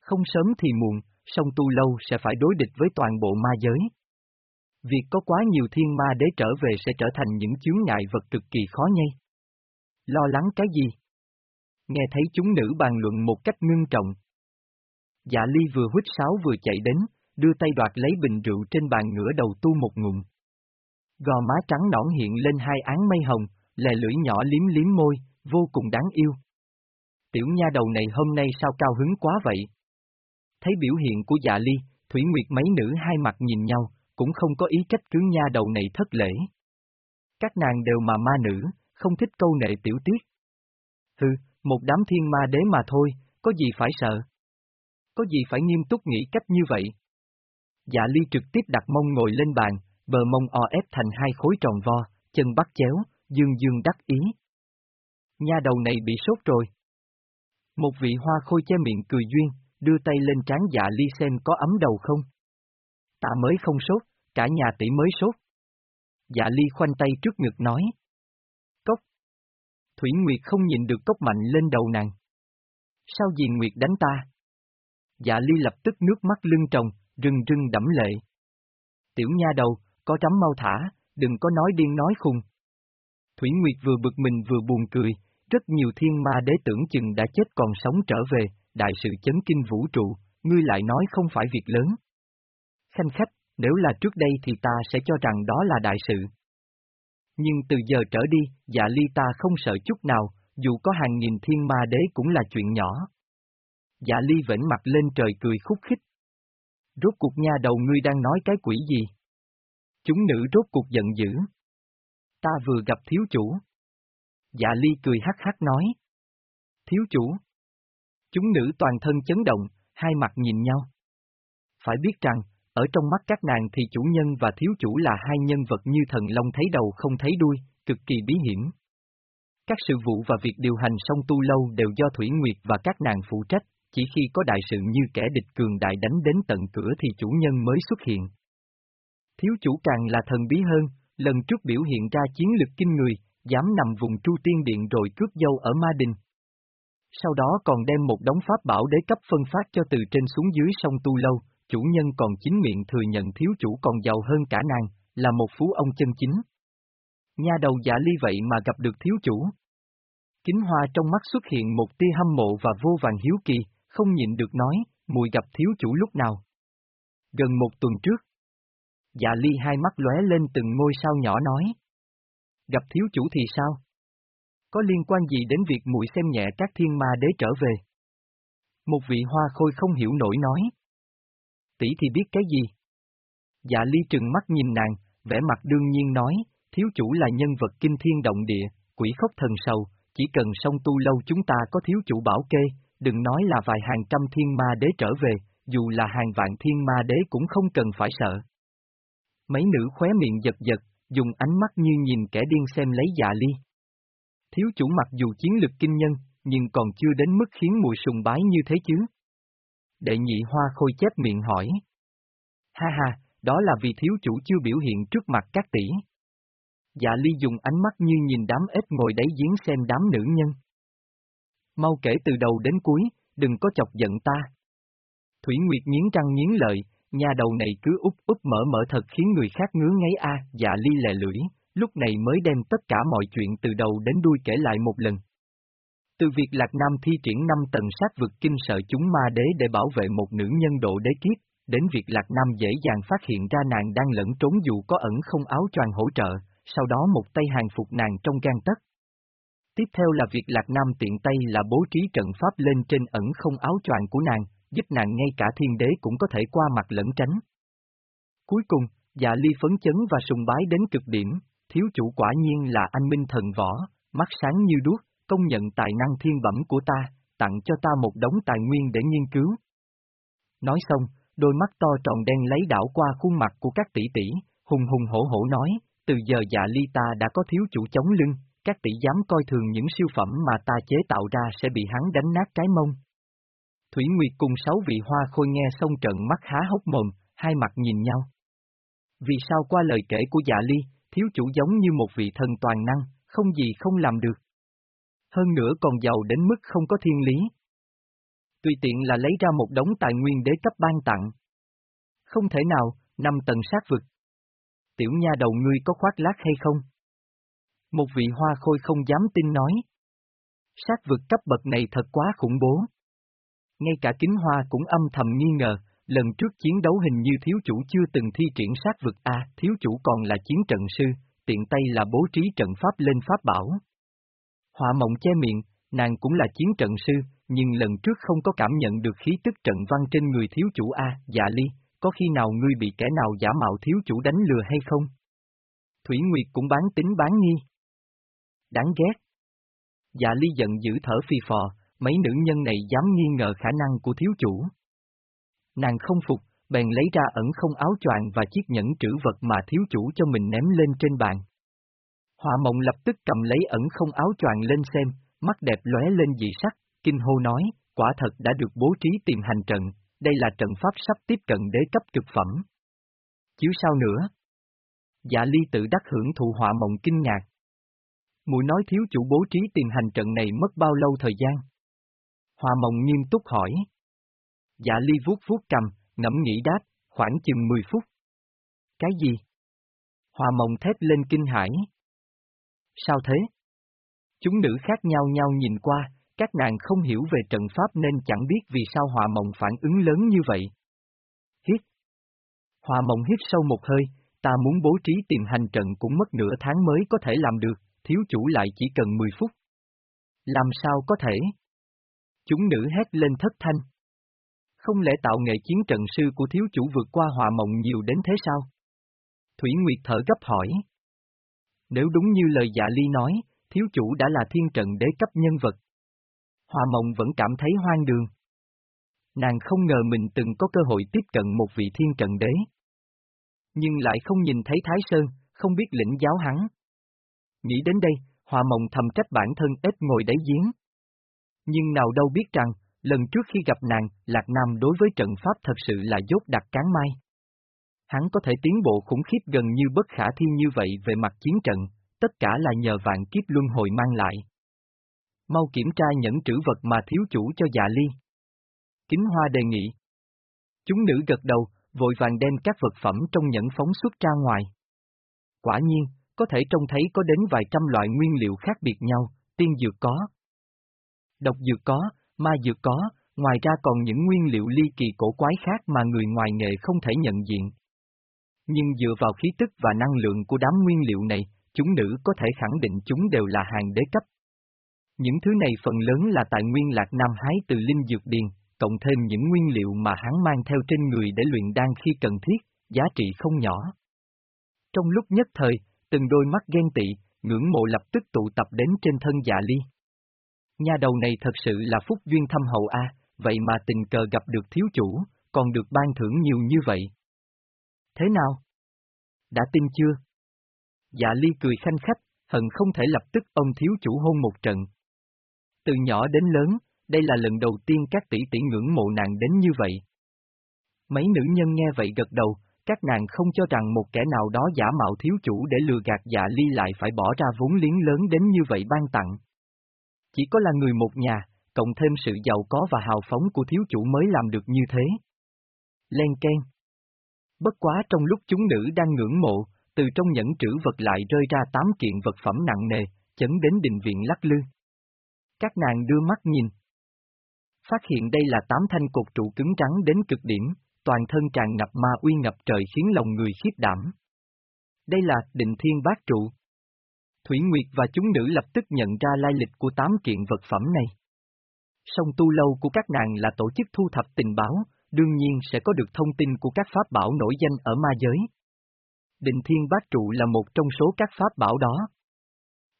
Không sớm thì muộn, song tu lâu sẽ phải đối địch với toàn bộ ma giới. Việc có quá nhiều thiên ma đế trở về sẽ trở thành những chướng ngại vật cực kỳ khó nhây. Lo lắng cái gì? Nghe thấy chúng nữ bàn luận một cách ngưng trọng. Dạ ly vừa hút sáo vừa chạy đến, đưa tay đoạt lấy bình rượu trên bàn ngửa đầu tu một ngụm. Gò má trắng nõn hiện lên hai án mây hồng, lè lưỡi nhỏ liếm liếm môi, vô cùng đáng yêu. Tiểu nha đầu này hôm nay sao cao hứng quá vậy? Thấy biểu hiện của dạ ly, Thủy Nguyệt mấy nữ hai mặt nhìn nhau, cũng không có ý trách cứ nha đầu này thất lễ. Các nàng đều mà ma nữ, không thích câu nệ tiểu tiết. Hừ, một đám thiên ma đế mà thôi, có gì phải sợ? Có gì phải nghiêm túc nghĩ cách như vậy? Dạ ly trực tiếp đặt mông ngồi lên bàn, bờ mông o ép thành hai khối tròn vo, chân bắt chéo, dương dương đắc ý. Nha đầu này bị sốt rồi. Một vị hoa khôi che miệng cười duyên, đưa tay lên trán dạ ly xem có ấm đầu không. Ta mới không sốt, cả nhà tỷ mới sốt. Dạ ly khoanh tay trước ngực nói. Thủy Nguyệt không nhìn được cốc mạnh lên đầu nàng. Sao Diền Nguyệt đánh ta? Dạ ly lập tức nước mắt lưng trồng, rưng rưng đẫm lệ. Tiểu nha đầu, có chấm mau thả, đừng có nói điên nói khùng. Thủy Nguyệt vừa bực mình vừa buồn cười, rất nhiều thiên ma đế tưởng chừng đã chết còn sống trở về, đại sự chấn kinh vũ trụ, ngươi lại nói không phải việc lớn. Khanh khách, nếu là trước đây thì ta sẽ cho rằng đó là đại sự. Nhưng từ giờ trở đi, dạ ly ta không sợ chút nào, dù có hàng nghìn thiên ma đế cũng là chuyện nhỏ. Dạ ly vẫn mặt lên trời cười khúc khích. Rốt cuộc nha đầu ngươi đang nói cái quỷ gì? Chúng nữ rốt cuộc giận dữ. Ta vừa gặp thiếu chủ. Dạ ly cười hắc hắc nói. Thiếu chủ. Chúng nữ toàn thân chấn động, hai mặt nhìn nhau. Phải biết rằng, ở trong mắt các nàng thì chủ nhân và thiếu chủ là hai nhân vật như thần long thấy đầu không thấy đuôi, cực kỳ bí hiểm. Các sự vụ và việc điều hành song tu lâu đều do Thủy Nguyệt và các nàng phụ trách, chỉ khi có đại sự như kẻ địch cường đại đánh đến tận cửa thì chủ nhân mới xuất hiện. Thiếu chủ càng là thần bí hơn, lần trước biểu hiện ra chiến lực kinh người, dám nằm vùng Tru Tiên Điện rồi cướp dâu ở Ma Đình. Sau đó còn đem một đống pháp bảo đế cấp phân phát cho từ trên xuống dưới sông Tu Lâu, chủ nhân còn chính miệng thừa nhận thiếu chủ còn giàu hơn cả nàng, là một phú ông chân chính. Nha đầu giả ly vậy mà gặp được thiếu chủ. Kính hoa trong mắt xuất hiện một tia hâm mộ và vô vàng hiếu kỳ, không nhịn được nói, mùi gặp thiếu chủ lúc nào. Gần một tuần trước. Dạ ly hai mắt lóe lên từng ngôi sao nhỏ nói. Gặp thiếu chủ thì sao? Có liên quan gì đến việc muội xem nhẹ các thiên ma đế trở về? Một vị hoa khôi không hiểu nổi nói. Tỷ thì biết cái gì? Dạ ly trừng mắt nhìn nàng, vẻ mặt đương nhiên nói, thiếu chủ là nhân vật kinh thiên động địa, quỷ khốc thần sầu, chỉ cần song tu lâu chúng ta có thiếu chủ bảo kê, đừng nói là vài hàng trăm thiên ma đế trở về, dù là hàng vạn thiên ma đế cũng không cần phải sợ. Mấy nữ khóe miệng giật giật, dùng ánh mắt như nhìn kẻ điên xem lấy dạ ly. Thiếu chủ mặc dù chiến lực kinh nhân, nhưng còn chưa đến mức khiến mùi sùng bái như thế chứ. Đệ nhị hoa khôi chép miệng hỏi. Ha ha, đó là vì thiếu chủ chưa biểu hiện trước mặt các tỷ. Dạ ly dùng ánh mắt như nhìn đám ếch ngồi đáy giếng xem đám nữ nhân. Mau kể từ đầu đến cuối, đừng có chọc giận ta. Thủy Nguyệt nghiến răng nghiến lợi, nhà đầu này cứ úp úp mở mở thật khiến người khác ngứa ngáy a, dạ ly lè lưỡi, lúc này mới đem tất cả mọi chuyện từ đầu đến đuôi kể lại một lần. Từ việc Lạc Nam thi triển năm tầng sát vực kinh sợ chúng ma đế để bảo vệ một nữ nhân độ đế kiếp, đến việc Lạc Nam dễ dàng phát hiện ra nàng đang lẫn trốn dù có ẩn không áo choàng hỗ trợ, sau đó một tay hàng phục nàng trong gan tất. Tiếp theo là việc Lạc Nam tiện tay là bố trí trận pháp lên trên ẩn không áo choàng của nàng, giúp nàng ngay cả thiên đế cũng có thể qua mặt lẫn tránh. Cuối cùng, dạ ly phấn chấn và sùng bái đến cực điểm, thiếu chủ quả nhiên là anh minh thần võ, mắt sáng như đuốc, công nhận tài năng thiên bẩm của ta, tặng cho ta một đống tài nguyên để nghiên cứu. Nói xong, đôi mắt to tròn đen lấy đảo qua khuôn mặt của các tỷ tỷ, hùng hùng hổ hổ nói, từ giờ dạ ly ta đã có thiếu chủ chống lưng, các tỷ dám coi thường những siêu phẩm mà ta chế tạo ra sẽ bị hắn đánh nát cái mông. Thủy Nguyệt cùng sáu vị hoa khôi nghe xong trận mắt há hốc mồm, hai mặt nhìn nhau. Vì sao qua lời kể của dạ ly, thiếu chủ giống như một vị thần toàn năng, không gì không làm được. Hơn nữa còn giàu đến mức không có thiên lý. Tùy tiện là lấy ra một đống tài nguyên đế cấp ban tặng. Không thể nào, năm tầng sát vực. Tiểu nha đầu ngươi có khoác lác hay không? Một vị hoa khôi không dám tin nói. Sát vực cấp bậc này thật quá khủng bố. Ngay cả kính hoa cũng âm thầm nghi ngờ, lần trước chiến đấu hình như thiếu chủ chưa từng thi triển sát vực A, thiếu chủ còn là chiến trận sư, tiện tay là bố trí trận pháp lên pháp bảo. Họa mộng che miệng, nàng cũng là chiến trận sư, nhưng lần trước không có cảm nhận được khí tức trận văn trên người thiếu chủ A, dạ ly, có khi nào ngươi bị kẻ nào giả mạo thiếu chủ đánh lừa hay không? Thủy Nguyệt cũng bán tính bán nghi. Đáng ghét. Dạ ly giận dữ thở phi phò, mấy nữ nhân này dám nghi ngờ khả năng của thiếu chủ. Nàng không phục, bèn lấy ra ẩn không áo choàng và chiếc nhẫn trữ vật mà thiếu chủ cho mình ném lên trên bàn. Họa mộng lập tức cầm lấy ẩn không áo choàng lên xem, mắt đẹp lóe lên dị sắc, kinh hô nói, quả thật đã được bố trí tìm hành trận, đây là trận pháp sắp tiếp cận đế cấp cực phẩm. Chứ sao nữa? Dạ ly tự đắc hưởng thụ họa mộng kinh ngạc. Mùi nói thiếu chủ bố trí tìm hành trận này mất bao lâu thời gian? Hòa mộng nghiêm túc hỏi. Dạ ly vuốt vuốt cầm, ngẫm nghĩ đáp, khoảng chừng 10 phút. Cái gì? Hòa mộng thét lên kinh hãi. Sao thế? Chúng nữ khác nhau nhau nhìn qua, các nàng không hiểu về trận pháp nên chẳng biết vì sao hòa mộng phản ứng lớn như vậy. Hít. Hòa mộng hít sâu một hơi, ta muốn bố trí tìm hành trận cũng mất nửa tháng mới có thể làm được, thiếu chủ lại chỉ cần 10 phút. Làm sao có thể? Chúng nữ hét lên thất thanh. Không lẽ tạo nghệ chiến trận sư của thiếu chủ vượt qua hòa mộng nhiều đến thế sao? Thủy Nguyệt thở gấp hỏi. Nếu đúng như lời dạ ly nói, thiếu chủ đã là thiên trận đế cấp nhân vật. Hòa mộng vẫn cảm thấy hoang đường. nàng không ngờ mình từng có cơ hội tiếp cận một vị thiên trận đế. Nhưng lại không nhìn thấy Thái Sơn, không biết lĩnh giáo hắn. Nghĩ đến đây, Hòa Mộng thầm trách bản thân ít ngồi đáy giếng. Nhưng nào đâu biết rằng, lần trước khi gặp nàng, Lạc Nam đối với trận pháp thật sự là dốt đặt cán mai. Hắn có thể tiến bộ khủng khiếp gần như bất khả thi như vậy về mặt chiến trận, tất cả là nhờ vạn kiếp luân hồi mang lại. Mau kiểm tra những trữ vật mà thiếu chủ cho dạ ly. Kính Hoa đề nghị. Chúng nữ gật đầu, vội vàng đem các vật phẩm trong nhẫn phóng xuất ra ngoài. Quả nhiên, có thể trông thấy có đến vài trăm loại nguyên liệu khác biệt nhau, tiên dược có. Độc dược có, ma dược có, ngoài ra còn những nguyên liệu ly kỳ cổ quái khác mà người ngoài nghề không thể nhận diện. Nhưng dựa vào khí tức và năng lượng của đám nguyên liệu này, chúng nữ có thể khẳng định chúng đều là hàng đế cấp. Những thứ này phần lớn là tài nguyên lạc nam hái từ linh dược điền, cộng thêm những nguyên liệu mà hắn mang theo trên người để luyện đan khi cần thiết, giá trị không nhỏ. Trong lúc nhất thời, từng đôi mắt ghen tị, ngưỡng mộ lập tức tụ tập đến trên thân dạ ly. Nhà đầu này thật sự là phúc duyên thâm hậu a, vậy mà tình cờ gặp được thiếu chủ, còn được ban thưởng nhiều như vậy. Thế nào? Đã tin chưa? Dạ ly cười khanh khách, hận không thể lập tức ông thiếu chủ hôn một trận. Từ nhỏ đến lớn, đây là lần đầu tiên các tỷ tỷ ngưỡng mộ nàng đến như vậy. Mấy nữ nhân nghe vậy gật đầu, các nàng không cho rằng một kẻ nào đó giả mạo thiếu chủ để lừa gạt dạ ly lại phải bỏ ra vốn liếng lớn đến như vậy ban tặng. Chỉ có là người một nhà, cộng thêm sự giàu có và hào phóng của thiếu chủ mới làm được như thế. Len Ken Bất quá trong lúc chúng nữ đang ngưỡng mộ, từ trong nhẫn trữ vật lại rơi ra tám kiện vật phẩm nặng nề, chấn đến đình viện lắc lư. Các nàng đưa mắt nhìn. Phát hiện đây là tám thanh cột trụ cứng trắng đến cực điểm, toàn thân tràn ngập ma uy ngập trời khiến lòng người khiếp đảm. Đây là định thiên bát trụ. Thủy Nguyệt và chúng nữ lập tức nhận ra lai lịch của tám kiện vật phẩm này. Song tu lâu của các nàng là tổ chức thu thập tình báo, đương nhiên sẽ có được thông tin của các pháp bảo nổi danh ở ma giới. Định Thiên Bát Trụ là một trong số các pháp bảo đó.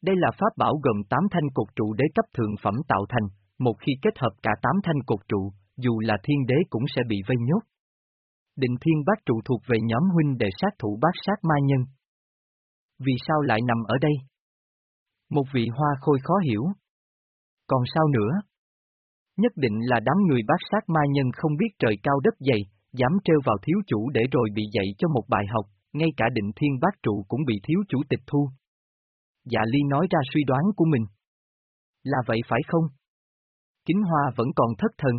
Đây là pháp bảo gồm 8 thanh cột trụ đế cấp thượng phẩm tạo thành, một khi kết hợp cả 8 thanh cột trụ, dù là thiên đế cũng sẽ bị vây nhốt. Định Thiên Bát Trụ thuộc về nhóm huynh đệ sát thủ bát sát ma nhân. Vì sao lại nằm ở đây? Một vị hoa khôi khó hiểu. Còn sao nữa? Nhất định là đám người bát sát ma nhân không biết trời cao đất dày, dám treo vào thiếu chủ để rồi bị dạy cho một bài học, ngay cả định thiên bát trụ cũng bị thiếu chủ tịch thu. Dạ ly nói ra suy đoán của mình. Là vậy phải không? Kính Hoa vẫn còn thất thần.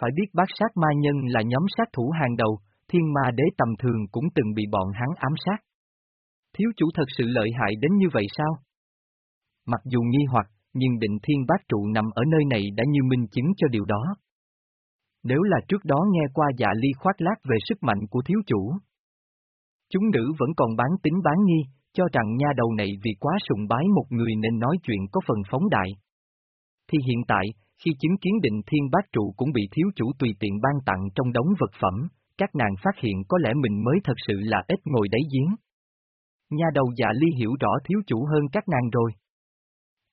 Phải biết bát sát ma nhân là nhóm sát thủ hàng đầu, thiên ma đế tầm thường cũng từng bị bọn hắn ám sát. Thiếu chủ thật sự lợi hại đến như vậy sao? Mặc dù nghi hoặc, nhưng định thiên bát trụ nằm ở nơi này đã như minh chứng cho điều đó. Nếu là trước đó nghe qua dạ ly khoác lác về sức mạnh của thiếu chủ. Chúng nữ vẫn còn bán tính bán nghi, cho rằng nha đầu này vì quá sùng bái một người nên nói chuyện có phần phóng đại. Thì hiện tại, khi chứng kiến định thiên bát trụ cũng bị thiếu chủ tùy tiện ban tặng trong đống vật phẩm, các nàng phát hiện có lẽ mình mới thật sự là ít ngồi đáy giếng. Nha đầu dạ ly hiểu rõ thiếu chủ hơn các nàng rồi.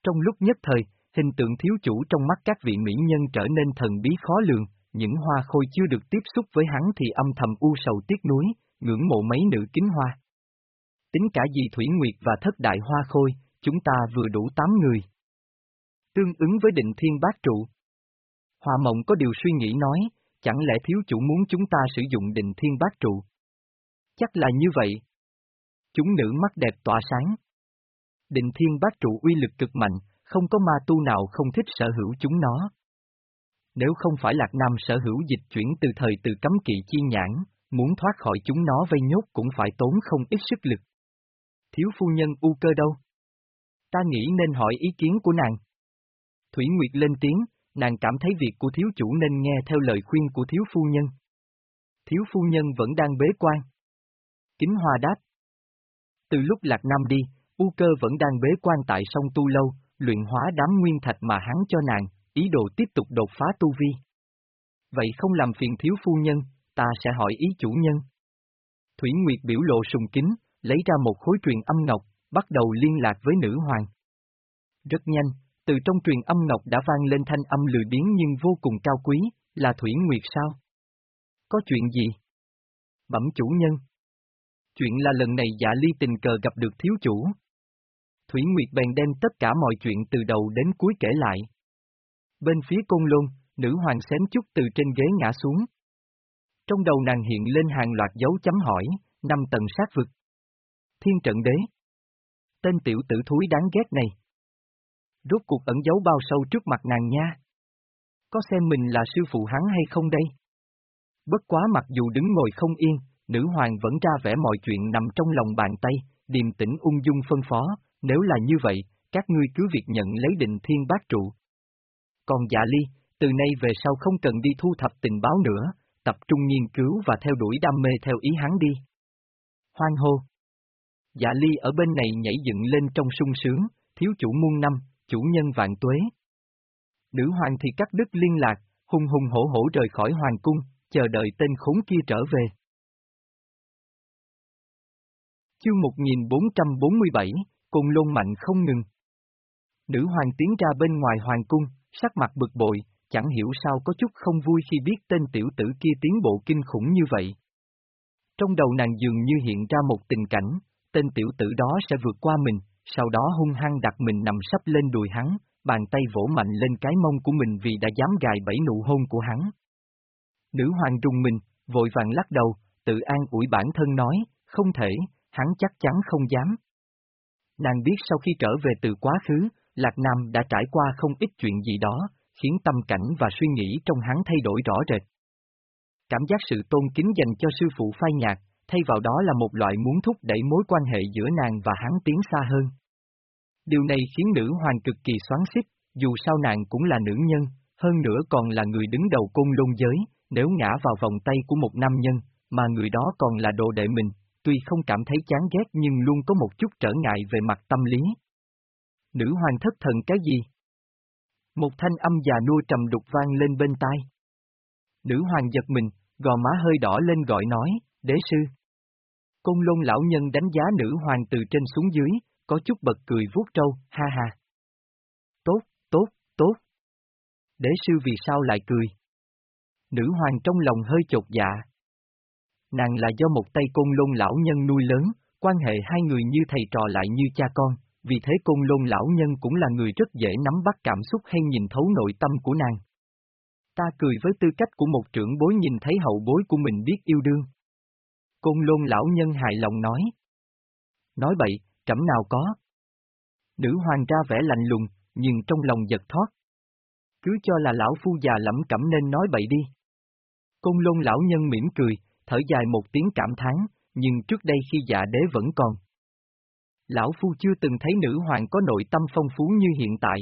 Trong lúc nhất thời, hình tượng thiếu chủ trong mắt các vị mỹ nhân trở nên thần bí khó lường, những hoa khôi chưa được tiếp xúc với hắn thì âm thầm u sầu tiếc nuối, ngưỡng mộ mấy nữ kính hoa. Tính cả dì Thủy Nguyệt và thất đại hoa khôi, chúng ta vừa đủ tám người. Tương ứng với định thiên bát trụ. Hoa mộng có điều suy nghĩ nói, chẳng lẽ thiếu chủ muốn chúng ta sử dụng định thiên bát trụ? Chắc là như vậy. Chúng nữ mắt đẹp tỏa sáng. Định thiên bát trụ uy lực cực mạnh, không có ma tu nào không thích sở hữu chúng nó. Nếu không phải Lạc Nam sở hữu dịch chuyển từ thời từ cấm kỵ chi nhãn, muốn thoát khỏi chúng nó vây nhốt cũng phải tốn không ít sức lực. Thiếu phu nhân u cơ đâu? Ta nghĩ nên hỏi ý kiến của nàng. Thủy Nguyệt lên tiếng, nàng cảm thấy việc của thiếu chủ nên nghe theo lời khuyên của thiếu phu nhân. Thiếu phu nhân vẫn đang bế quan. Kính Hoa đáp. Từ lúc Lạc Nam đi, U cơ vẫn đang bế quan tại sông Tu Lâu, luyện hóa đám nguyên thạch mà hắn cho nàng, ý đồ tiếp tục đột phá tu vi. Vậy không làm phiền thiếu phu nhân, ta sẽ hỏi ý chủ nhân. Thủy Nguyệt biểu lộ sùng kính, lấy ra một khối truyền âm ngọc, bắt đầu liên lạc với nữ hoàng. Rất nhanh, từ trong truyền âm ngọc đã vang lên thanh âm lười biến nhưng vô cùng cao quý, Là Thủy Nguyệt sao? Có chuyện gì? Bẩm chủ nhân. Chuyện là lần này dạ ly tình cờ gặp được thiếu chủ. Thủy Nguyệt bèn đem tất cả mọi chuyện từ đầu đến cuối kể lại. Bên phía côn lôn, nữ hoàng xém chút từ trên ghế ngã xuống. Trong đầu nàng hiện lên hàng loạt dấu chấm hỏi, năm tầng sát vực. Thiên trận đế. Tên tiểu tử thúi đáng ghét này. Rốt cuộc ẩn giấu bao sâu trước mặt nàng nha. Có xem mình là sư phụ hắn hay không đây? Bất quá mặc dù đứng ngồi không yên, nữ hoàng vẫn ra vẻ mọi chuyện nằm trong lòng bàn tay, điềm tĩnh ung dung phân phó, nếu là như vậy, các ngươi cứ việc nhận lấy định thiên bát trụ. Còn dạ ly, từ nay về sau không cần đi thu thập tình báo nữa, tập trung nghiên cứu và theo đuổi đam mê theo ý hắn đi. Hoang hô. Dạ ly ở bên này nhảy dựng lên trong sung sướng, thiếu chủ muôn năm, chủ nhân vạn tuế. Nữ hoàng thì cắt đứt liên lạc, hùng hùng hổ hổ rời khỏi hoàng cung, chờ đợi tên khốn kia trở về. Chương 1447, Côn Lôn mạnh không ngừng. Nữ hoàng tiến ra bên ngoài hoàng cung, sắc mặt bực bội, chẳng hiểu sao có chút không vui khi biết tên tiểu tử kia tiến bộ kinh khủng như vậy. Trong đầu nàng dường như hiện ra một tình cảnh, tên tiểu tử đó sẽ vượt qua mình, sau đó hung hăng đặt mình nằm sắp lên đùi hắn, bàn tay vỗ mạnh lên cái mông của mình vì đã dám gài bẫy nụ hôn của hắn. Nữ hoàng rung mình, vội vàng lắc đầu, tự an ủi bản thân nói, không thể, hắn chắc chắn không dám. Nàng biết sau khi trở về từ quá khứ, Lạc Nam đã trải qua không ít chuyện gì đó, khiến tâm cảnh và suy nghĩ trong hắn thay đổi rõ rệt. Cảm giác sự tôn kính dành cho sư phụ phai nhạt, thay vào đó là một loại muốn thúc đẩy mối quan hệ giữa nàng và hắn tiến xa hơn. Điều này khiến nữ hoàng cực kỳ xoắn xích, dù sao nàng cũng là nữ nhân, hơn nữa còn là người đứng đầu côn lôn giới, nếu ngã vào vòng tay của một nam nhân, mà người đó còn là đồ đệ mình, tuy không cảm thấy chán ghét nhưng luôn có một chút trở ngại về mặt tâm lý. Nữ hoàng thất thần cái gì? Một thanh âm già nua trầm đục vang lên bên tai. Nữ hoàng giật mình, gò má hơi đỏ lên gọi nói, đế sư. Côn lôn lão nhân đánh giá nữ hoàng từ trên xuống dưới, có chút bật cười vuốt trâu, ha ha. Tốt, tốt, tốt. Đế sư vì sao lại cười? Nữ hoàng trong lòng hơi chột dạ. Nàng là do một tay côn lôn lão nhân nuôi lớn, quan hệ hai người như thầy trò lại như cha con, vì thế côn lôn lão nhân cũng là người rất dễ nắm bắt cảm xúc hay nhìn thấu nội tâm của nàng. Ta cười với tư cách của một trưởng bối nhìn thấy hậu bối của mình biết yêu đương. Côn lôn lão nhân hài lòng nói. Nói bậy, trẫm nào có. Nữ hoàng ra vẻ lạnh lùng, nhưng trong lòng giật thoát. Cứ cho là lão phu già lẩm cẩm nên nói bậy đi. Côn lôn lão nhân mỉm cười, thở dài một tiếng cảm thán, nhưng trước đây khi dạ đế vẫn còn. Lão Phu chưa từng thấy nữ hoàng có nội tâm phong phú như hiện tại.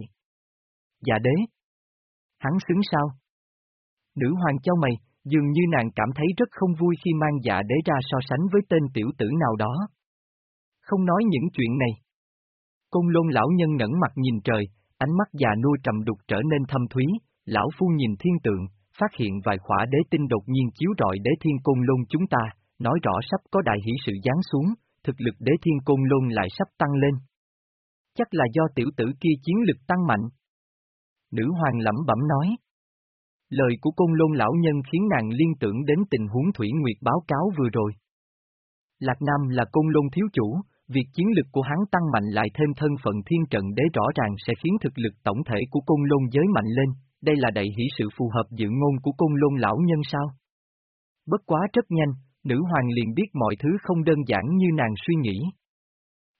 Dạ đế. Hắn xứng sao? Nữ hoàng cho mày, dường như nàng cảm thấy rất không vui khi mang dạ đế ra so sánh với tên tiểu tử nào đó. Không nói những chuyện này. Côn lôn lão nhân ngẩn mặt nhìn trời, ánh mắt già nua trầm đục trở nên thâm thúy, lão phu nhìn thiên tượng, phát hiện vài khỏa đế tinh đột nhiên chiếu rọi đế thiên côn lôn chúng ta, nói rõ sắp có đại hỷ sự giáng xuống, thực lực đế thiên côn lôn lại sắp tăng lên. Chắc là do tiểu tử kia chiến lực tăng mạnh. Nữ hoàng lẩm bẩm nói. Lời của côn lôn lão nhân khiến nàng liên tưởng đến tình huống Thủy Nguyệt báo cáo vừa rồi. Lạc Nam là côn lôn thiếu chủ, việc chiến lực của hắn tăng mạnh lại thêm thân phận thiên trận đế rõ ràng sẽ khiến thực lực tổng thể của côn lôn giới mạnh lên, đây là đại hỷ sự phù hợp dự ngôn của côn lôn lão nhân sao? Bất quá rất nhanh, nữ hoàng liền biết mọi thứ không đơn giản như nàng suy nghĩ.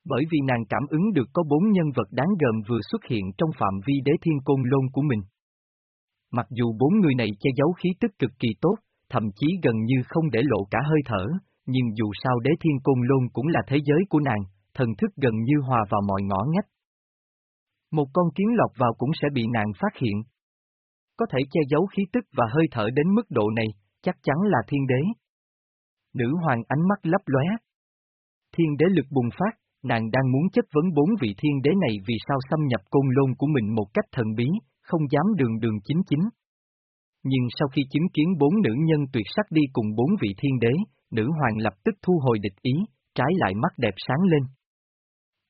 Bởi vì nàng cảm ứng được có bốn nhân vật đáng gờm vừa xuất hiện trong phạm vi đế thiên côn lôn của mình. Mặc dù bốn người này che giấu khí tức cực kỳ tốt, thậm chí gần như không để lộ cả hơi thở, nhưng dù sao đế thiên côn lôn cũng là thế giới của nàng, thần thức gần như hòa vào mọi ngõ ngách. Một con kiến lọt vào cũng sẽ bị nàng phát hiện. Có thể che giấu khí tức và hơi thở đến mức độ này, chắc chắn là thiên đế. Nữ hoàng ánh mắt lấp lóe. Thiên đế lực bùng phát, nàng đang muốn chất vấn bốn vị thiên đế này vì sao xâm nhập côn lôn của mình một cách thần bí, không dám đường đường chính chính. Nhưng sau khi chứng kiến bốn nữ nhân tuyệt sắc đi cùng bốn vị thiên đế, nữ hoàng lập tức thu hồi địch ý, trái lại mắt đẹp sáng lên.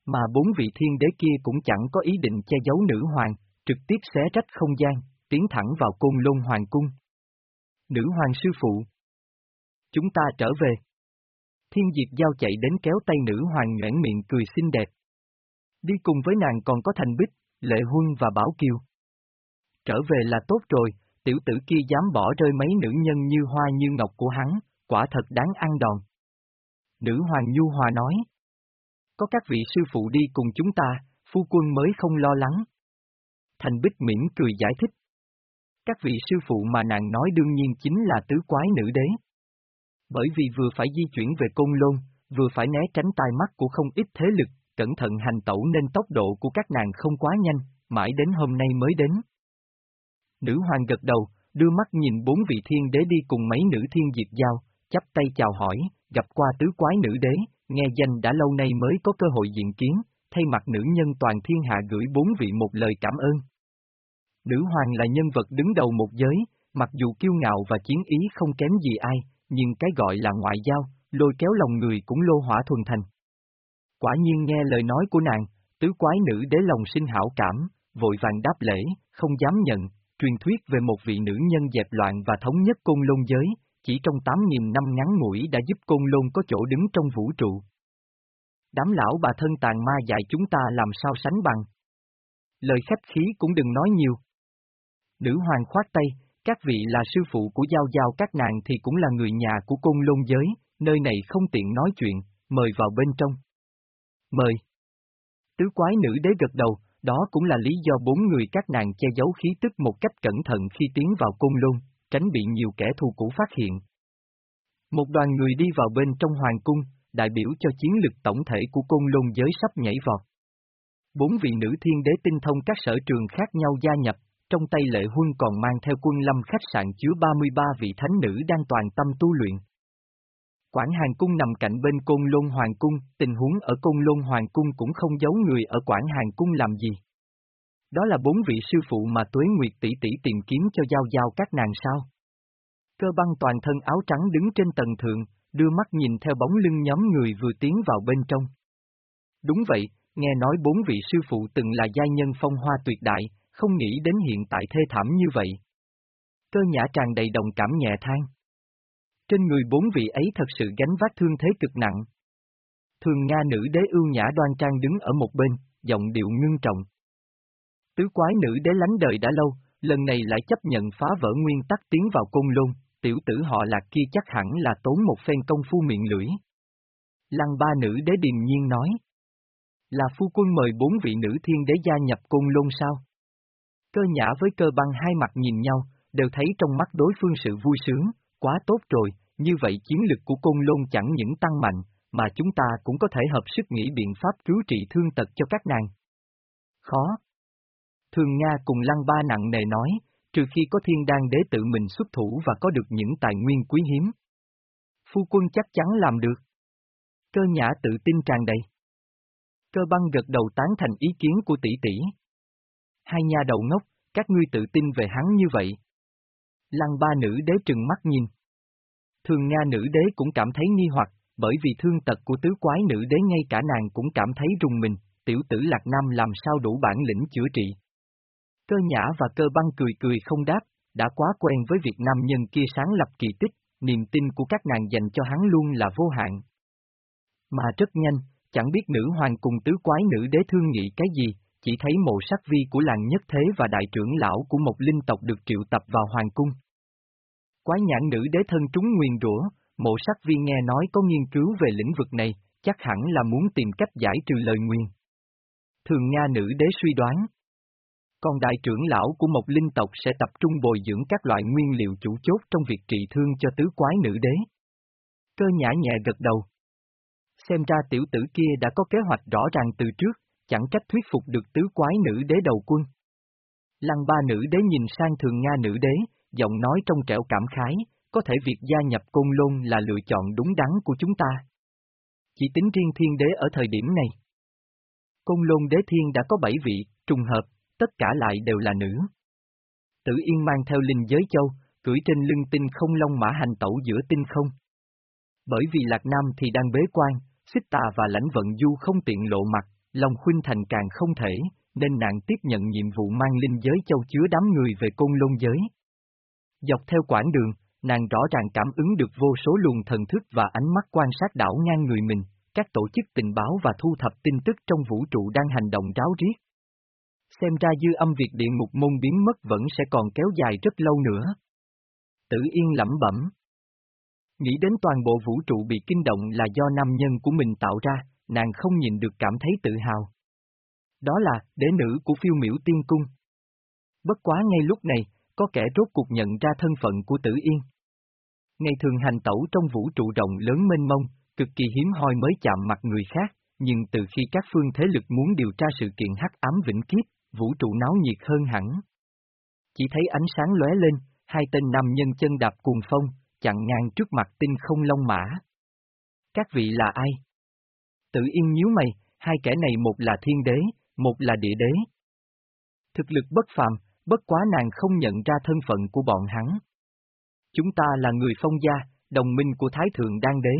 Mà bốn vị thiên đế kia cũng chẳng có ý định che giấu nữ hoàng, trực tiếp xé rách không gian, tiến thẳng vào côn lôn hoàng cung. Nữ hoàng sư phụ. Chúng ta trở về. Thiên Diệp Giao chạy đến kéo tay nữ hoàng nhoảng miệng cười xinh đẹp. Đi cùng với nàng còn có Thành Bích, Lệ Huân và Bảo Kiều. Trở về là tốt rồi, tiểu tử kia dám bỏ rơi mấy nữ nhân như hoa như ngọc của hắn, quả thật đáng ăn đòn. Nữ hoàng Nhu Hòa nói. Có các vị sư phụ đi cùng chúng ta, phu quân mới không lo lắng. Thành Bích mỉm cười giải thích. Các vị sư phụ mà nàng nói đương nhiên chính là tứ quái nữ đế. Bởi vì vừa phải di chuyển về Côn Lôn, vừa phải né tránh tai mắt của không ít thế lực, cẩn thận hành tẩu nên tốc độ của các nàng không quá nhanh, mãi đến hôm nay mới đến. Nữ hoàng gật đầu, đưa mắt nhìn bốn vị thiên đế đi cùng mấy nữ thiên diệt giao, chắp tay chào hỏi, gặp qua tứ quái nữ đế, nghe danh đã lâu nay mới có cơ hội diện kiến, thay mặt nữ nhân toàn thiên hạ gửi bốn vị một lời cảm ơn. Nữ hoàng là nhân vật đứng đầu một giới, mặc dù kiêu ngạo và chiến ý không kém gì ai, nhưng cái gọi là ngoại giao, lôi kéo lòng người cũng lô hỏa thuần thành. Quả nhiên nghe lời nói của nàng, tứ quái nữ đế lòng sinh hảo cảm, vội vàng đáp lễ, không dám nhận, truyền thuyết về một vị nữ nhân dẹp loạn và thống nhất côn lôn giới, chỉ trong 8.000 năm ngắn ngủi đã giúp côn lôn có chỗ đứng trong vũ trụ. Đám lão bà thân tàn ma dạy chúng ta làm sao sánh bằng. Lời khách khí cũng đừng nói nhiều. Nữ hoàng khoát tay, các vị là sư phụ của giao giao các nàng thì cũng là người nhà của côn lôn giới, nơi này không tiện nói chuyện, mời vào bên trong. Mời. Tứ quái nữ đế gật đầu, đó cũng là lý do bốn người các nàng che giấu khí tức một cách cẩn thận khi tiến vào côn lôn, tránh bị nhiều kẻ thù cũ phát hiện. Một đoàn người đi vào bên trong hoàng cung, đại biểu cho chiến lực tổng thể của côn lôn giới sắp nhảy vọt. Bốn vị nữ thiên đế tinh thông các sở trường khác nhau gia nhập, trong tay lệ huân còn mang theo quân lâm khách sạn chứa 33 vị thánh nữ đang toàn tâm tu luyện. Quảng Hàng Cung nằm cạnh bên Côn Lôn Hoàng Cung, tình huống ở Côn Lôn Hoàng Cung cũng không giấu người ở Quảng Hàng Cung làm gì. Đó là bốn vị sư phụ mà Tuế Nguyệt tỷ tỷ tìm kiếm cho giao giao các nàng sao. Cơ băng toàn thân áo trắng đứng trên tầng thượng, đưa mắt nhìn theo bóng lưng nhóm người vừa tiến vào bên trong. Đúng vậy, nghe nói bốn vị sư phụ từng là giai nhân phong hoa tuyệt đại, không nghĩ đến hiện tại thê thảm như vậy. Cơ nhã tràn đầy đồng cảm nhẹ than. Trên người bốn vị ấy thật sự gánh vác thương thế cực nặng. Thường Nga nữ đế ưu nhã đoan trang đứng ở một bên, giọng điệu ngưng trọng. Tứ quái nữ đế lánh đời đã lâu, lần này lại chấp nhận phá vỡ nguyên tắc tiến vào côn lôn, tiểu tử họ lạc kia chắc hẳn là tốn một phen công phu miệng lưỡi. Lăng ba nữ đế điềm nhiên nói. Là phu quân mời bốn vị nữ thiên đế gia nhập côn lôn sao? Cơ nhã với cơ băng hai mặt nhìn nhau, đều thấy trong mắt đối phương sự vui sướng, quá tốt rồi, như vậy chiến lực của côn lôn chẳng những tăng mạnh, mà chúng ta cũng có thể hợp sức nghĩ biện pháp cứu trị thương tật cho các nàng. Khó. Thường Nga cùng Lăng Ba nặng nề nói, trừ khi có thiên đan đế tự mình xuất thủ và có được những tài nguyên quý hiếm. Phu quân chắc chắn làm được. Cơ nhã tự tin tràn đầy. Cơ băng gật đầu tán thành ý kiến của tỷ tỷ. Hai nhà đầu ngốc, các ngươi tự tin về hắn như vậy. Lăng ba nữ đế trừng mắt nhìn. Thường Nga nữ đế cũng cảm thấy nghi hoặc, bởi vì thương tật của tứ quái nữ đế ngay cả nàng cũng cảm thấy rùng mình, tiểu tử Lạc Nam làm sao đủ bản lĩnh chữa trị. Cơ nhã và cơ băng cười cười không đáp, đã quá quen với việc nam nhân kia sáng lập kỳ tích, niềm tin của các nàng dành cho hắn luôn là vô hạn. Mà rất nhanh, chẳng biết nữ hoàng cùng tứ quái nữ đế thương nghị cái gì, chỉ thấy mộ sắc vi của làng nhất thế và đại trưởng lão của một linh tộc được triệu tập vào hoàng cung. Quái nhãn nữ đế thân trúng nguyên rủa, mộ sắc vi nghe nói có nghiên cứu về lĩnh vực này, chắc hẳn là muốn tìm cách giải trừ lời nguyền. Thường Nga nữ đế suy đoán. Còn đại trưởng lão của một linh tộc sẽ tập trung bồi dưỡng các loại nguyên liệu chủ chốt trong việc trị thương cho tứ quái nữ đế. Cơ nhã nhẹ gật đầu. Xem ra tiểu tử kia đã có kế hoạch rõ ràng từ trước, chẳng cách thuyết phục được tứ quái nữ đế đầu quân. Lăng ba nữ đế nhìn sang thường Nga nữ đế, giọng nói trong trẻo cảm khái, có thể việc gia nhập côn lôn là lựa chọn đúng đắn của chúng ta. Chỉ tính riêng thiên đế ở thời điểm này. Côn lôn đế thiên đã có bảy vị, trùng hợp, tất cả lại đều là nữ. Tử Yên mang theo linh giới châu, cưỡi trên lưng tinh không long mã hành tẩu giữa tinh không. Bởi vì Lạc Nam thì đang bế quan, xích tà và lãnh vận du không tiện lộ mặt, Long Khuynh Thành càng không thể, nên nàng tiếp nhận nhiệm vụ mang linh giới châu chứa đám người về côn lôn giới. Dọc theo quãng đường, nàng rõ ràng cảm ứng được vô số luồng thần thức và ánh mắt quan sát đảo ngang người mình, các tổ chức tình báo và thu thập tin tức trong vũ trụ đang hành động ráo riết. Xem ra dư âm việc địa ngục môn biến mất vẫn sẽ còn kéo dài rất lâu nữa. Tử Yên lẩm bẩm. Nghĩ đến toàn bộ vũ trụ bị kinh động là do nam nhân của mình tạo ra, nàng không nhìn được cảm thấy tự hào. Đó là đế nữ của phiêu miểu tiên cung. Bất quá ngay lúc này, có kẻ rốt cuộc nhận ra thân phận của Tử Yên. Ngày thường hành tẩu trong vũ trụ rộng lớn mênh mông, cực kỳ hiếm hoi mới chạm mặt người khác, nhưng từ khi các phương thế lực muốn điều tra sự kiện hắc ám vĩnh kiếp, vũ trụ náo nhiệt hơn hẳn. Chỉ thấy ánh sáng lóe lên, hai tên nam nhân chân đạp cuồng phong, chặn ngang trước mặt tinh không long mã. Các vị là ai? Tự yên nhíu mày, hai kẻ này một là thiên đế, một là địa đế. Thực lực bất phàm, bất quá nàng không nhận ra thân phận của bọn hắn. Chúng ta là người phong gia, đồng minh của Thái Thượng Đan Đế.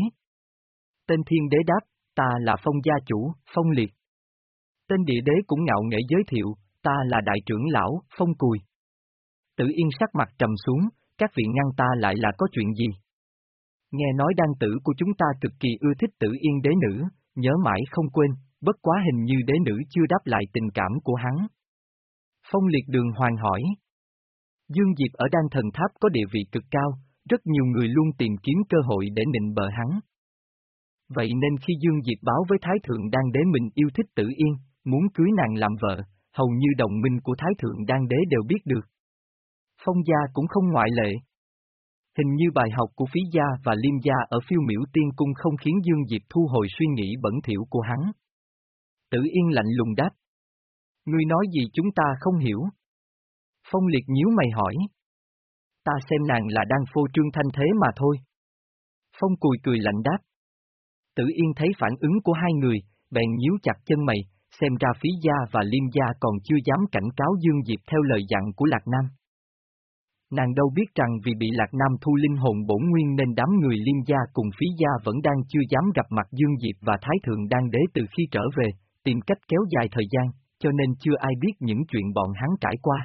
Tên thiên đế đáp, ta là phong gia chủ, phong liệt. Tên địa đế cũng ngạo nghệ giới thiệu, ta là đại trưởng lão, phong cùi. Tử yên sắc mặt trầm xuống, các vị ngăn ta lại là có chuyện gì? Nghe nói đan tử của chúng ta cực kỳ ưa thích tử yên đế nữ, nhớ mãi không quên, bất quá hình như đế nữ chưa đáp lại tình cảm của hắn. Phong liệt đường hoàng hỏi. Dương Diệp ở đan thần tháp có địa vị cực cao, rất nhiều người luôn tìm kiếm cơ hội để nịnh bờ hắn. Vậy nên khi Dương Diệp báo với Thái Thượng Đan Đế mình yêu thích Tử Yên, muốn cưới nàng làm vợ, hầu như đồng minh của Thái Thượng Đan Đế đều biết được. Phong gia cũng không ngoại lệ. Hình như bài học của phí gia và liêm gia ở phiêu miểu tiên cung không khiến Dương Diệp thu hồi suy nghĩ bẩn thỉu của hắn. Tử Yên lạnh lùng đáp. Ngươi nói gì chúng ta không hiểu? Phong liệt nhíu mày hỏi. Ta xem nàng là đang phô trương thanh thế mà thôi. Phong cùi cười lạnh đáp. Tử Yên thấy phản ứng của hai người, bèn nhíu chặt chân mày, xem ra phí gia và liêm gia còn chưa dám cảnh cáo Dương Diệp theo lời dặn của Lạc Nam. Nàng đâu biết rằng vì bị Lạc Nam thu linh hồn bổn nguyên nên đám người liên gia cùng phí gia vẫn đang chưa dám gặp mặt Dương Diệp và Thái Thượng đang đế từ khi trở về, tìm cách kéo dài thời gian, cho nên chưa ai biết những chuyện bọn hắn trải qua.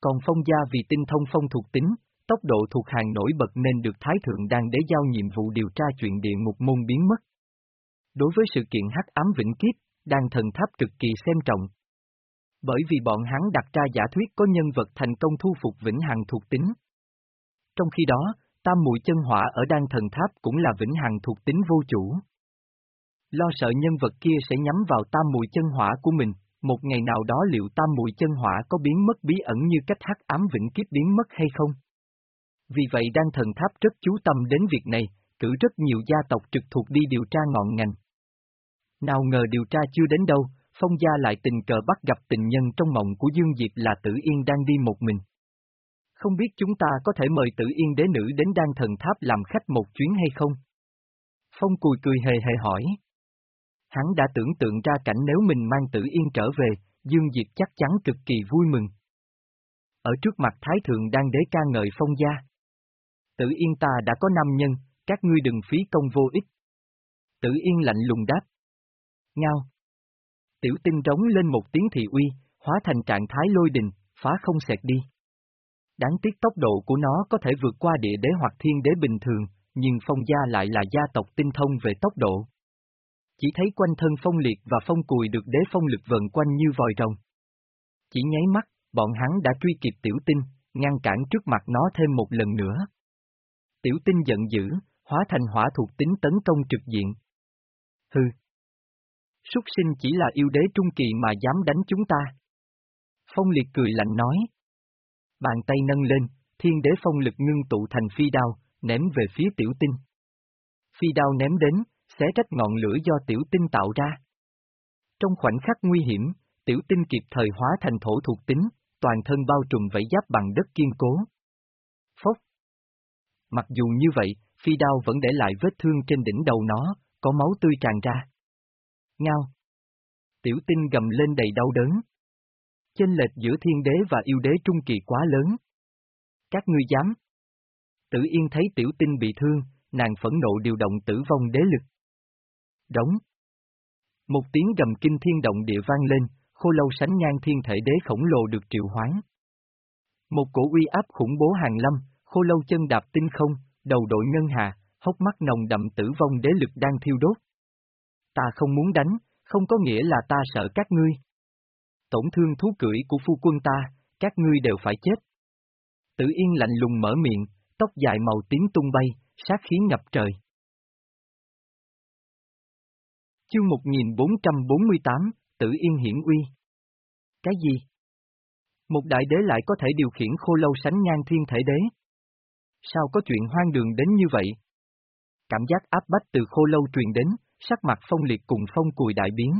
Còn phong gia vì tinh thông phong thuộc tính, tốc độ thuộc hàng nổi bật nên được Thái Thượng đang đế giao nhiệm vụ điều tra chuyện địa ngục môn biến mất. Đối với sự kiện hắc ám vĩnh kiếp, đan thần tháp cực kỳ xem trọng. Bởi vì bọn hắn đặt ra giả thuyết có nhân vật thành công thu phục vĩnh hằng thuộc tính. Trong khi đó, tam mùi chân hỏa ở đan thần tháp cũng là vĩnh hằng thuộc tính vô chủ. Lo sợ nhân vật kia sẽ nhắm vào tam mùi chân hỏa của mình, một ngày nào đó liệu tam mùi chân hỏa có biến mất bí ẩn như cách hắc ám vĩnh kiếp biến mất hay không? Vì vậy đan thần tháp rất chú tâm đến việc này, cử rất nhiều gia tộc trực thuộc đi điều tra ngọn ngành. Nào ngờ điều tra chưa đến đâu, Phong gia lại tình cờ bắt gặp tình nhân trong mộng của Dương Diệp là Tử Yên đang đi một mình. Không biết chúng ta có thể mời Tử Yên đế nữ đến đan thần tháp làm khách một chuyến hay không? Phong cùi cười hề hề hỏi. Hắn đã tưởng tượng ra cảnh nếu mình mang Tử Yên trở về, Dương Diệp chắc chắn cực kỳ vui mừng. Ở trước mặt Thái Thượng đang đế ca ngợi Phong gia. Tử Yên ta đã có năm nhân, các ngươi đừng phí công vô ích. Tử Yên lạnh lùng đáp. Ngao. Tiểu tinh trống lên một tiếng thị uy, hóa thành trạng thái lôi đình, phá không xẹt đi. Đáng tiếc tốc độ của nó có thể vượt qua địa đế hoặc thiên đế bình thường, nhưng phong gia lại là gia tộc tinh thông về tốc độ. Chỉ thấy quanh thân phong liệt và phong cùi được đế phong lực vần quanh như vòi rồng. Chỉ nháy mắt, bọn hắn đã truy kịp tiểu tinh, ngăn cản trước mặt nó thêm một lần nữa. Tiểu tinh giận dữ, hóa thành hỏa thuộc tính tấn công trực diện. Hừ, Súc sinh chỉ là yêu đế trung kỳ mà dám đánh chúng ta. Phong liệt cười lạnh nói. Bàn tay nâng lên, thiên đế phong lực ngưng tụ thành phi đao, ném về phía tiểu tinh. Phi đao ném đến, xé rách ngọn lửa do tiểu tinh tạo ra. Trong khoảnh khắc nguy hiểm, tiểu tinh kịp thời hóa thành thổ thuộc tính, toàn thân bao trùm vảy giáp bằng đất kiên cố. Phốc. Mặc dù như vậy, phi đao vẫn để lại vết thương trên đỉnh đầu nó, có máu tươi tràn ra. Ngao. Tiểu tinh gầm lên đầy đau đớn. Chênh lệch giữa thiên đế và yêu đế trung kỳ quá lớn. Các ngươi dám. Tử Yên thấy tiểu tinh bị thương, nàng phẫn nộ điều động tử vong đế lực. Đóng. Một tiếng gầm kinh thiên động địa vang lên, khô lâu sánh ngang thiên thể đế khổng lồ được triệu hoán. Một cổ uy áp khủng bố hàng lâm, Khô lâu chân đạp tinh không, đầu đội ngân hà, hốc mắt nồng đậm tử vong đế lực đang thiêu đốt. Ta không muốn đánh, không có nghĩa là ta sợ các ngươi. Tổn thương thú cưỡi của phu quân ta, các ngươi đều phải chết. Tử Yên lạnh lùng mở miệng, tóc dài màu tím tung bay, sát khí ngập trời. Chương 1448, Tử Yên hiển uy. Cái gì? Một đại đế lại có thể điều khiển khô lâu sánh ngang thiên thể đế. Sao có chuyện hoang đường đến như vậy? Cảm giác áp bách từ khô lâu truyền đến, sắc mặt phong liệt cùng phong cùi đại biến.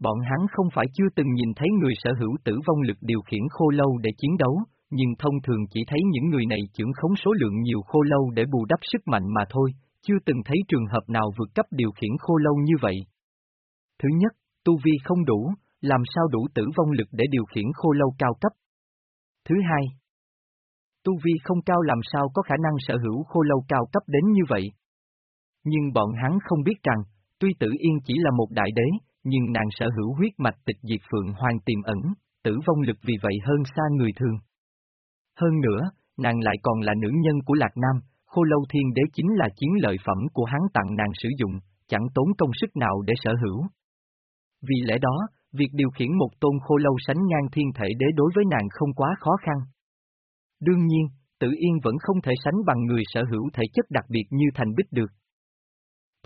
Bọn hắn không phải chưa từng nhìn thấy người sở hữu tử vong lực điều khiển khô lâu để chiến đấu, nhưng thông thường chỉ thấy những người này trưởng khống số lượng nhiều khô lâu để bù đắp sức mạnh mà thôi, chưa từng thấy trường hợp nào vượt cấp điều khiển khô lâu như vậy. Thứ nhất, tu vi không đủ, làm sao đủ tử vong lực để điều khiển khô lâu cao cấp. Thứ hai, tu vi không cao làm sao có khả năng sở hữu khô lâu cao cấp đến như vậy. Nhưng bọn hắn không biết rằng, tuy tử yên chỉ là một đại đế, nhưng nàng sở hữu huyết mạch tịch diệt phượng hoàng tiềm ẩn, tử vong lực vì vậy hơn xa người thường. Hơn nữa, nàng lại còn là nữ nhân của Lạc Nam, khô lâu thiên đế chính là chiến lợi phẩm của hắn tặng nàng sử dụng, chẳng tốn công sức nào để sở hữu. Vì lẽ đó, việc điều khiển một tôn khô lâu sánh ngang thiên thể đế đối với nàng không quá khó khăn. Đương nhiên, Tử Yên vẫn không thể sánh bằng người sở hữu thể chất đặc biệt như Thành Bích được.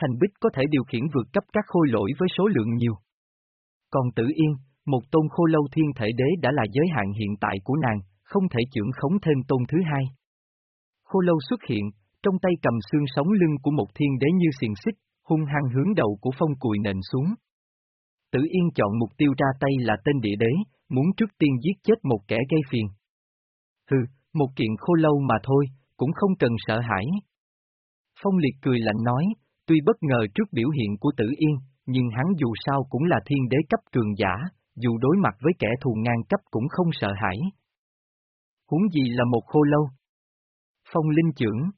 Thành Bích có thể điều khiển vượt cấp các khôi lỗi với số lượng nhiều. Còn Tử Yên, một tôn khô lâu thiên thể đế đã là giới hạn hiện tại của nàng, không thể trưởng khống thêm tôn thứ hai. Khô lâu xuất hiện, trong tay cầm xương sống lưng của một thiên đế như xiềng xích, hung hăng hướng đầu của phong cùi nện xuống. Tử Yên chọn mục tiêu ra tay là tên địa đế, muốn trước tiên giết chết một kẻ gây phiền. Hừ, một kiện khô lâu mà thôi, cũng không cần sợ hãi. Phong liệt cười lạnh nói, tuy bất ngờ trước biểu hiện của Tử Yên, nhưng hắn dù sao cũng là thiên đế cấp cường giả, dù đối mặt với kẻ thù ngang cấp cũng không sợ hãi. Huống gì là một khô lâu? Phong linh trưởng.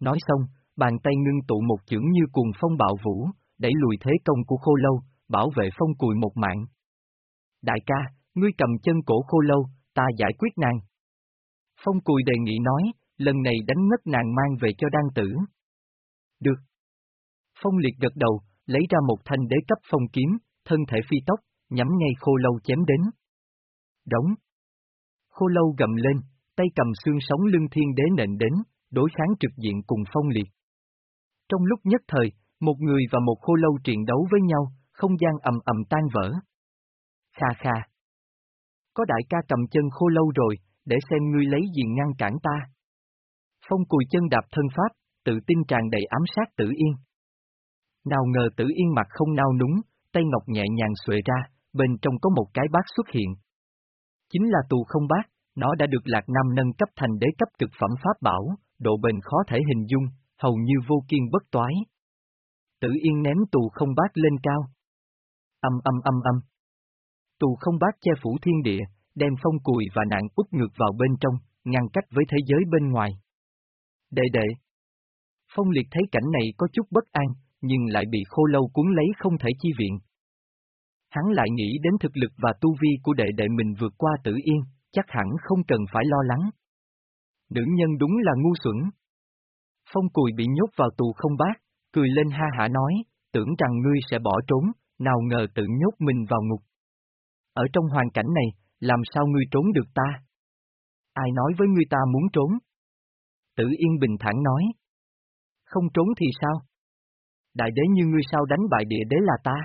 Nói xong, bàn tay ngưng tụ một chưởng như cuồng phong bạo vũ, đẩy lùi thế công của khô lâu, bảo vệ phong cùi một mạng. Đại ca, ngươi cầm chân cổ khô lâu, ta giải quyết nàng. Phong cùi đề nghị nói, lần này đánh ngất nàng mang về cho đan tử. Được. Phong liệt gật đầu, lấy ra một thanh đế cấp phong kiếm, thân thể phi tốc, nhắm ngay khô lâu chém đến. Đóng. Khô lâu gầm lên, tay cầm xương sống lưng thiên đế nện đến, đối kháng trực diện cùng phong liệt. Trong lúc nhất thời, một người và một khô lâu triện đấu với nhau, không gian ầm ầm tan vỡ. Kha kha. Có đại ca cầm chân khô lâu rồi, để xem ngươi lấy gì ngăn cản ta. Phong cùi chân đạp thân pháp, tự tin tràn đầy ám sát tử yên. Nào ngờ tử yên mặt không nao núng, tay ngọc nhẹ nhàng xuệ ra, bên trong có một cái bát xuất hiện. Chính là tù không bát, nó đã được Lạc Nam nâng cấp thành đế cấp cực phẩm pháp bảo, độ bền khó thể hình dung, hầu như vô kiên bất toái. Tử Yên ném tù không bát lên cao. Âm âm âm âm. Tù không bát che phủ thiên địa, đem phong cùi và nạn út ngược vào bên trong, ngăn cách với thế giới bên ngoài. Đệ đệ. Phong liệt thấy cảnh này có chút bất an, nhưng lại bị khô lâu cuốn lấy không thể chi viện. Hắn lại nghĩ đến thực lực và tu vi của đệ đệ mình vượt qua tử yên, chắc hẳn không cần phải lo lắng. Nữ nhân đúng là ngu xuẩn. Phong cùi bị nhốt vào tù không bác, cười lên ha hả nói, tưởng rằng ngươi sẽ bỏ trốn, nào ngờ tự nhốt mình vào ngục. Ở trong hoàn cảnh này, làm sao ngươi trốn được ta? Ai nói với ngươi ta muốn trốn? Tử Yên bình thản nói. Không trốn thì sao? Đại đế như ngươi sao đánh bại địa đế là ta?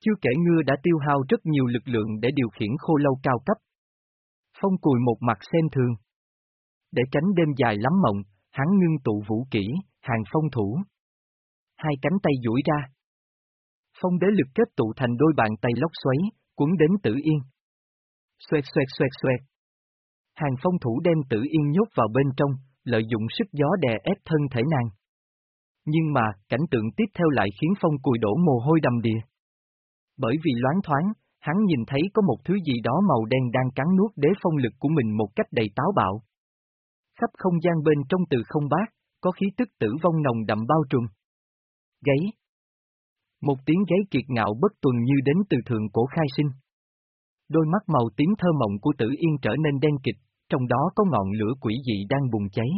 Chưa kể ngươi đã tiêu hao rất nhiều lực lượng để điều khiển khô lâu cao cấp. Phong cùi một mặt xem thường. Để tránh đêm dài lắm mộng, hắn ngưng tụ vũ kỹ, hàng phong thủ. Hai cánh tay duỗi ra. Phong đế lực kết tụ thành đôi bàn tay lóc xoáy, cuốn đến tử yên. Xoẹt xoẹt xoẹt xoẹt. Hàng phong thủ đem tử yên nhốt vào bên trong, lợi dụng sức gió đè ép thân thể nàng. Nhưng mà, cảnh tượng tiếp theo lại khiến phong cùi đổ mồ hôi đầm đìa. Bởi vì loáng thoáng, hắn nhìn thấy có một thứ gì đó màu đen đang cắn nuốt đế phong lực của mình một cách đầy táo bạo. Khắp không gian bên trong từ không bát, có khí tức tử vong nồng đậm bao trùm. Gáy. Một tiếng gáy kiệt ngạo bất tuần như đến từ thượng cổ khai sinh. Đôi mắt màu tím thơ mộng của tử yên trở nên đen kịch, trong đó có ngọn lửa quỷ dị đang bùng cháy.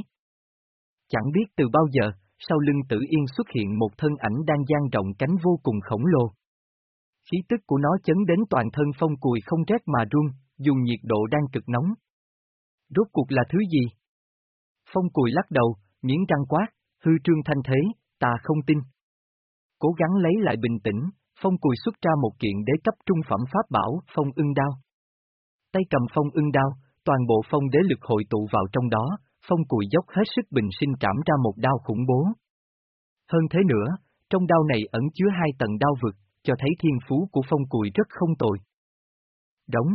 Chẳng biết từ bao giờ, sau lưng tử yên xuất hiện một thân ảnh đang dang rộng cánh vô cùng khổng lồ. Khí tức của nó chấn đến toàn thân phong cùi không rét mà run, dù nhiệt độ đang cực nóng. Rốt cuộc là thứ gì? Phong cùi lắc đầu, nghiến răng quát, hư trương thanh thế, ta không tin. Cố gắng lấy lại bình tĩnh, phong cùi xuất ra một kiện đế cấp trung phẩm pháp bảo, phong ưng đao. Tay cầm phong ưng đao, toàn bộ phong đế lực hội tụ vào trong đó, phong cùi dốc hết sức bình sinh trảm ra một đao khủng bố. Hơn thế nữa, trong đao này ẩn chứa hai tầng đao vực, cho thấy thiên phú của phong cùi rất không tồi. Đóng.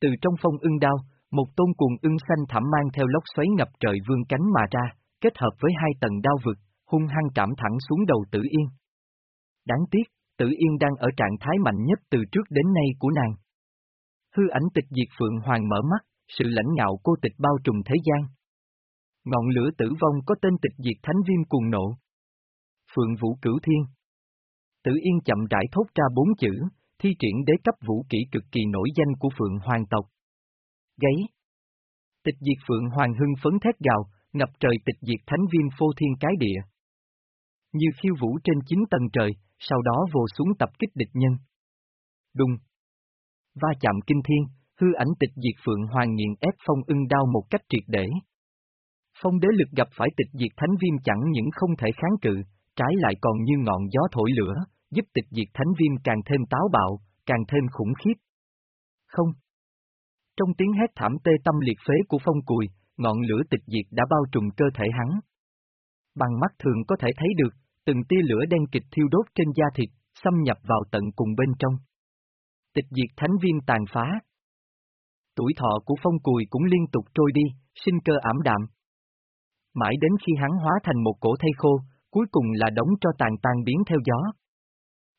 Từ trong phong ưng đao, một tôn cuồng ưng xanh thẳm mang theo lốc xoáy ngập trời vương cánh mà ra, kết hợp với hai tầng đao vực, hung hăng trảm thẳng xuống đầu tử yên. Đáng tiếc, tử yên đang ở trạng thái mạnh nhất từ trước đến nay của nàng. Hư ảnh tịch diệt Phượng Hoàng mở mắt, sự lãnh ngạo cô tịch bao trùm thế gian. Ngọn lửa tử vong có tên tịch diệt thánh viêm cuồng nộ. Phượng Vũ Cửu Thiên Tử Yên chậm rãi thốt ra bốn chữ, thi triển đế cấp vũ kỹ cực kỳ nổi danh của Phượng Hoàng tộc. Gáy Tịch diệt Phượng Hoàng hưng phấn thét gào, ngập trời tịch diệt thánh viêm phô thiên cái địa. Như khiêu vũ trên chín tầng trời, sau đó vồ xuống tập kích địch nhân. Đùng. Va chạm kinh thiên, hư ảnh tịch diệt Phượng Hoàng nghiền ép phong ưng đao một cách triệt để. Phong đế lực gặp phải tịch diệt thánh viêm chẳng những không thể kháng cự, trái lại còn như ngọn gió thổi lửa, giúp tịch diệt thánh viêm càng thêm táo bạo, càng thêm khủng khiếp. Không. Trong tiếng hét thảm tê tâm liệt phế của phong cùi, ngọn lửa tịch diệt đã bao trùm cơ thể hắn. Bằng mắt thường có thể thấy được, từng tia lửa đen kịch thiêu đốt trên da thịt, xâm nhập vào tận cùng bên trong. Tịch diệt thánh viêm tàn phá. Tuổi thọ của phong cùi cũng liên tục trôi đi, sinh cơ ảm đạm. Mãi đến khi hắn hóa thành một cổ thây khô, cuối cùng là đóng cho tàn tan biến theo gió.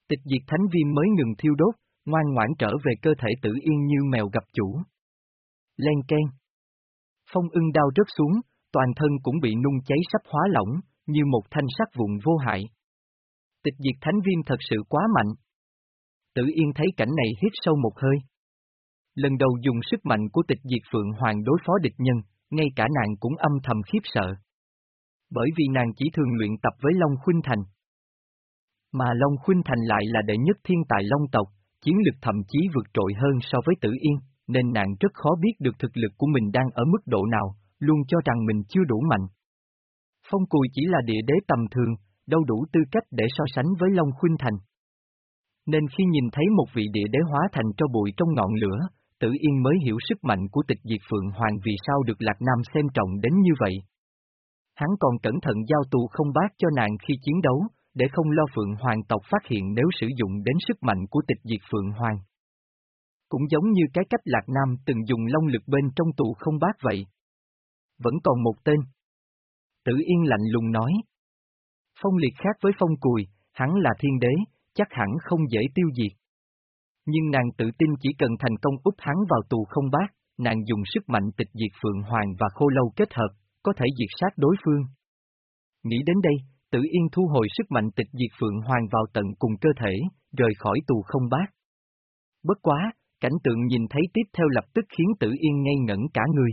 Tịch diệt thánh viêm mới ngừng thiêu đốt, ngoan ngoãn trở về cơ thể tử yên như mèo gặp chủ. Len ken. Phong ưng đao rớt xuống, toàn thân cũng bị nung cháy sắp hóa lỏng, như một thanh sắt vụn vô hại. Tịch diệt thánh viêm thật sự quá mạnh. Tử Yên thấy cảnh này hít sâu một hơi. Lần đầu dùng sức mạnh của tịch diệt Phượng Hoàng đối phó địch nhân, ngay cả nàng cũng âm thầm khiếp sợ. Bởi vì nàng chỉ thường luyện tập với Long Khuynh Thành. Mà Long Khuynh Thành lại là đệ nhất thiên tài Long tộc, chiến lực thậm chí vượt trội hơn so với Tử Yên, nên nàng rất khó biết được thực lực của mình đang ở mức độ nào, luôn cho rằng mình chưa đủ mạnh. Phong Cùi chỉ là địa đế tầm thường, đâu đủ tư cách để so sánh với Long Khuynh Thành. Nên khi nhìn thấy một vị địa đế hóa thành cho bụi trong ngọn lửa, Tử Yên mới hiểu sức mạnh của tịch diệt Phượng Hoàng vì sao được Lạc Nam xem trọng đến như vậy. Hắn còn cẩn thận giao tù không bác cho nàng khi chiến đấu, để không lo Phượng Hoàng tộc phát hiện nếu sử dụng đến sức mạnh của tịch diệt Phượng Hoàng. Cũng giống như cái cách Lạc Nam từng dùng long lực bên trong tù không bác vậy. Vẫn còn một tên. Tử Yên lạnh lùng nói. Phong liệt khác với phong cùi, hắn là thiên đế, chắc hẳn không dễ tiêu diệt. Nhưng nàng tự tin chỉ cần thành công úp hắn vào tù không bác, nàng dùng sức mạnh tịch diệt Phượng Hoàng và Khô Lâu kết hợp, có thể diệt sát đối phương. Nghĩ đến đây, Tử Yên thu hồi sức mạnh tịch diệt Phượng Hoàng vào tận cùng cơ thể, rời khỏi tù không bát. Bất quá, cảnh tượng nhìn thấy tiếp theo lập tức khiến Tử Yên ngây ngẩn cả người.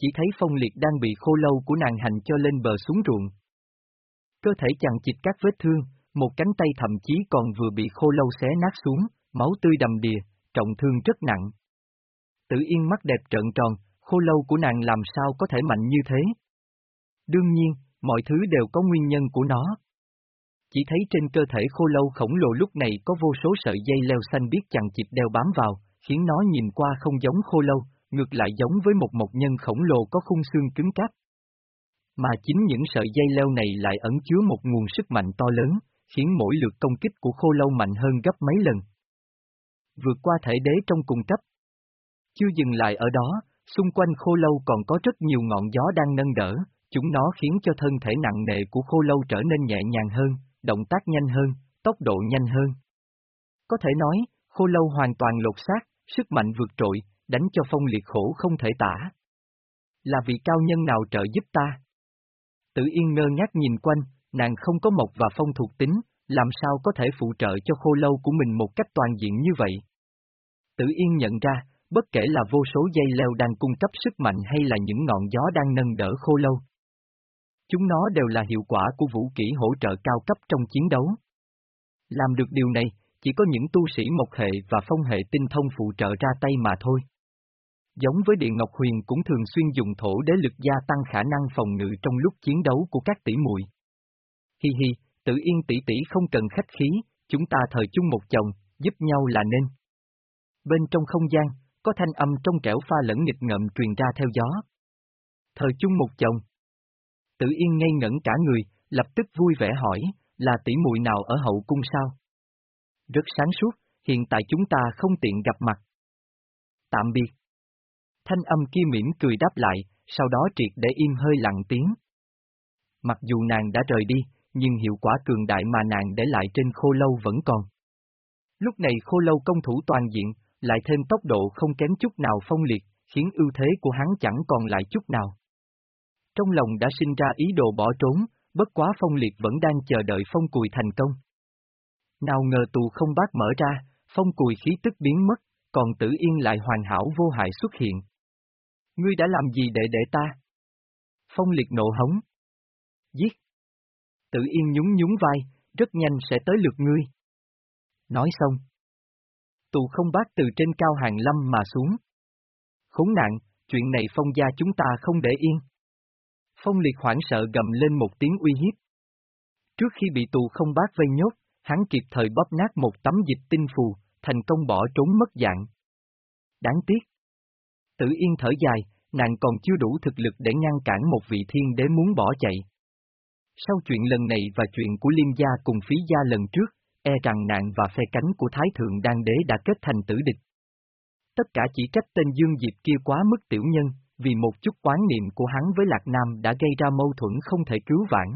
Chỉ thấy phong liệt đang bị khô lâu của nàng hành cho lên bờ xuống ruộng. Cơ thể chằng chịt các vết thương, một cánh tay thậm chí còn vừa bị khô lâu xé nát xuống, máu tươi đầm đìa, trọng thương rất nặng. Tử Yên mắt đẹp trợn tròn, khô lâu của nàng làm sao có thể mạnh như thế? Đương nhiên, mọi thứ đều có nguyên nhân của nó. Chỉ thấy trên cơ thể khô lâu khổng lồ lúc này có vô số sợi dây leo xanh biết chằng chịt đeo bám vào, khiến nó nhìn qua không giống khô lâu, ngược lại giống với một mộc nhân khổng lồ có khung xương cứng cáp. Mà chính những sợi dây leo này lại ẩn chứa một nguồn sức mạnh to lớn, khiến mỗi lượt công kích của khô lâu mạnh hơn gấp mấy lần. Vượt qua thể đế trong cùng cấp. Chưa dừng lại ở đó, xung quanh khô lâu còn có rất nhiều ngọn gió đang nâng đỡ, chúng nó khiến cho thân thể nặng nề của khô lâu trở nên nhẹ nhàng hơn, động tác nhanh hơn, tốc độ nhanh hơn. Có thể nói, khô lâu hoàn toàn lột xác, sức mạnh vượt trội, đánh cho phong liệt khổ không thể tả. Là vị cao nhân nào trợ giúp ta? Tử Yên ngơ ngác nhìn quanh, nàng không có mộc và phong thuộc tính, làm sao có thể phụ trợ cho khô lâu của mình một cách toàn diện như vậy? Tử Yên nhận ra, bất kể là vô số dây leo đang cung cấp sức mạnh hay là những ngọn gió đang nâng đỡ khô lâu. Chúng nó đều là hiệu quả của vũ kỹ hỗ trợ cao cấp trong chiến đấu. Làm được điều này, chỉ có những tu sĩ mộc hệ và phong hệ tinh thông phụ trợ ra tay mà thôi. Giống với Điện Ngọc Huyền cũng thường xuyên dùng thổ đế lực gia tăng khả năng phòng ngự trong lúc chiến đấu của các tỷ muội. Hi hi, tự yên tỷ tỷ không cần khách khí, chúng ta thời chung một chồng, giúp nhau là nên. Bên trong không gian, có thanh âm trong trẻo pha lẫn nghịch ngợm truyền ra theo gió. Thời chung một chồng. Tự yên ngây ngẩn cả người, lập tức vui vẻ hỏi, là tỷ muội nào ở hậu cung sao? Rất sáng suốt, hiện tại chúng ta không tiện gặp mặt. Tạm biệt. Thanh âm kia mỉm cười đáp lại, sau đó triệt để im hơi lặng tiếng. Mặc dù nàng đã rời đi, nhưng hiệu quả cường đại mà nàng để lại trên khô lâu vẫn còn. Lúc này khô lâu công thủ toàn diện, lại thêm tốc độ không kém chút nào phong liệt, khiến ưu thế của hắn chẳng còn lại chút nào. Trong lòng đã sinh ra ý đồ bỏ trốn, bất quá phong liệt vẫn đang chờ đợi phong cùi thành công. Nào ngờ tù không bác mở ra, phong cùi khí tức biến mất, còn tử yên lại hoàn hảo vô hại xuất hiện. Ngươi đã làm gì để để ta? Phong liệt nộ hống. Giết. Tử yên nhún nhún vai, rất nhanh sẽ tới lượt ngươi. Nói xong. Tù không bác từ trên cao hàng lâm mà xuống. Khốn nạn, chuyện này phong gia chúng ta không để yên. Phong liệt hoảng sợ gầm lên một tiếng uy hiếp. Trước khi bị tù không bác vây nhốt, hắn kịp thời bóp nát một tấm dịch tinh phù, thành công bỏ trốn mất dạng. Đáng tiếc. Tử Yên thở dài, nàng còn chưa đủ thực lực để ngăn cản một vị thiên đế muốn bỏ chạy. Sau chuyện lần này và chuyện của Liêm gia cùng phí gia lần trước, e rằng nạn và phe cánh của Thái Thượng Đan Đế đã kết thành tử địch. Tất cả chỉ trách tên Dương Diệp kia quá mức tiểu nhân, vì một chút quán niệm của hắn với Lạc Nam đã gây ra mâu thuẫn không thể cứu vãn.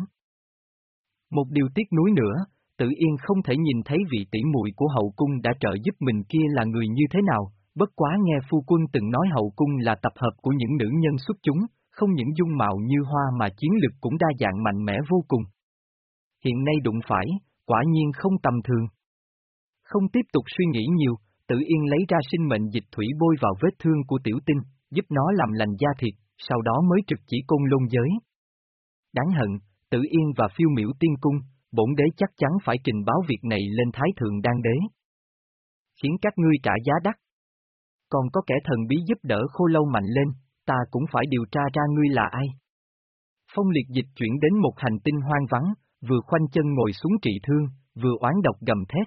Một điều tiếc nuối nữa, tự yên không thể nhìn thấy vị tỷ muội của hậu cung đã trợ giúp mình kia là người như thế nào, bất quá nghe phu quân từng nói hậu cung là tập hợp của những nữ nhân xuất chúng, không những dung mạo như hoa mà chiến lực cũng đa dạng mạnh mẽ vô cùng. Hiện nay đụng phải, quả nhiên không tầm thường. Không tiếp tục suy nghĩ nhiều, tự yên lấy ra sinh mệnh dịch thủy bôi vào vết thương của tiểu tinh, giúp nó làm lành da thịt, sau đó mới trực chỉ côn lôn giới. Đáng hận, tự yên và phiêu miểu tiên cung, bổn đế chắc chắn phải trình báo việc này lên Thái Thượng Đan Đế. Khiến các ngươi trả giá đắt. Còn có kẻ thần bí giúp đỡ khô lâu mạnh lên, ta cũng phải điều tra ra ngươi là ai. Phong liệt dịch chuyển đến một hành tinh hoang vắng, vừa khoanh chân ngồi xuống trị thương, vừa oán độc gầm thét.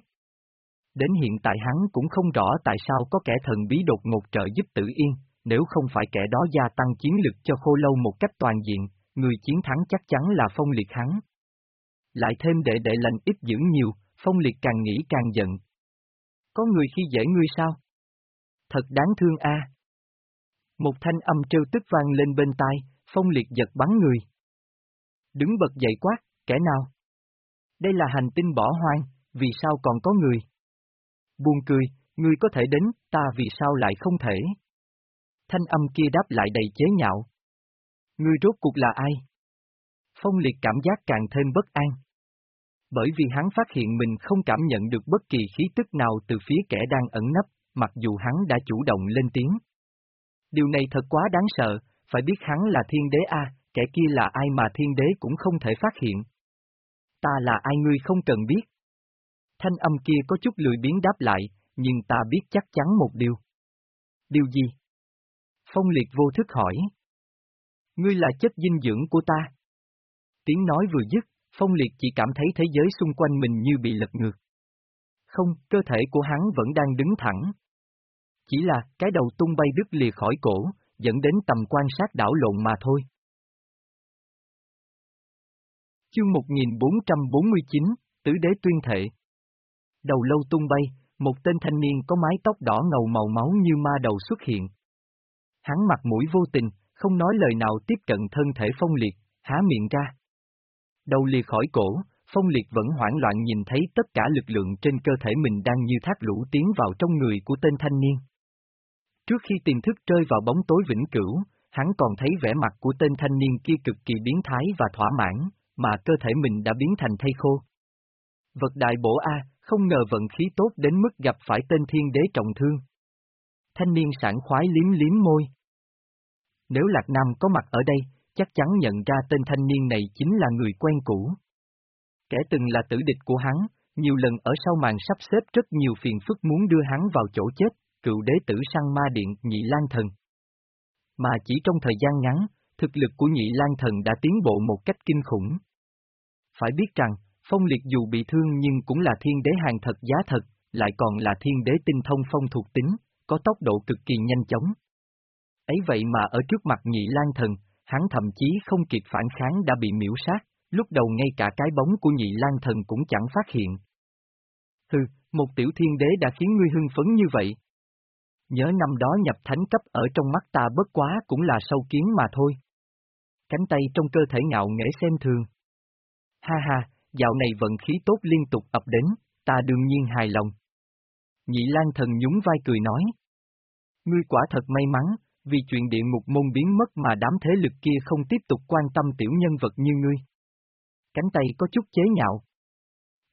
Đến hiện tại hắn cũng không rõ tại sao có kẻ thần bí đột ngột trợ giúp tử yên, nếu không phải kẻ đó gia tăng chiến lực cho khô lâu một cách toàn diện, người chiến thắng chắc chắn là phong liệt hắn. Lại thêm đệ đệ lành ít dữ nhiều, phong liệt càng nghĩ càng giận. Có người khi dễ ngươi sao? Thật đáng thương a. Một thanh âm trêu tức vang lên bên tai, phong liệt giật bắn người. Đứng bật dậy quát, kẻ nào? Đây là hành tinh bỏ hoang, vì sao còn có người? Buồn cười, ngươi có thể đến, ta vì sao lại không thể? Thanh âm kia đáp lại đầy chế nhạo. Ngươi rốt cuộc là ai? Phong liệt cảm giác càng thêm bất an. Bởi vì hắn phát hiện mình không cảm nhận được bất kỳ khí tức nào từ phía kẻ đang ẩn nấp, mặc dù hắn đã chủ động lên tiếng. Điều này thật quá đáng sợ, phải biết hắn là thiên đế A, kẻ kia là ai mà thiên đế cũng không thể phát hiện. Ta là ai ngươi không cần biết. Thanh âm kia có chút lười biến đáp lại, nhưng ta biết chắc chắn một điều. Điều gì? Phong liệt vô thức hỏi. Ngươi là chất dinh dưỡng của ta. Tiếng nói vừa dứt, Phong liệt chỉ cảm thấy thế giới xung quanh mình như bị lật ngược. Không, cơ thể của hắn vẫn đang đứng thẳng. Chỉ là, cái đầu tung bay đứt lìa khỏi cổ, dẫn đến tầm quan sát đảo lộn mà thôi. Chương 1449, Tứ Đế Tuyên Thệ Đầu lâu tung bay, một tên thanh niên có mái tóc đỏ ngầu màu máu như ma đầu xuất hiện. Hắn mặt mũi vô tình, không nói lời nào tiếp cận thân thể phong liệt, há miệng ra. Đầu lìa khỏi cổ, phong liệt vẫn hoảng loạn nhìn thấy tất cả lực lượng trên cơ thể mình đang như thác lũ tiến vào trong người của tên thanh niên. Trước khi tiềm thức rơi vào bóng tối vĩnh cửu, hắn còn thấy vẻ mặt của tên thanh niên kia cực kỳ biến thái và thỏa mãn, mà cơ thể mình đã biến thành thây khô. Vật đại bổ A, không ngờ vận khí tốt đến mức gặp phải tên thiên đế trọng thương. Thanh niên sảng khoái liếm liếm môi. Nếu Lạc Nam có mặt ở đây, chắc chắn nhận ra tên thanh niên này chính là người quen cũ. Kẻ từng là tử địch của hắn, nhiều lần ở sau màn sắp xếp rất nhiều phiền phức muốn đưa hắn vào chỗ chết, cựu đế tử sang ma điện nhị lan thần. Mà chỉ trong thời gian ngắn, thực lực của nhị lan thần đã tiến bộ một cách kinh khủng. Phải biết rằng, phong liệt dù bị thương nhưng cũng là thiên đế hàng thật giá thật, lại còn là thiên đế tinh thông phong thuộc tính, có tốc độ cực kỳ nhanh chóng. Ấy vậy mà ở trước mặt nhị lan thần, hắn thậm chí không kịp phản kháng đã bị miễu sát, lúc đầu ngay cả cái bóng của nhị lan thần cũng chẳng phát hiện. Hừ, một tiểu thiên đế đã khiến ngươi hưng phấn như vậy. Nhớ năm đó nhập thánh cấp ở trong mắt ta bất quá cũng là sâu kiến mà thôi. Cánh tay trong cơ thể ngạo nghễ xem thường. Ha ha, dạo này vận khí tốt liên tục ập đến, ta đương nhiên hài lòng. Nhị Lan thần nhún vai cười nói. Ngươi quả thật may mắn, vì chuyện địa ngục môn biến mất mà đám thế lực kia không tiếp tục quan tâm tiểu nhân vật như ngươi. Cánh tay có chút chế nhạo.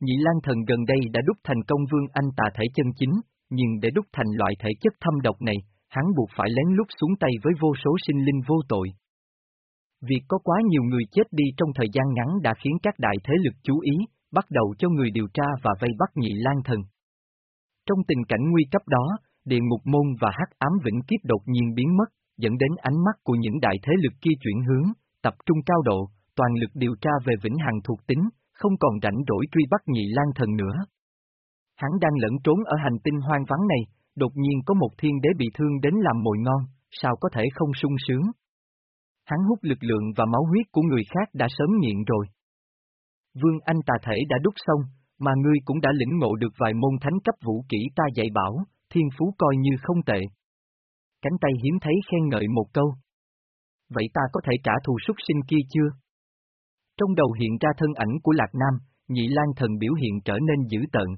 Nhị Lan thần gần đây đã đúc thành công vương anh tà thể chân chính, nhưng để đúc thành loại thể chất thâm độc này, hắn buộc phải lén lút xuống tay với vô số sinh linh vô tội. Việc có quá nhiều người chết đi trong thời gian ngắn đã khiến các đại thế lực chú ý, bắt đầu cho người điều tra và vây bắt nhị lan thần. Trong tình cảnh nguy cấp đó, địa ngục môn và hắc ám vĩnh kiếp đột nhiên biến mất, dẫn đến ánh mắt của những đại thế lực kia chuyển hướng, tập trung cao độ, toàn lực điều tra về vĩnh hằng thuộc tính, không còn rảnh rỗi truy bắt nhị lan thần nữa. Hắn đang lẫn trốn ở hành tinh hoang vắng này, đột nhiên có một thiên đế bị thương đến làm mồi ngon, sao có thể không sung sướng. Hắn hút lực lượng và máu huyết của người khác đã sớm nghiện rồi. Vương Anh tà thể đã đúc xong, mà ngươi cũng đã lĩnh ngộ được vài môn thánh cấp vũ kỹ ta dạy bảo, thiên phú coi như không tệ. Cánh tay hiếm thấy khen ngợi một câu. Vậy ta có thể trả thù súc sinh kia chưa? Trong đầu hiện ra thân ảnh của Lạc Nam, nhị lan thần biểu hiện trở nên dữ tợn.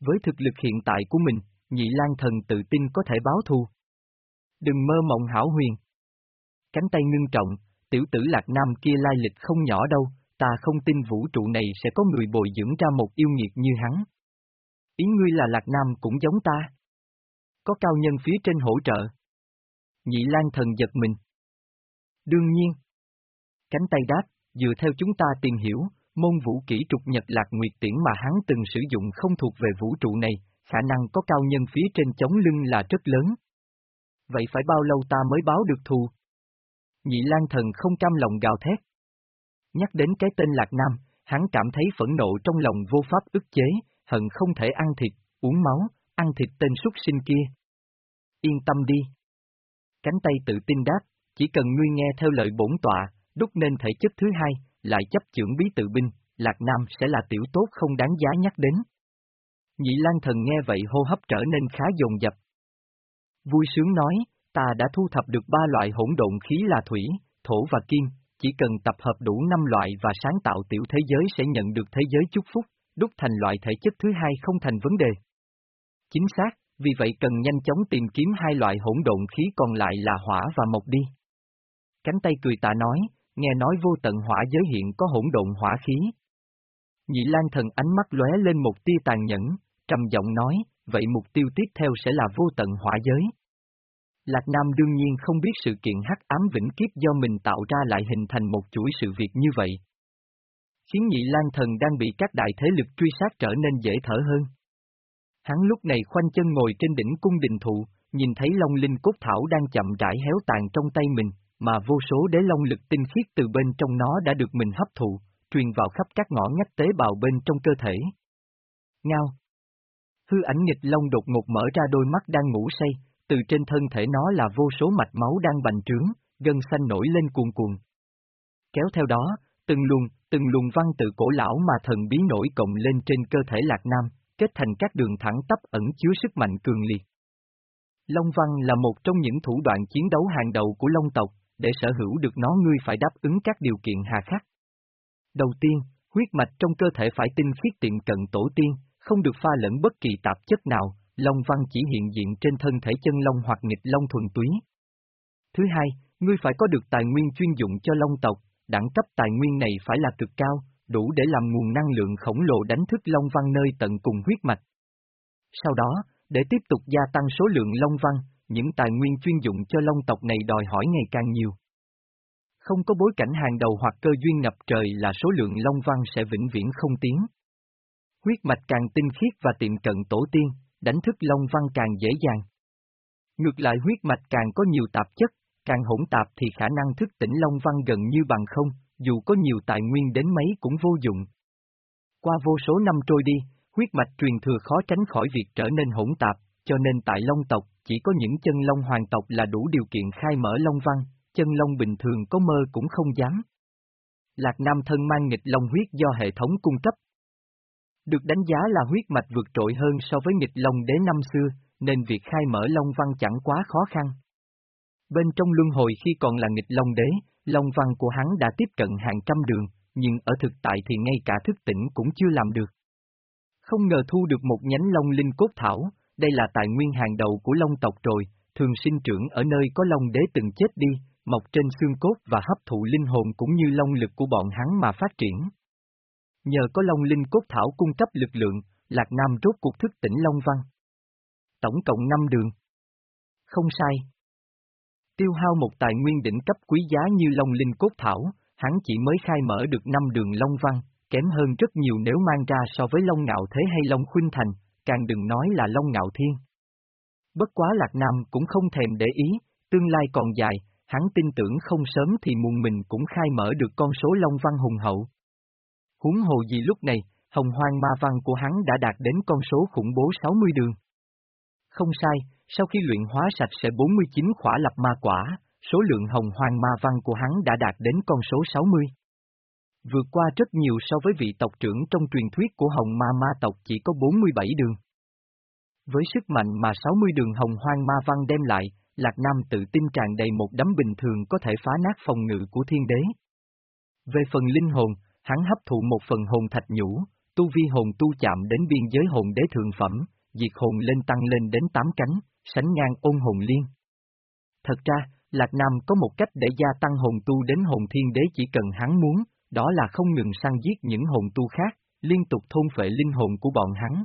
Với thực lực hiện tại của mình, nhị lan thần tự tin có thể báo thù. Đừng mơ mộng hảo huyền. Cánh tay ngưng trọng, tiểu tử Lạc Nam kia lai lịch không nhỏ đâu, ta không tin vũ trụ này sẽ có người bồi dưỡng ra một yêu nghiệt như hắn. Ý ngươi là Lạc Nam cũng giống ta. Có cao nhân phía trên hỗ trợ. Nhị Lan thần giật mình. Đương nhiên. Cánh tay đáp, dựa theo chúng ta tìm hiểu, môn vũ kỹ trục nhật lạc nguyệt tiễn mà hắn từng sử dụng không thuộc về vũ trụ này, khả năng có cao nhân phía trên chống lưng là rất lớn. Vậy phải bao lâu ta mới báo được thù? Nhị Lan thần không cam lòng gào thét. Nhắc đến cái tên Lạc Nam, hắn cảm thấy phẫn nộ trong lòng vô pháp ức chế, hận không thể ăn thịt, uống máu, ăn thịt tên súc sinh kia. Yên tâm đi. Cánh tay tự tin đáp, chỉ cần ngươi nghe theo lời bổn tọa, đúc nên thể chất thứ hai, lại chấp trưởng bí tự binh, Lạc Nam sẽ là tiểu tốt không đáng giá nhắc đến. Nhị Lan Thần nghe vậy hô hấp trở nên khá dồn dập. Vui sướng nói, ta đã thu thập được ba loại hỗn độn khí là thủy, thổ và kim, chỉ cần tập hợp đủ năm loại và sáng tạo tiểu thế giới sẽ nhận được thế giới chúc phúc, đúc thành loại thể chất thứ hai không thành vấn đề. Chính xác, vì vậy cần nhanh chóng tìm kiếm hai loại hỗn độn khí còn lại là hỏa và mộc đi. Cánh tay cười tạ nói, nghe nói vô tận hỏa giới hiện có hỗn độn hỏa khí. Nhị Lan thần ánh mắt lóe lên một tia tàn nhẫn, trầm giọng nói, vậy mục tiêu tiếp theo sẽ là vô tận hỏa giới. Lạc Nam đương nhiên không biết sự kiện hắc ám vĩnh kiếp do mình tạo ra lại hình thành một chuỗi sự việc như vậy. Khiến nhị lan thần đang bị các đại thế lực truy sát trở nên dễ thở hơn. Hắn lúc này khoanh chân ngồi trên đỉnh cung đình thụ, nhìn thấy long linh cốt thảo đang chậm rãi héo tàn trong tay mình, mà vô số đế long lực tinh khiết từ bên trong nó đã được mình hấp thụ, truyền vào khắp các ngõ ngách tế bào bên trong cơ thể. Ngao Hư ảnh nghịch long đột ngột mở ra đôi mắt đang ngủ say, từ trên thân thể nó là vô số mạch máu đang bành trướng, gân xanh nổi lên cuồn cuồn. Kéo theo đó, từng luồng, từng luồng văn tự cổ lão mà thần bí nổi cộng lên trên cơ thể Lạc Nam, kết thành các đường thẳng tắp ẩn chứa sức mạnh cường liệt. Long văn là một trong những thủ đoạn chiến đấu hàng đầu của Long tộc, để sở hữu được nó ngươi phải đáp ứng các điều kiện hà khắc. Đầu tiên, huyết mạch trong cơ thể phải tinh khiết tiện cận tổ tiên, không được pha lẫn bất kỳ tạp chất nào, Long văn chỉ hiện diện trên thân thể chân long hoặc nghịch long thuần túy. Thứ hai, ngươi phải có được tài nguyên chuyên dụng cho long tộc, đẳng cấp tài nguyên này phải là cực cao, đủ để làm nguồn năng lượng khổng lồ đánh thức long văn nơi tận cùng huyết mạch. Sau đó, Để tiếp tục gia tăng số lượng Long Văn, những tài nguyên chuyên dụng cho Long tộc này đòi hỏi ngày càng nhiều. Không có bối cảnh hàng đầu hoặc cơ duyên ngập trời là số lượng Long Văn sẽ vĩnh viễn không tiến. Huyết mạch càng tinh khiết và tiệm cận tổ tiên, đánh thức Long Văn càng dễ dàng. Ngược lại huyết mạch càng có nhiều tạp chất, càng hỗn tạp thì khả năng thức tỉnh Long Văn gần như bằng không, dù có nhiều tài nguyên đến mấy cũng vô dụng. Qua vô số năm trôi đi, huyết mạch truyền thừa khó tránh khỏi việc trở nên hỗn tạp, cho nên tại Long tộc, chỉ có những chân Long hoàng tộc là đủ điều kiện khai mở Long Văn, chân Long bình thường có mơ cũng không dám. Lạc Nam thân mang nghịch Long huyết do hệ thống cung cấp. Được đánh giá là huyết mạch vượt trội hơn so với nghịch Long đế năm xưa, nên việc khai mở Long Văn chẳng quá khó khăn. Bên trong luân hồi khi còn là nghịch Long đế, Long Văn của hắn đã tiếp cận hàng trăm đường, nhưng ở thực tại thì ngay cả thức tỉnh cũng chưa làm được. Không ngờ thu được một nhánh Long Linh Cốt Thảo, đây là tài nguyên hàng đầu của Long tộc rồi, thường sinh trưởng ở nơi có Long đế từng chết đi, mọc trên xương cốt và hấp thụ linh hồn cũng như long lực của bọn hắn mà phát triển. Nhờ có Long Linh Cốt Thảo cung cấp lực lượng, Lạc Nam rốt cuộc thức tỉnh Long Văn. Tổng cộng 5 đường. Không sai. Tiêu hao một tài nguyên đỉnh cấp quý giá như Long Linh Cốt Thảo, hắn chỉ mới khai mở được 5 đường Long Văn, kém hơn rất nhiều nếu mang ra so với Long Ngạo Thế hay Long Khuynh Thành, càng đừng nói là Long Ngạo Thiên. Bất quá Lạc Nam cũng không thèm để ý, tương lai còn dài, hắn tin tưởng không sớm thì muộn mình cũng khai mở được con số Long Văn hùng hậu. Huống hồ gì lúc này, hồng hoang ma văn của hắn đã đạt đến con số khủng bố 60 đường. Không sai, sau khi luyện hóa sạch sẽ 49 khỏa lập ma quả, số lượng hồng hoang ma văn của hắn đã đạt đến con số 60. Vượt qua rất nhiều so với vị tộc trưởng trong truyền thuyết của hồng ma ma tộc chỉ có 47 đường. Với sức mạnh mà 60 đường hồng hoang ma văn đem lại, Lạc Nam tự tin tràn đầy một đấm bình thường có thể phá nát phòng ngự của thiên đế. Về phần linh hồn, hắn hấp thụ một phần hồn thạch nhũ, tu vi hồn tu chạm đến biên giới hồn đế thượng phẩm, diệt hồn lên tăng lên đến 8 cánh, sánh ngang ôn hồn liên. Thật ra, Lạc Nam có một cách để gia tăng hồn tu đến hồn thiên đế chỉ cần hắn muốn, đó là không ngừng săn giết những hồn tu khác, liên tục thôn phệ linh hồn của bọn hắn.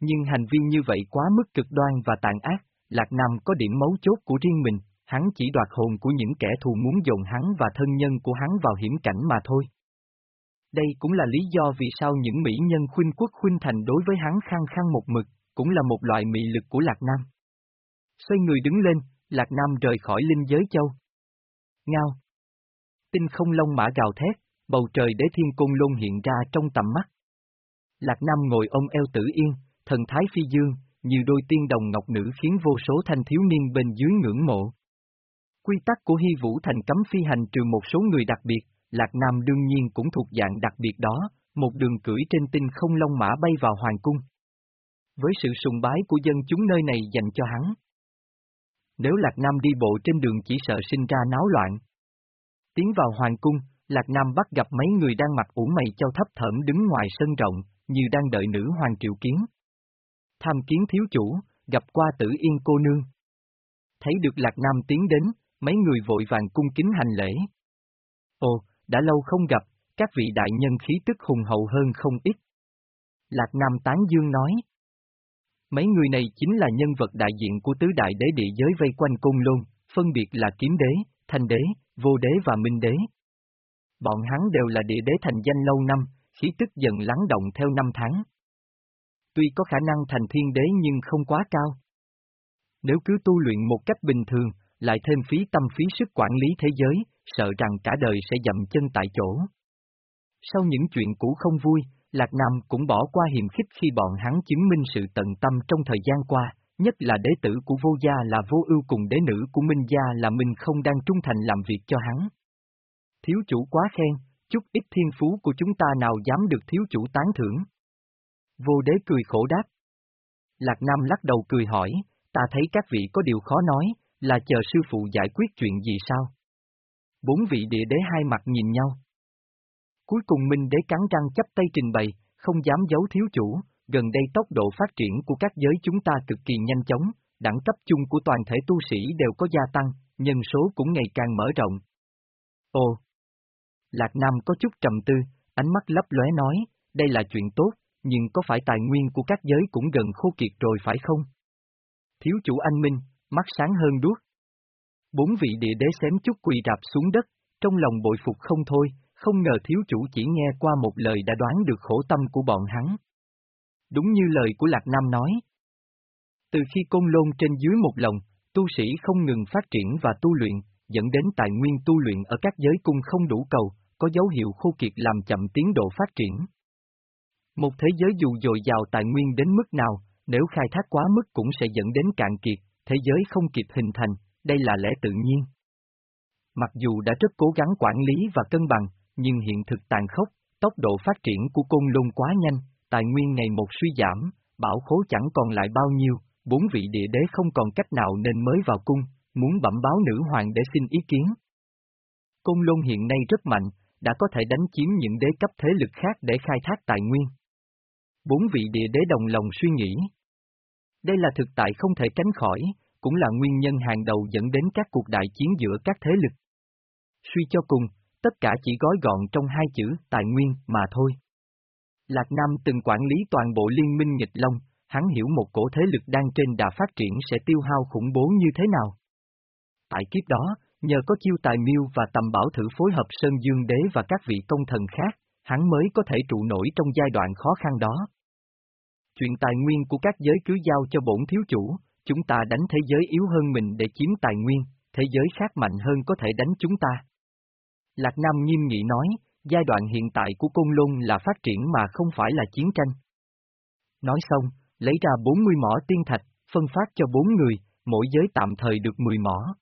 Nhưng hành vi như vậy quá mức cực đoan và tàn ác, Lạc Nam có điểm mấu chốt của riêng mình, hắn chỉ đoạt hồn của những kẻ thù muốn dồn hắn và thân nhân của hắn vào hiểm cảnh mà thôi. Đây cũng là lý do vì sao những mỹ nhân khuynh quốc khuynh thành đối với hắn khăng khăng một mực, cũng là một loại mị lực của Lạc Nam. Xoay người đứng lên, Lạc Nam rời khỏi linh giới châu. Ngao. Tinh không lông mã gào thét, bầu trời đế thiên cung lôn hiện ra trong tầm mắt. Lạc Nam ngồi ôm eo tử yên, thần thái phi dương, như đôi tiên đồng ngọc nữ khiến vô số thanh thiếu niên bên dưới ngưỡng mộ. Quy tắc của Hy Vũ Thành cấm phi hành trừ một số người đặc biệt, Lạc Nam đương nhiên cũng thuộc dạng đặc biệt đó, một đường cưỡi trên tinh không long mã bay vào hoàng cung. Với sự sùng bái của dân chúng nơi này dành cho hắn. Nếu Lạc Nam đi bộ trên đường chỉ sợ sinh ra náo loạn. Tiến vào hoàng cung, Lạc Nam bắt gặp mấy người đang mặc ủ mày châu thấp thởm đứng ngoài sân rộng, như đang đợi nữ hoàng triệu kiến. Tham kiến thiếu chủ, gặp qua tử yên cô nương. Thấy được Lạc Nam tiến đến, mấy người vội vàng cung kính hành lễ. Ồ, đã lâu không gặp, các vị đại nhân khí tức hùng hậu hơn không ít. Lạc Nam tán dương nói. Mấy người này chính là nhân vật đại diện của tứ đại đế địa giới vây quanh côn lôn, phân biệt là kiếm đế, thanh đế, vô đế và minh đế. Bọn hắn đều là địa đế thành danh lâu năm, khí tức dần lắng động theo năm tháng. Tuy có khả năng thành thiên đế nhưng không quá cao. Nếu cứ tu luyện một cách bình thường, lại thêm phí tâm phí sức quản lý thế giới, sợ rằng cả đời sẽ dậm chân tại chỗ. Sau những chuyện cũ không vui, Lạc Nam cũng bỏ qua hiềm khích khi bọn hắn chứng minh sự tận tâm trong thời gian qua, nhất là đế tử của vô gia là vô ưu cùng đế nữ của Minh gia là Minh không đang trung thành làm việc cho hắn. Thiếu chủ quá khen, chút ít thiên phú của chúng ta nào dám được thiếu chủ tán thưởng. Vô đế cười khổ đáp. Lạc Nam lắc đầu cười hỏi, ta thấy các vị có điều khó nói, là chờ sư phụ giải quyết chuyện gì sao? Bốn vị địa đế hai mặt nhìn nhau. Cuối cùng Minh đế cắn răng chấp tay trình bày, không dám giấu thiếu chủ, gần đây tốc độ phát triển của các giới chúng ta cực kỳ nhanh chóng, đẳng cấp chung của toàn thể tu sĩ đều có gia tăng, nhân số cũng ngày càng mở rộng. Ồ! Lạc Nam có chút trầm tư, ánh mắt lấp lóe nói, đây là chuyện tốt, nhưng có phải tài nguyên của các giới cũng gần khô kiệt rồi phải không? Thiếu chủ anh Minh, mắt sáng hơn đuốc. Bốn vị địa đế xém chút quỳ rạp xuống đất, trong lòng bội phục không thôi, không ngờ thiếu chủ chỉ nghe qua một lời đã đoán được khổ tâm của bọn hắn. Đúng như lời của Lạc Nam nói. Từ khi côn lôn trên dưới một lòng, tu sĩ không ngừng phát triển và tu luyện, dẫn đến tài nguyên tu luyện ở các giới cung không đủ cầu, có dấu hiệu khô kiệt làm chậm tiến độ phát triển. Một thế giới dù dồi dào tài nguyên đến mức nào, nếu khai thác quá mức cũng sẽ dẫn đến cạn kiệt, thế giới không kịp hình thành, đây là lẽ tự nhiên. Mặc dù đã rất cố gắng quản lý và cân bằng, nhưng hiện thực tàn khốc, tốc độ phát triển của côn lôn quá nhanh, tài nguyên ngày một suy giảm, bảo khố chẳng còn lại bao nhiêu, bốn vị địa đế không còn cách nào nên mới vào cung, muốn bẩm báo nữ hoàng để xin ý kiến. Côn lôn hiện nay rất mạnh, đã có thể đánh chiếm những đế cấp thế lực khác để khai thác tài nguyên. Bốn vị địa đế đồng lòng suy nghĩ. Đây là thực tại không thể tránh khỏi, cũng là nguyên nhân hàng đầu dẫn đến các cuộc đại chiến giữa các thế lực. Suy cho cùng, tất cả chỉ gói gọn trong hai chữ tài nguyên mà thôi. Lạc Nam từng quản lý toàn bộ liên minh nghịch Long, hắn hiểu một cổ thế lực đang trên đà phát triển sẽ tiêu hao khủng bố như thế nào. Tại kiếp đó, nhờ có chiêu tài miêu và tầm bảo thử phối hợp Sơn Dương Đế và các vị công thần khác, hắn mới có thể trụ nổi trong giai đoạn khó khăn đó. Chuyện tài nguyên của các giới cứ giao cho bổn thiếu chủ, chúng ta đánh thế giới yếu hơn mình để chiếm tài nguyên, thế giới khác mạnh hơn có thể đánh chúng ta. Lạc Nam nghiêm nghị nói, giai đoạn hiện tại của Côn Lôn là phát triển mà không phải là chiến tranh. Nói xong, lấy ra 40 mỏ tiên thạch, phân phát cho bốn người, mỗi giới tạm thời được 10 mỏ.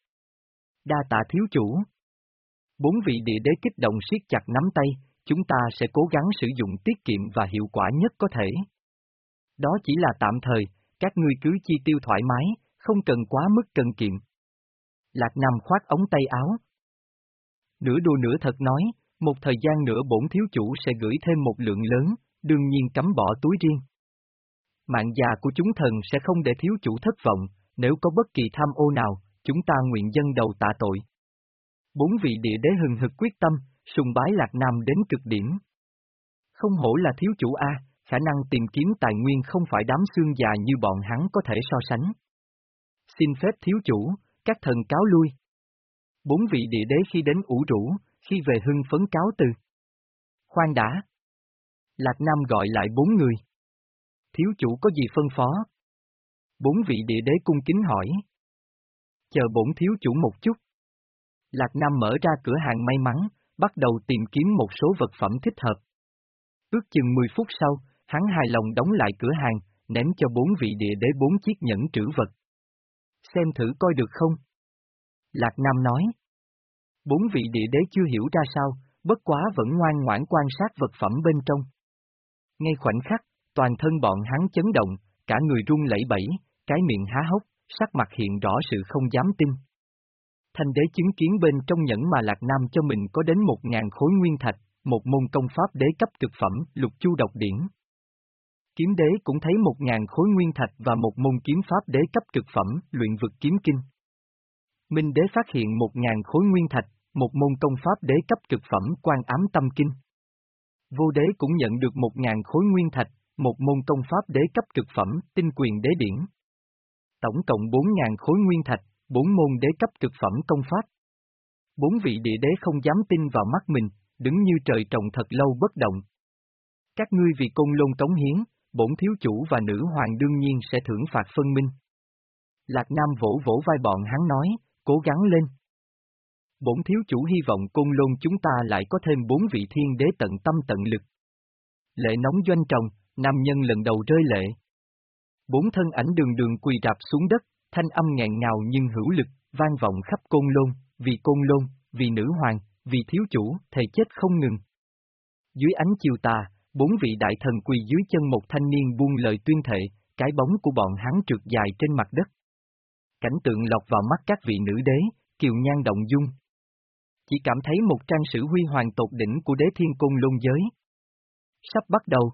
Đa tạ thiếu chủ. Bốn vị địa đế kích động siết chặt nắm tay, chúng ta sẽ cố gắng sử dụng tiết kiệm và hiệu quả nhất có thể. Đó chỉ là tạm thời, các ngươi cứ chi tiêu thoải mái, không cần quá mức cần kiệm. Lạc Nam khoát ống tay áo. Nửa đùa nửa thật nói, một thời gian nữa bổn thiếu chủ sẽ gửi thêm một lượng lớn, đương nhiên cấm bỏ túi riêng. Mạng già của chúng thần sẽ không để thiếu chủ thất vọng, nếu có bất kỳ tham ô nào, chúng ta nguyện dân đầu tạ tội. Bốn vị địa đế hừng hực quyết tâm, sùng bái Lạc Nam đến cực điểm. Không hổ là thiếu chủ A, khả năng tìm kiếm tài nguyên không phải đám xương già như bọn hắn có thể so sánh. Xin phép thiếu chủ, các thần cáo lui. Bốn vị địa đế khi đến ủ rũ, khi về hưng phấn cáo từ. Khoan đã. Lạc Nam gọi lại bốn người. Thiếu chủ có gì phân phó? Bốn vị địa đế cung kính hỏi. Chờ bổn thiếu chủ một chút. Lạc Nam mở ra cửa hàng may mắn, bắt đầu tìm kiếm một số vật phẩm thích hợp. Ước chừng 10 phút sau, hắn hài lòng đóng lại cửa hàng, ném cho bốn vị địa đế bốn chiếc nhẫn trữ vật. Xem thử coi được không? Lạc Nam nói. Bốn vị địa đế chưa hiểu ra sao, bất quá vẫn ngoan ngoãn quan sát vật phẩm bên trong. Ngay khoảnh khắc, toàn thân bọn hắn chấn động, cả người run lẩy bẩy, cái miệng há hốc, sắc mặt hiện rõ sự không dám tin. Thanh đế chứng kiến bên trong nhẫn mà Lạc Nam cho mình có đến một ngàn khối nguyên thạch, một môn công pháp đế cấp cực phẩm, lục chu độc điển. Kiếm đế cũng thấy một ngàn khối nguyên thạch và một môn kiếm pháp đế cấp cực phẩm, luyện vực kiếm kinh. Minh đế phát hiện một ngàn khối nguyên thạch, một môn công pháp đế cấp cực phẩm quan ám tâm kinh. Vô đế cũng nhận được một ngàn khối nguyên thạch, một môn công pháp đế cấp cực phẩm, tinh quyền đế điển. Tổng cộng bốn ngàn khối nguyên thạch, bốn môn đế cấp cực phẩm công pháp. Bốn vị địa đế không dám tin vào mắt mình, đứng như trời trồng thật lâu bất động. Các ngươi vì côn lôn cống hiến, bổn thiếu chủ và nữ hoàng đương nhiên sẽ thưởng phạt phân minh. Lạc Nam vỗ vỗ vai bọn hắn nói, cố gắng lên. Bổn thiếu chủ hy vọng côn lôn chúng ta lại có thêm bốn vị thiên đế tận tâm tận lực. Lệ nóng doanh trồng, nam nhân lần đầu rơi lệ. Bốn thân ảnh đường đường quỳ rạp xuống đất, thanh âm ngẹn ngào nhưng hữu lực, vang vọng khắp côn lôn, vì côn lôn, vì nữ hoàng, vì thiếu chủ, thầy chết không ngừng. Dưới ánh chiều tà, bốn vị đại thần quỳ dưới chân một thanh niên buông lời tuyên thệ, cái bóng của bọn hắn trượt dài trên mặt đất. Cảnh tượng lọt vào mắt các vị nữ đế, kiều nhan động dung. Chỉ cảm thấy một trang sử huy hoàng tột đỉnh của đế thiên côn lôn giới. Sắp bắt đầu.